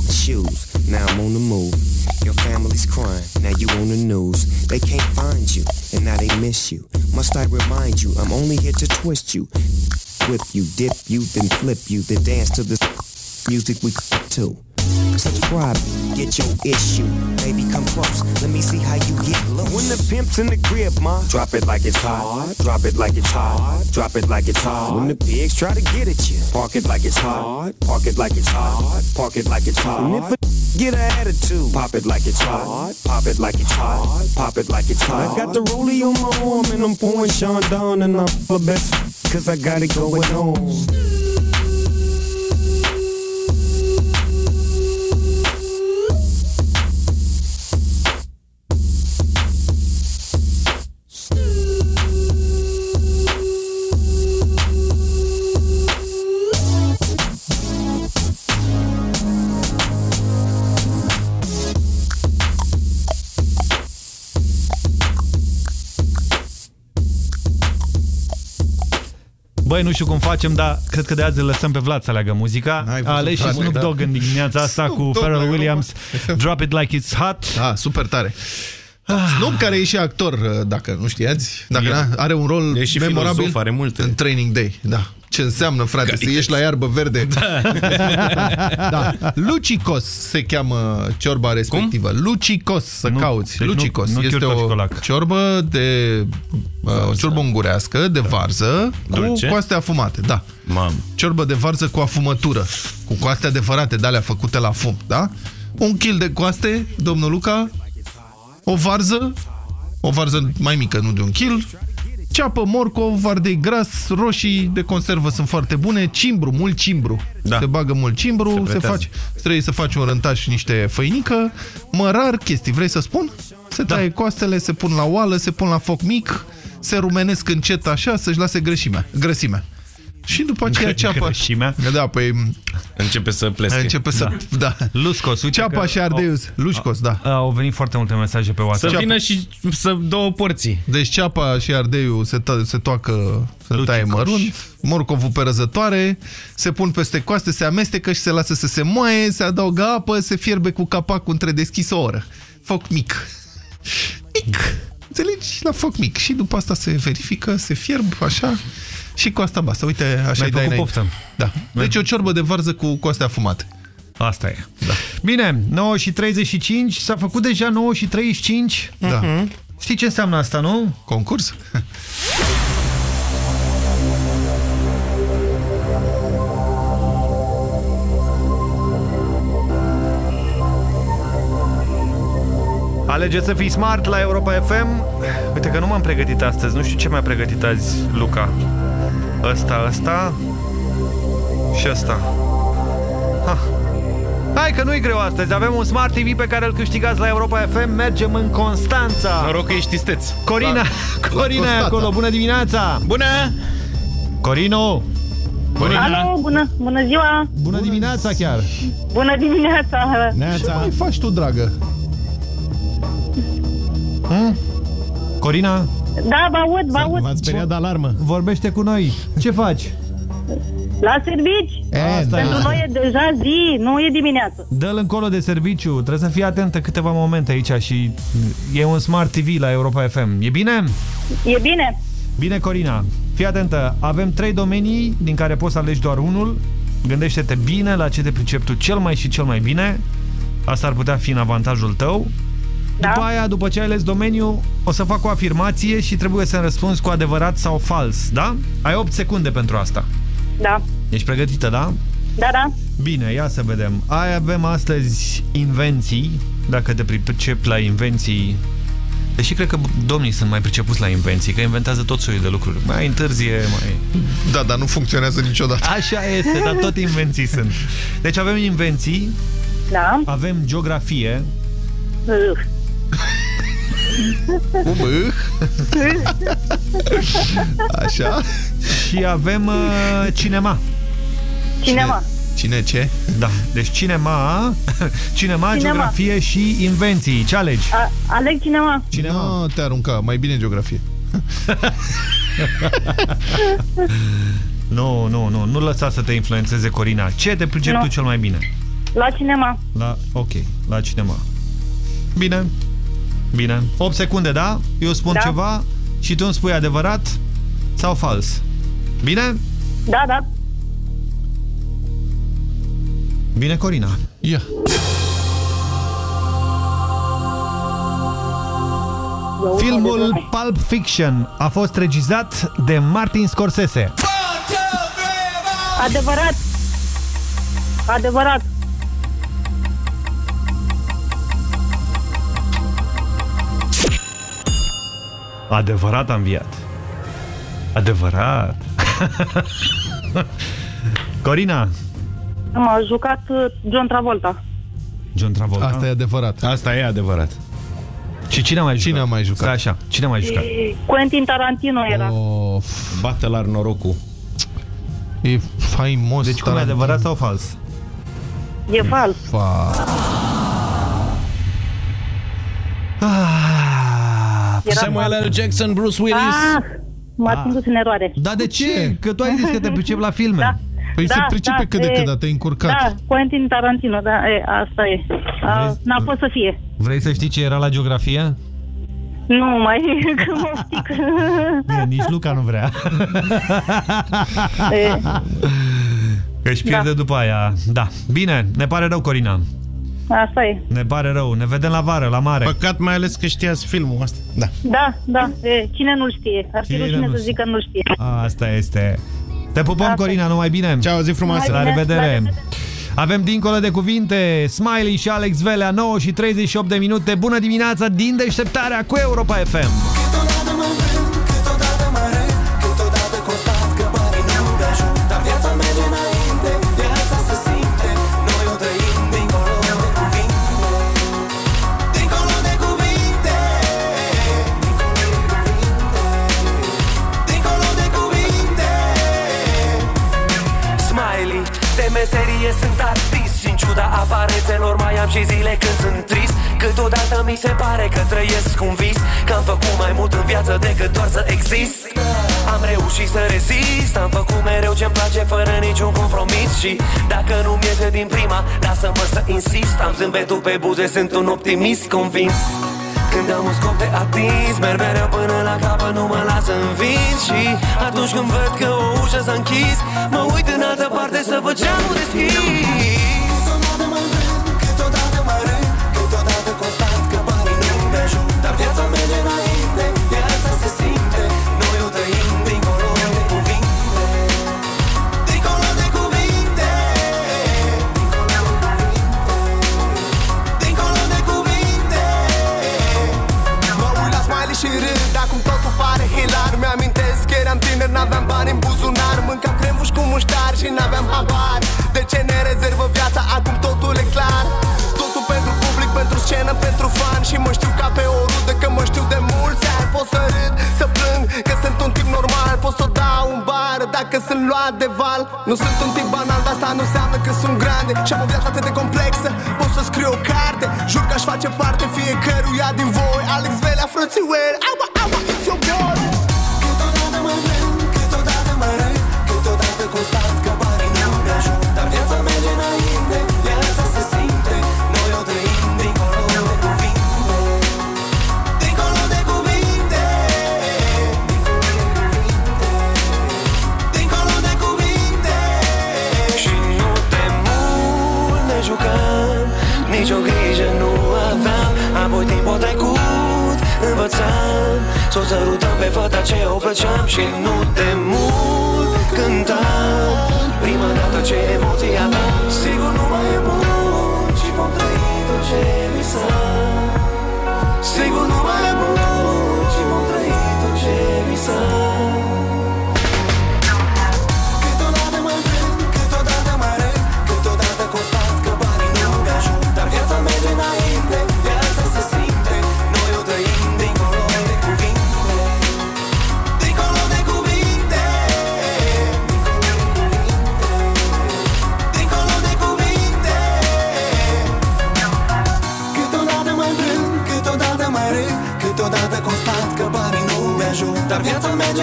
Shoes, now I'm on the move. Your family's crying, now you on the news. They can't find you, and now they miss you. Must I remind you, I'm only here to twist you. Whip you, dip you, then flip you, then dance to this music we to. Subscribe, get your issue. Baby, come close. Let me see how you get low. When the pimp's in the crib, ma, drop it like it's hot. Drop it like it's hot. Drop it like it's hot. When the pigs try to get at you, park it like it's hot. Park it like it's hot. Park it like it's hot. And if a get an attitude, pop it like it's hot. Pop it like it's hot. Pop it like it's hot. I got the rollie on my arm and I'm pouring Sean down and I'm the best. Cause I got it going on. Băi, nu știu cum facem, dar cred că de azi îl lăsăm pe Vlad să aleagă muzica. N-ai A văzut, ales și frate, Snoop da. Dogg în dimineața asta Snoop cu Dogg, Pharrell la Williams. Drop it like it's hot. Ah, super tare. Snoop, care e și actor, dacă nu știați, dacă E. na, are un rol E și memorabil filozof, are multe. în Training Day. Da. Ce înseamnă, frate, să ieși la iarbă verde. da. Lucicos se cheamă ciorba respectivă. Cum? Lucicos, să Nu, cauți. deci nu- Lucicos. nu este o chiurtoșcolac. ciorbă de uh, o ciorbă ungurească, de varză, Dulce? cu coaste afumate. Da. Mam. Ciorbă de varză cu afumătură, cu coaste adevărate, de alea făcute la fum, da? Un kil de coaste, domnul Luca, o varză, o varză mai mică, nu de un kil, ceapă, morcov, ardei gras, roșii de conservă sunt foarte bune, cimbru, mult cimbru. Da. Se bagă mult cimbru, se, pretează. face, trebuie să faci un rântaș și niște făinică, mărar, chestii, vrei să spun? Se Da. taie coastele, se pun la oală, se pun la foc mic, se rumenesc încet așa, să-și lase grăsimea, grăsimea. Și după aceea ceapa... Grăsimea? Da, păi Începe să plesche. începe să... Da. Luscos, uite Ceapa că și ardeius. Lușcos, da. Au venit foarte multe mesaje pe Să WhatsApp. vină și să două porții. Deci ceapa și ardeiul se, to se toacă, se taie mărunt, morcovul pe răzătoare, se pun peste coaste, se amestecă și se lasă să se moaie, se adaugă apă, se fierbe cu capacul întredeschis o oră. Foc mic. Mic. Înțelegi? La foc mic. Și după asta se verifică, se fierb, așa, și cu asta basta. Uite, așa Mi-ai îi dai făcut înainte. poftă. Da. Deci o ciorbă de varză cu coaste afumate. Asta e. Da. Bine, 9 și 35, s-a făcut deja 9 și 35. Da. Știi ce înseamnă asta, nu? Concurs? Alege să fii smart la Europa FM. Uite că nu m-am pregătit astăzi. Nu știu ce mi-a pregătit azi Luca. Ăsta, ăsta și ăsta. Ha. Hai că nu-i greu astăzi. Avem un Smart TV pe care îl câștigați la Europa FM. Mergem în Constanța. Noroc că ești isteț. Corina, La- Corina e Constanța. acolo. Bună dimineața! Bună! Corino! Alo, bună, bună ziua! Bună dimineața chiar! Bună dimineața! Ce mai faci tu, dragă? Hmm? Corina, Da, vă aud, vă aud. V-ați speriat de alarmă. vorbește cu noi. Ce faci? La servici. Asta Pentru e. noi e deja zi, nu e dimineață. Dă-l încolo de serviciu. Trebuie să fii atentă câteva momente aici și e un Smart TV la Europa FM. E bine? E bine? Bine, Corina. Fii atentă. Avem trei domenii din care poți să alegi doar unul. Gândește-te bine la ce te pricepi tu cel mai și cel mai bine. Asta ar putea fi în avantajul tău. Da. După aia, după ce ai ales domeniul, o să fac o afirmație și trebuie să-mi răspunzi cu adevărat sau fals, da? Ai 8 secunde pentru asta. Da. Ești pregătită, da? Da, da. Bine, ia să vedem. Ai avem astăzi invenții, dacă te pricepi la invenții. Deși cred că domnii sunt mai pricepuți la invenții, că inventează tot soiul de lucruri. Mai întârzie, mai... Da, dar nu funcționează niciodată. Așa este, dar tot invenții sunt. Deci avem invenții, Da. avem geografie, Uh. Cu M. Așa. și avem uh, cinema. Cinema. Cine ce? Da, deci cinema, cinema, Cinema. geografie și invenții. Ce alegi? A, aleg cinema. Cinema. No, te arunca, mai bine geografie. Nu, nu, nu, nu lăsa să te influențeze Corina. Ce te pricepi Nu. tu cel mai bine? La cinema. La, ok, la cinema. Bine. Bine. 8 secunde, da? Eu spun Da. ceva și tu îmi spui adevărat sau fals. Bine? Da, da. Bine, Corina. Ia. Filmul Pulp Fiction a fost regizat de Martin Scorsese. Adevărat. Adevărat. Adevărat a înviat. Adevărat. Corina. M-a jucat uh, John Travolta. John Travolta. Asta e adevărat. Asta e adevărat. Și cine a mai jucat? Cine a mai jucat? Stai așa, cine a mai jucat? Quentin Tarantino era. Of, Bate la norocul. e faimos. Deci cum e adevărat sau fals? E fals. Fa... Era Samuel L. Jackson, Bruce Willis. Ah, m-ați indus în eroare. Dar de ce? Că tu ai zis că te pricepi la filme. Da. Păi Da, se pricepe da, cât de e- cât, dar te-ai încurcat. Da, Quentin Tarantino, da, e, asta e. A, Vezi? N-a fost să fie. Vrei să știi ce era la geografie? Nu mai, că mă pic. Bine, nici Luca nu vrea. E, Că își pierde Da. după aia. Da. Bine, ne pare rău, Corina. Asta e. Ne pare rău. Ne vedem la vară, la mare. Păcat mai ales că știați filmul ăsta. Da. Da, da, e, cine nu știe? Ar fi Cine rușine nu să zic că nu știe. Asta este. Te pupăm, Asta. Corina, numai bine. Ceau, zi frumoasă. La Mai bine, revedere. la revedere. Avem dincolo de cuvinte Smiley și Alex Velea 9 și 38 de minute Bună dimineața din deșteptarea cu Europa FM aparențelor mai am și zile când sunt trist. Câteodată mi se pare că trăiesc un vis Că am făcut mai mult în viață decât doar să exist. Am reușit să rezist, am făcut mereu ce-mi place fără niciun compromis. Și dacă nu-mi iese din prima, lasă-mă să insist. Am zâmbetul pe buze, sunt un optimist convins. Când am un scop de atins Merg mereu până la capăt, nu mă las învins Și atunci când văd că o ușă s-a închis Mă uit în altă parte să văd geamul deschis muștar și n-aveam habar. De ce ne rezervă viața, acum totul e clar. Totul pentru public, pentru scenă, pentru fan. Și mă știu ca pe o rudă, că mă știu de mulți ani. Pot să râd, să plâng, că sunt un tip normal. Pot să dau un bar dacă sunt luat de val. Nu sunt un tip banal, dar asta nu înseamnă că sunt grande. Și am o viață atât de complexă, pot să scriu o carte. Jur că aș face parte fiecăruia din voi. Alex Velea, frățiueri, aua, învățam Să o sărutăm pe fata ce o plăceam Și nu de mult cântam Prima dată ce emoții aveam Sigur nu mai e mult Și vom trăi tot ce visam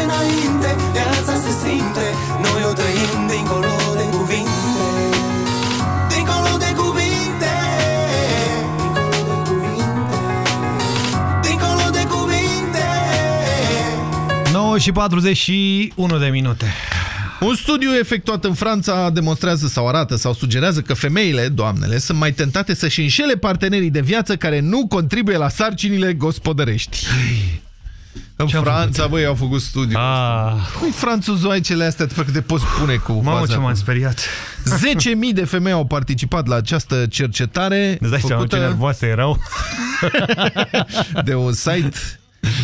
înainte, viața se simte simte Noi o trăim dincolo de cuvinte Dincolo de cuvinte Dincolo de cuvinte 9 și 41 de minute. Un studiu efectuat în Franța demonstrează sau arată sau sugerează că femeile, doamnele, sunt mai tentate să-și înșele partenerii de viață care nu contribuie la sarcinile gospodărești. În Franța, băi, au făcut studiu. Ah. Păi, franțuzoaicele astea, pe cât te poți pune cu Mamă, baza ce m-am cu- speriat. 10.000 de femei au participat la această cercetare Îți dai seama ce nervoase erau? de un site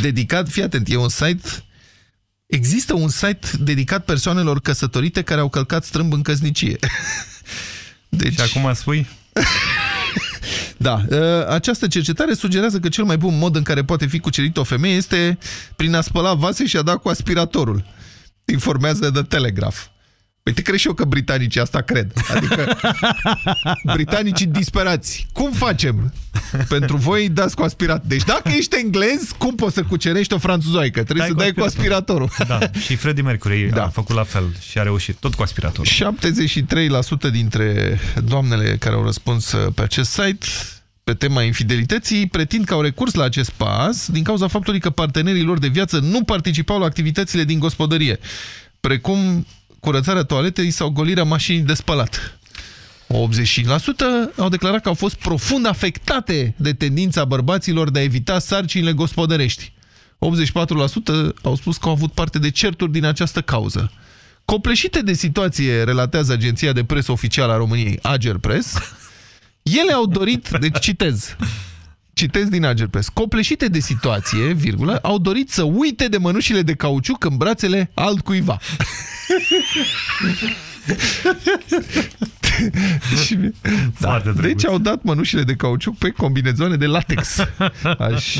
dedicat, fii atent, e un site Există un site dedicat persoanelor căsătorite care au călcat strâmb în căsnicie. Deci... Și acum spui? Da, ă, această cercetare sugerează că cel mai bun mod în care poate fi cucerit o femeie este prin a spăla vase și a da cu aspiratorul. Informează The Telegraph. Păi te crezi și eu că britanicii asta cred. Adică britanicii disperați. Cum facem? Pentru voi dați cu aspirat. Deci dacă ești englez, cum poți să cucerești o franțuzoică? Trebuie Dai să cu dai cu aspiratorul. Da, și Freddie Mercury da. a făcut la fel și a reușit, tot cu aspiratorul. 73% dintre doamnele care au răspuns uh, pe acest site pe tema infidelității pretind că au recurs la acest pas din cauza faptului că partenerii lor de viață nu participau la activitățile din gospodărie, precum curățarea toaletei sau golirea mașinii de spălat. 80% au declarat că au fost profund afectate de tendința bărbaților de a evita sarcinile gospodărești. 84% au spus că au avut parte de certuri din această cauză. Copleșite de situație, relatează agenția de presă oficială a României, Ager Press, ele au dorit, deci citez, citez din Ager Press, copleșite de situație, virgulă, au dorit să uite de mănușile de cauciuc în brațele altcuiva. Și- da. Deci au dat mănușile de cauciuc pe combinezoane de latex. Aș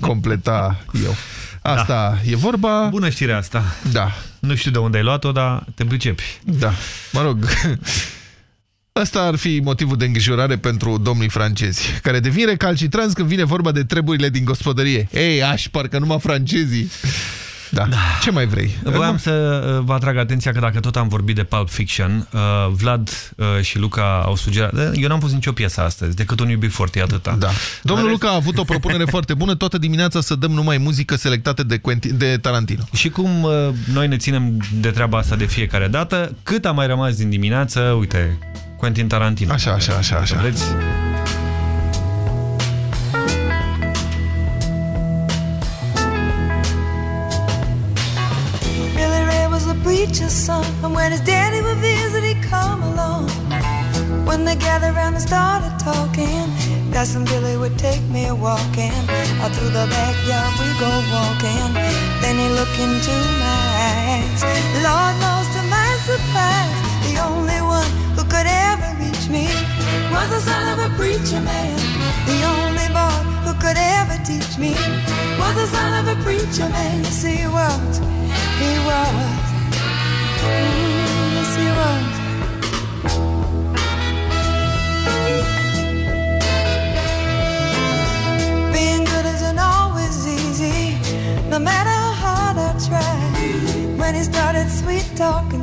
completa eu. Asta da. e vorba. Bună știrea asta. Da. Nu știu de unde ai luat-o, dar te pricepi. Da. Mă rog, Asta ar fi motivul de îngrijorare pentru domnii francezi, care devin recalcitranți când vine vorba de treburile din gospodărie. Ei, aș, parcă numai francezii. Da. da. Ce mai vrei? Voiam să uh, vă atrag atenția că dacă tot am vorbit de Pulp Fiction, uh, Vlad uh, și Luca au sugerat... Eu n-am pus nicio piesă astăzi, decât un iubit foarte atâta. Da. Domnul Luca a avut o propunere foarte bună, toată dimineața să dăm numai muzică selectată de, Quentin, de Tarantino. Și cum uh, noi ne ținem de treaba asta de fiecare dată, cât a mai rămas din dimineață, uite, Quentin Tarantino. Așa, așa, așa, așa. Vreți? Billy Ray was the preacher's son, and when his daddy would visit, he'd come along. When they gathered around and started talking, Cousin Billy would take me a walking. Out through the backyard we go walking. Then he looked into my eyes. Lord knows to my surprise, the only one was the son of a preacher man. The only boy who could ever teach me was the son of a preacher man. Yes, he was. He was. Mm, yes, he was. Being good isn't always easy, no matter how hard I try. When he started sweet talking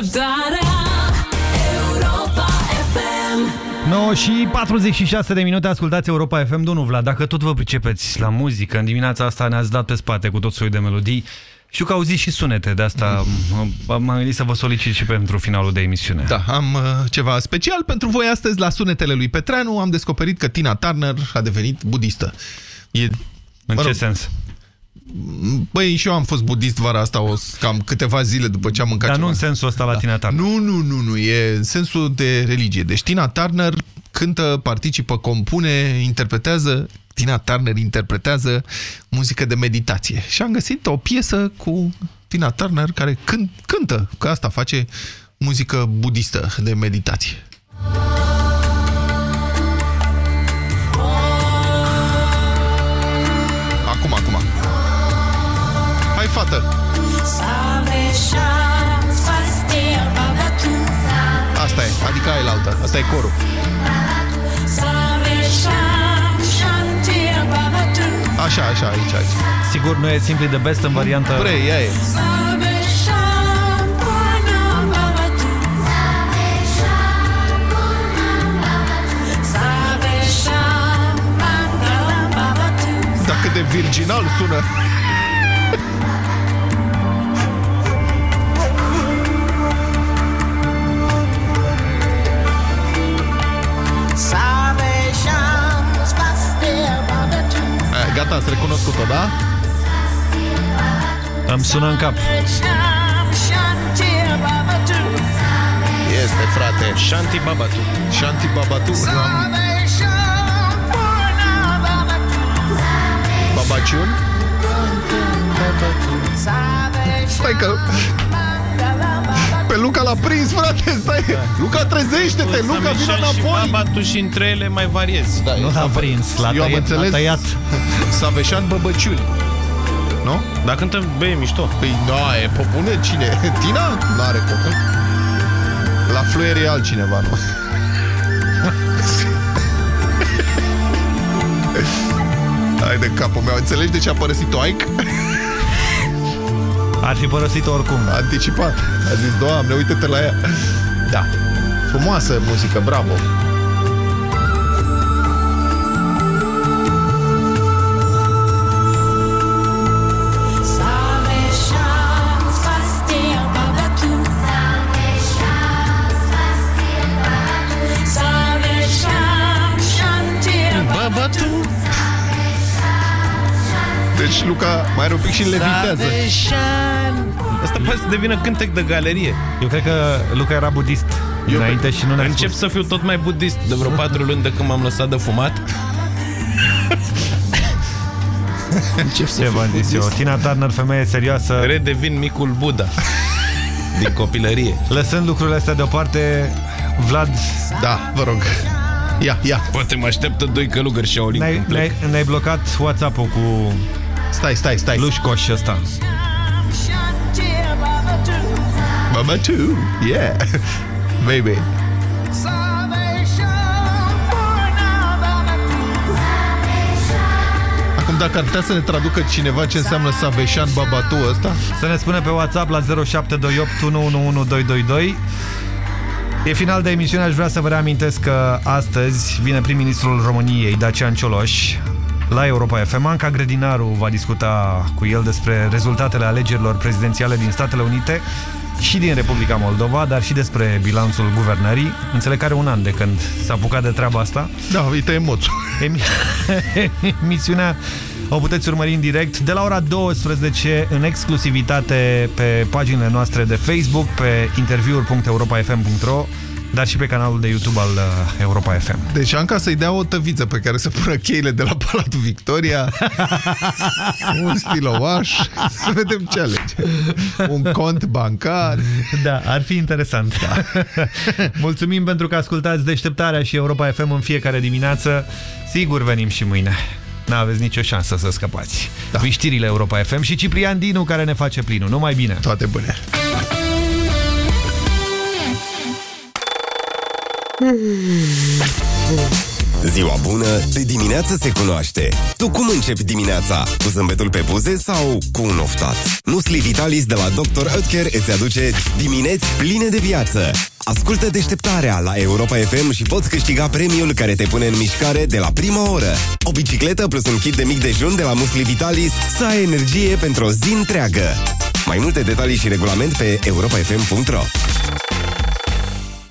Deșteptarea Europa FM 9 și 46 de minute, ascultați Europa FM, domnul Vlad, dacă tot vă pricepeți la muzică, în dimineața asta ne-ați dat pe spate cu tot soiul de melodii, știu că auziți și sunete, de asta m- m-am gândit să vă solicit și pentru finalul de emisiune. Da, am uh, ceva special pentru voi astăzi la sunetele lui Petreanu. Am descoperit că Tina Turner a devenit budistă. E, În mă ce rog, sens? Băi, și eu am fost budist vara asta o, cam câteva zile după ce am mâncat Dar nu ceva. în sensul ăsta la Tina Turner. Nu, nu, nu, nu, e în sensul de religie. Deci Tina Turner cântă, participă, compune, interpretează, Tina Turner interpretează muzică de meditație. Și am găsit o piesă cu Tina Turner care cânt, cântă, că asta face muzică budistă de meditație. Fată! Asta e, adică ai la altă. Asta e corul. Așa, așa, aici, aici. Sigur, nu e Simply the Best în variantă... Bre, ea e. Dacă de virginal sună. Gata, ați recunoscut-o, da? Îmi sună în cap. Este, frate. Shanti Babatu. Shanti Babatu. Eu am... Babaciun? Stai că... Pe Luca l-a prins, frate, stai! Luca, trezește-te! Luca, vine Și înapoi! Babatu și între ele mai variezi. Da, Nu l-a prins, l-a Eu am tăiat, înțeles l-a tăiat. Saveșan Băbăciuni. Nu? Dar cântă băie mișto. Păi, nu, e pe bune, cine? Tina? N-are cum. La fluier e altcineva, nu? Hai de capul meu, înțelegi de ce a părăsit-o Ike? Ar fi părăsit oricum. Anticipat. A zis, doamne, uite-te la ea. Da. Frumoasă muzică, bravo. Deci Luca mai are un pic și levitează. Asta poate să devină cântec de galerie. Eu cred că Luca era budist Eu înainte și nu ne-a Încep spus. să fiu tot mai budist de vreo patru luni de când m-am lăsat de fumat. Încep să Ce fiu v-am zis eu? budist. Tina Turner, femeie serioasă. Redevin micul Buddha din copilărie. Lăsând lucrurile astea deoparte, Vlad... Da, vă rog. Ia, ia. Poate mă așteptă doi călugări și Shaolin Ne-ai, când plec. ne-ai, ne-ai blocat WhatsApp-ul cu... Stai, stai, stai. Lușcoș ăsta. Mama too. Yeah. Baby. Acum dacă ar putea să ne traducă cineva ce înseamnă Saveșan Babatu ăsta? Să ne spună pe WhatsApp la 0728 111222. E final de emisiune, aș vrea să vă reamintesc că astăzi vine prim-ministrul României, Dacian Cioloș, la Europa FM. Anca Grădinaru va discuta cu el despre rezultatele alegerilor prezidențiale din Statele Unite și din Republica Moldova, dar și despre bilanțul guvernării. Înțeleg că are un an de când s-a apucat de treaba asta. Da, uite emoțul. Emisiunea o puteți urmări în direct de la ora 12 în exclusivitate pe paginile noastre de Facebook, pe interviuri.europafm.ro dar și pe canalul de YouTube al uh, Europa FM. Deci Anca să-i dea o tăviță pe care să pună cheile de la Palatul Victoria, un stilovaș, să vedem ce alege. Un cont bancar. Da, ar fi interesant. Da. Mulțumim pentru că ascultați Deșteptarea și Europa FM în fiecare dimineață. Sigur venim și mâine. N-aveți nicio șansă să scăpați. Da. Știrile Europa FM și Ciprian Dinu care ne face plinul. Numai bine! Toate bune! Ziua bună de dimineață se cunoaște. Tu cum începi dimineața? Cu zâmbetul pe buze sau cu un oftat? Musli Vitalis de la Dr. Oetker îți aduce dimineți pline de viață. Ascultă deșteptarea la Europa FM și poți câștiga premiul care te pune în mișcare de la prima oră. O bicicletă plus un kit de mic dejun de la Musli Vitalis să ai energie pentru o zi întreagă. Mai multe detalii și regulament pe europafm.ro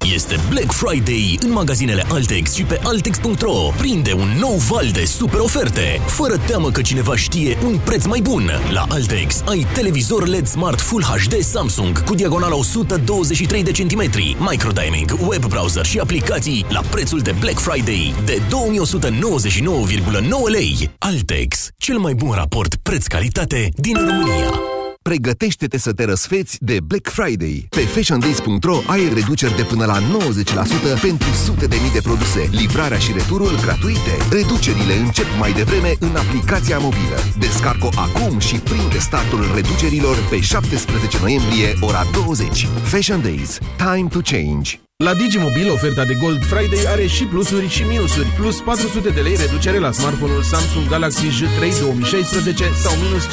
Este Black Friday în magazinele Altex și pe Altex.ro. Prinde un nou val de super oferte, fără teamă că cineva știe un preț mai bun. La Altex ai televizor LED Smart Full HD Samsung cu diagonala 123 de centimetri, microdiming, web browser și aplicații la prețul de Black Friday de 2199,9 lei. Altex, cel mai bun raport preț-calitate din România. Pregătește-te să te răsfeți de Black Friday. Pe fashiondays.ro ai reduceri de până la 90% pentru sute de mii de produse. Livrarea și returul gratuite. Reducerile încep mai devreme în aplicația mobilă. Descarcă acum și prinde startul reducerilor pe 17 noiembrie, ora 20. Fashion Days. Time to change. La Digimobil, oferta de Gold Friday are și plusuri și minusuri. Plus 400 de lei reducere la smartphone-ul Samsung Galaxy J3 2016 sau minus 50%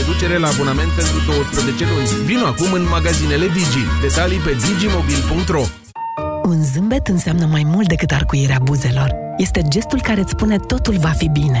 reducere la abonament pentru 12 luni. Vino acum în magazinele Digi. Detalii pe digimobil.ro Un zâmbet înseamnă mai mult decât arcuirea buzelor. Este gestul care îți spune totul va fi bine,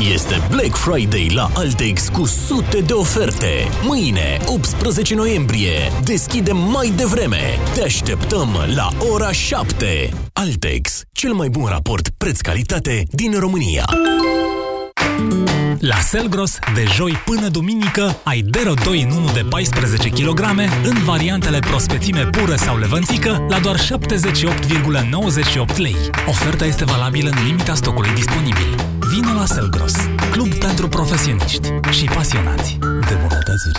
Este Black Friday la Altex cu sute de oferte. Mâine, 18 noiembrie, deschidem mai devreme. Te așteptăm la ora 7. Altex, cel mai bun raport preț-calitate din România. La Selgros, de joi până duminică, ai Dero 2 în 1 de 14 kg în variantele prospețime pură sau levănțică la doar 78,98 lei. Oferta este valabilă în limita stocului disponibil. Vino la Selgros, club pentru profesioniști și pasionați de bunătățuri.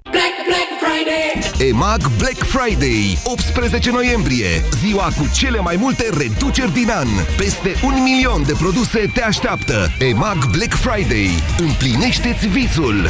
Black, Black Friday! EMAG Black Friday, 18 noiembrie, ziua cu cele mai multe reduceri din an. Peste un milion de produse te așteaptă. EMAG Black Friday. Împlinește-ți visul!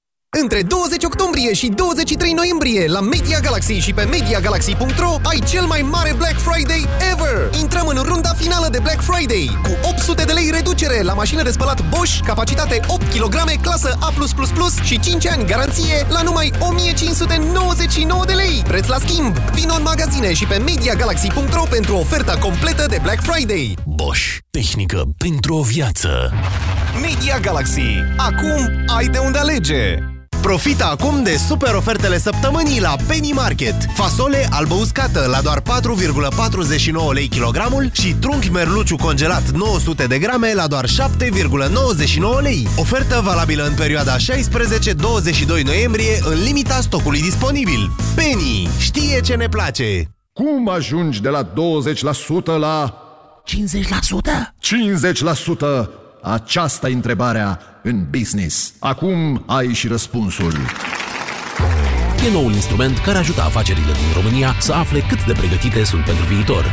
Între 20 octombrie și 23 noiembrie la Media Galaxy și pe MediaGalaxy.ro ai cel mai mare Black Friday ever! Intrăm în runda finală de Black Friday cu 800 de lei reducere la mașină de spălat Bosch, capacitate 8 kg, clasă A+++ și 5 ani garanție la numai 1599 de lei. Preț la schimb! Vino în magazine și pe MediaGalaxy.ro pentru oferta completă de Black Friday. Bosch. Tehnică pentru o viață. Media Galaxy. Acum ai de unde alege! Profita acum de super ofertele săptămânii la Penny Market. Fasole albă uscată la doar 4,49 lei kilogramul și trunchi merluciu congelat 900 de grame la doar 7,99 lei. Ofertă valabilă în perioada 16-22 noiembrie în limita stocului disponibil. Penny știe ce ne place! Cum ajungi de la 20% la 50%? 50%! Aceasta e întrebarea în business. Acum ai și răspunsul. E noul instrument care ajută afacerile din România să afle cât de pregătite sunt pentru viitor.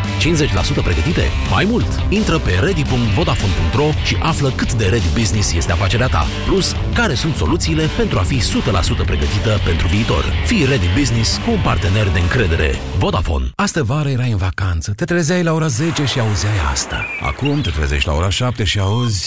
50% pregătite? Mai mult! Intră pe ready.vodafone.ro și află cât de ready business este afacerea ta. Plus, care sunt soluțiile pentru a fi 100% pregătită pentru viitor. Fii ready business cu un partener de încredere. Vodafone. Astă vară erai în vacanță, te trezeai la ora 10 și auzeai asta. Acum te trezești la ora 7 și auzi...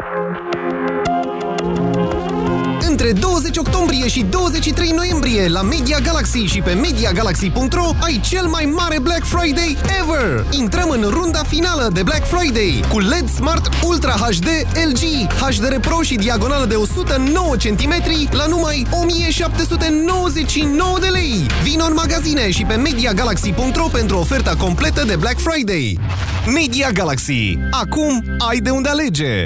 Între 20 octombrie și 23 noiembrie la Media Galaxy și pe MediaGalaxy.ro ai cel mai mare Black Friday ever! Intrăm în runda finală de Black Friday cu LED Smart Ultra HD LG, HDR Pro și diagonală de 109 cm la numai 1799 de lei! Vino în magazine și pe MediaGalaxy.ro pentru oferta completă de Black Friday. Media Galaxy. Acum ai de unde alege!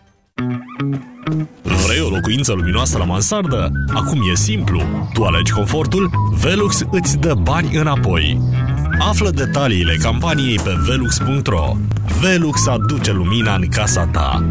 Vrei o locuință luminoasă la mansardă? Acum e simplu. Tu alegi confortul, Velux îți dă bani înapoi. Află detaliile campaniei pe velux.ro. Velux aduce lumina în casa ta.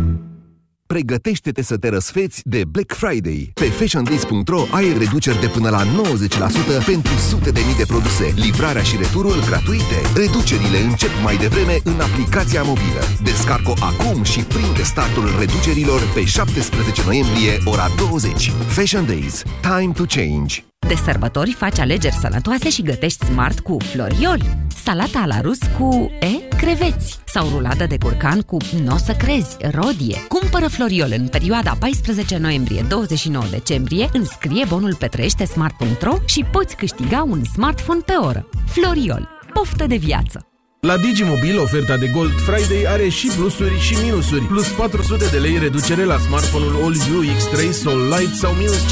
Pregătește-te să te răsfeți de Black Friday. Pe fashiondays.ro ai reduceri de până la 90% pentru sute de mii de produse. Livrarea și returul gratuite. Reducerile încep mai devreme în aplicația mobilă. Descarcă acum și prinde startul reducerilor pe 17 noiembrie, ora 20. Fashion Days. Time to change. De sărbători faci alegeri sănătoase și gătești smart cu Floriol. Salata la rus cu, e, creveți. Sau rulată de curcan cu, n-o să crezi, rodie. Cumpără Floriol în perioada 14 noiembrie-29 decembrie, înscrie bonul pe trăiește-smart.ro și poți câștiga un smartphone pe oră. Floriol. Poftă de viață! La Digimobil, oferta de Gold Friday are și plusuri și minusuri. Plus 400 de lei reducere la smartphone-ul AllView X3 Sol Lite sau minus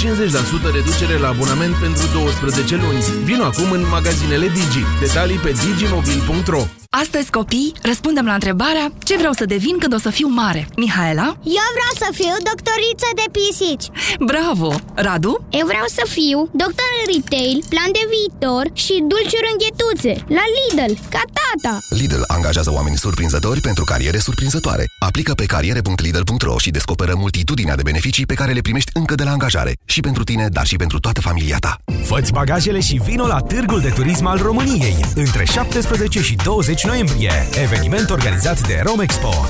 50% reducere la abonament pentru 12 luni. Vino acum în magazinele Digi. Detalii pe digimobil.ro Astăzi, copii, răspundem la întrebarea ce vreau să devin când o să fiu mare. Mihaela? Eu vreau să fiu doctoriță de pisici. Bravo! Radu? Eu vreau să fiu doctor în retail, plan de viitor și dulciuri înghetuțe la Lidl, ca tata. Lidl angajează oameni surprinzători pentru cariere surprinzătoare. Aplică pe cariere.lidl.ro și descoperă multitudinea de beneficii pe care le primești încă de la angajare. Și pentru tine, dar și pentru toată familia ta. Făți bagajele și vino la Târgul de Turism al României între 17 și 20 noiembrie. Eveniment organizat de Romexpo.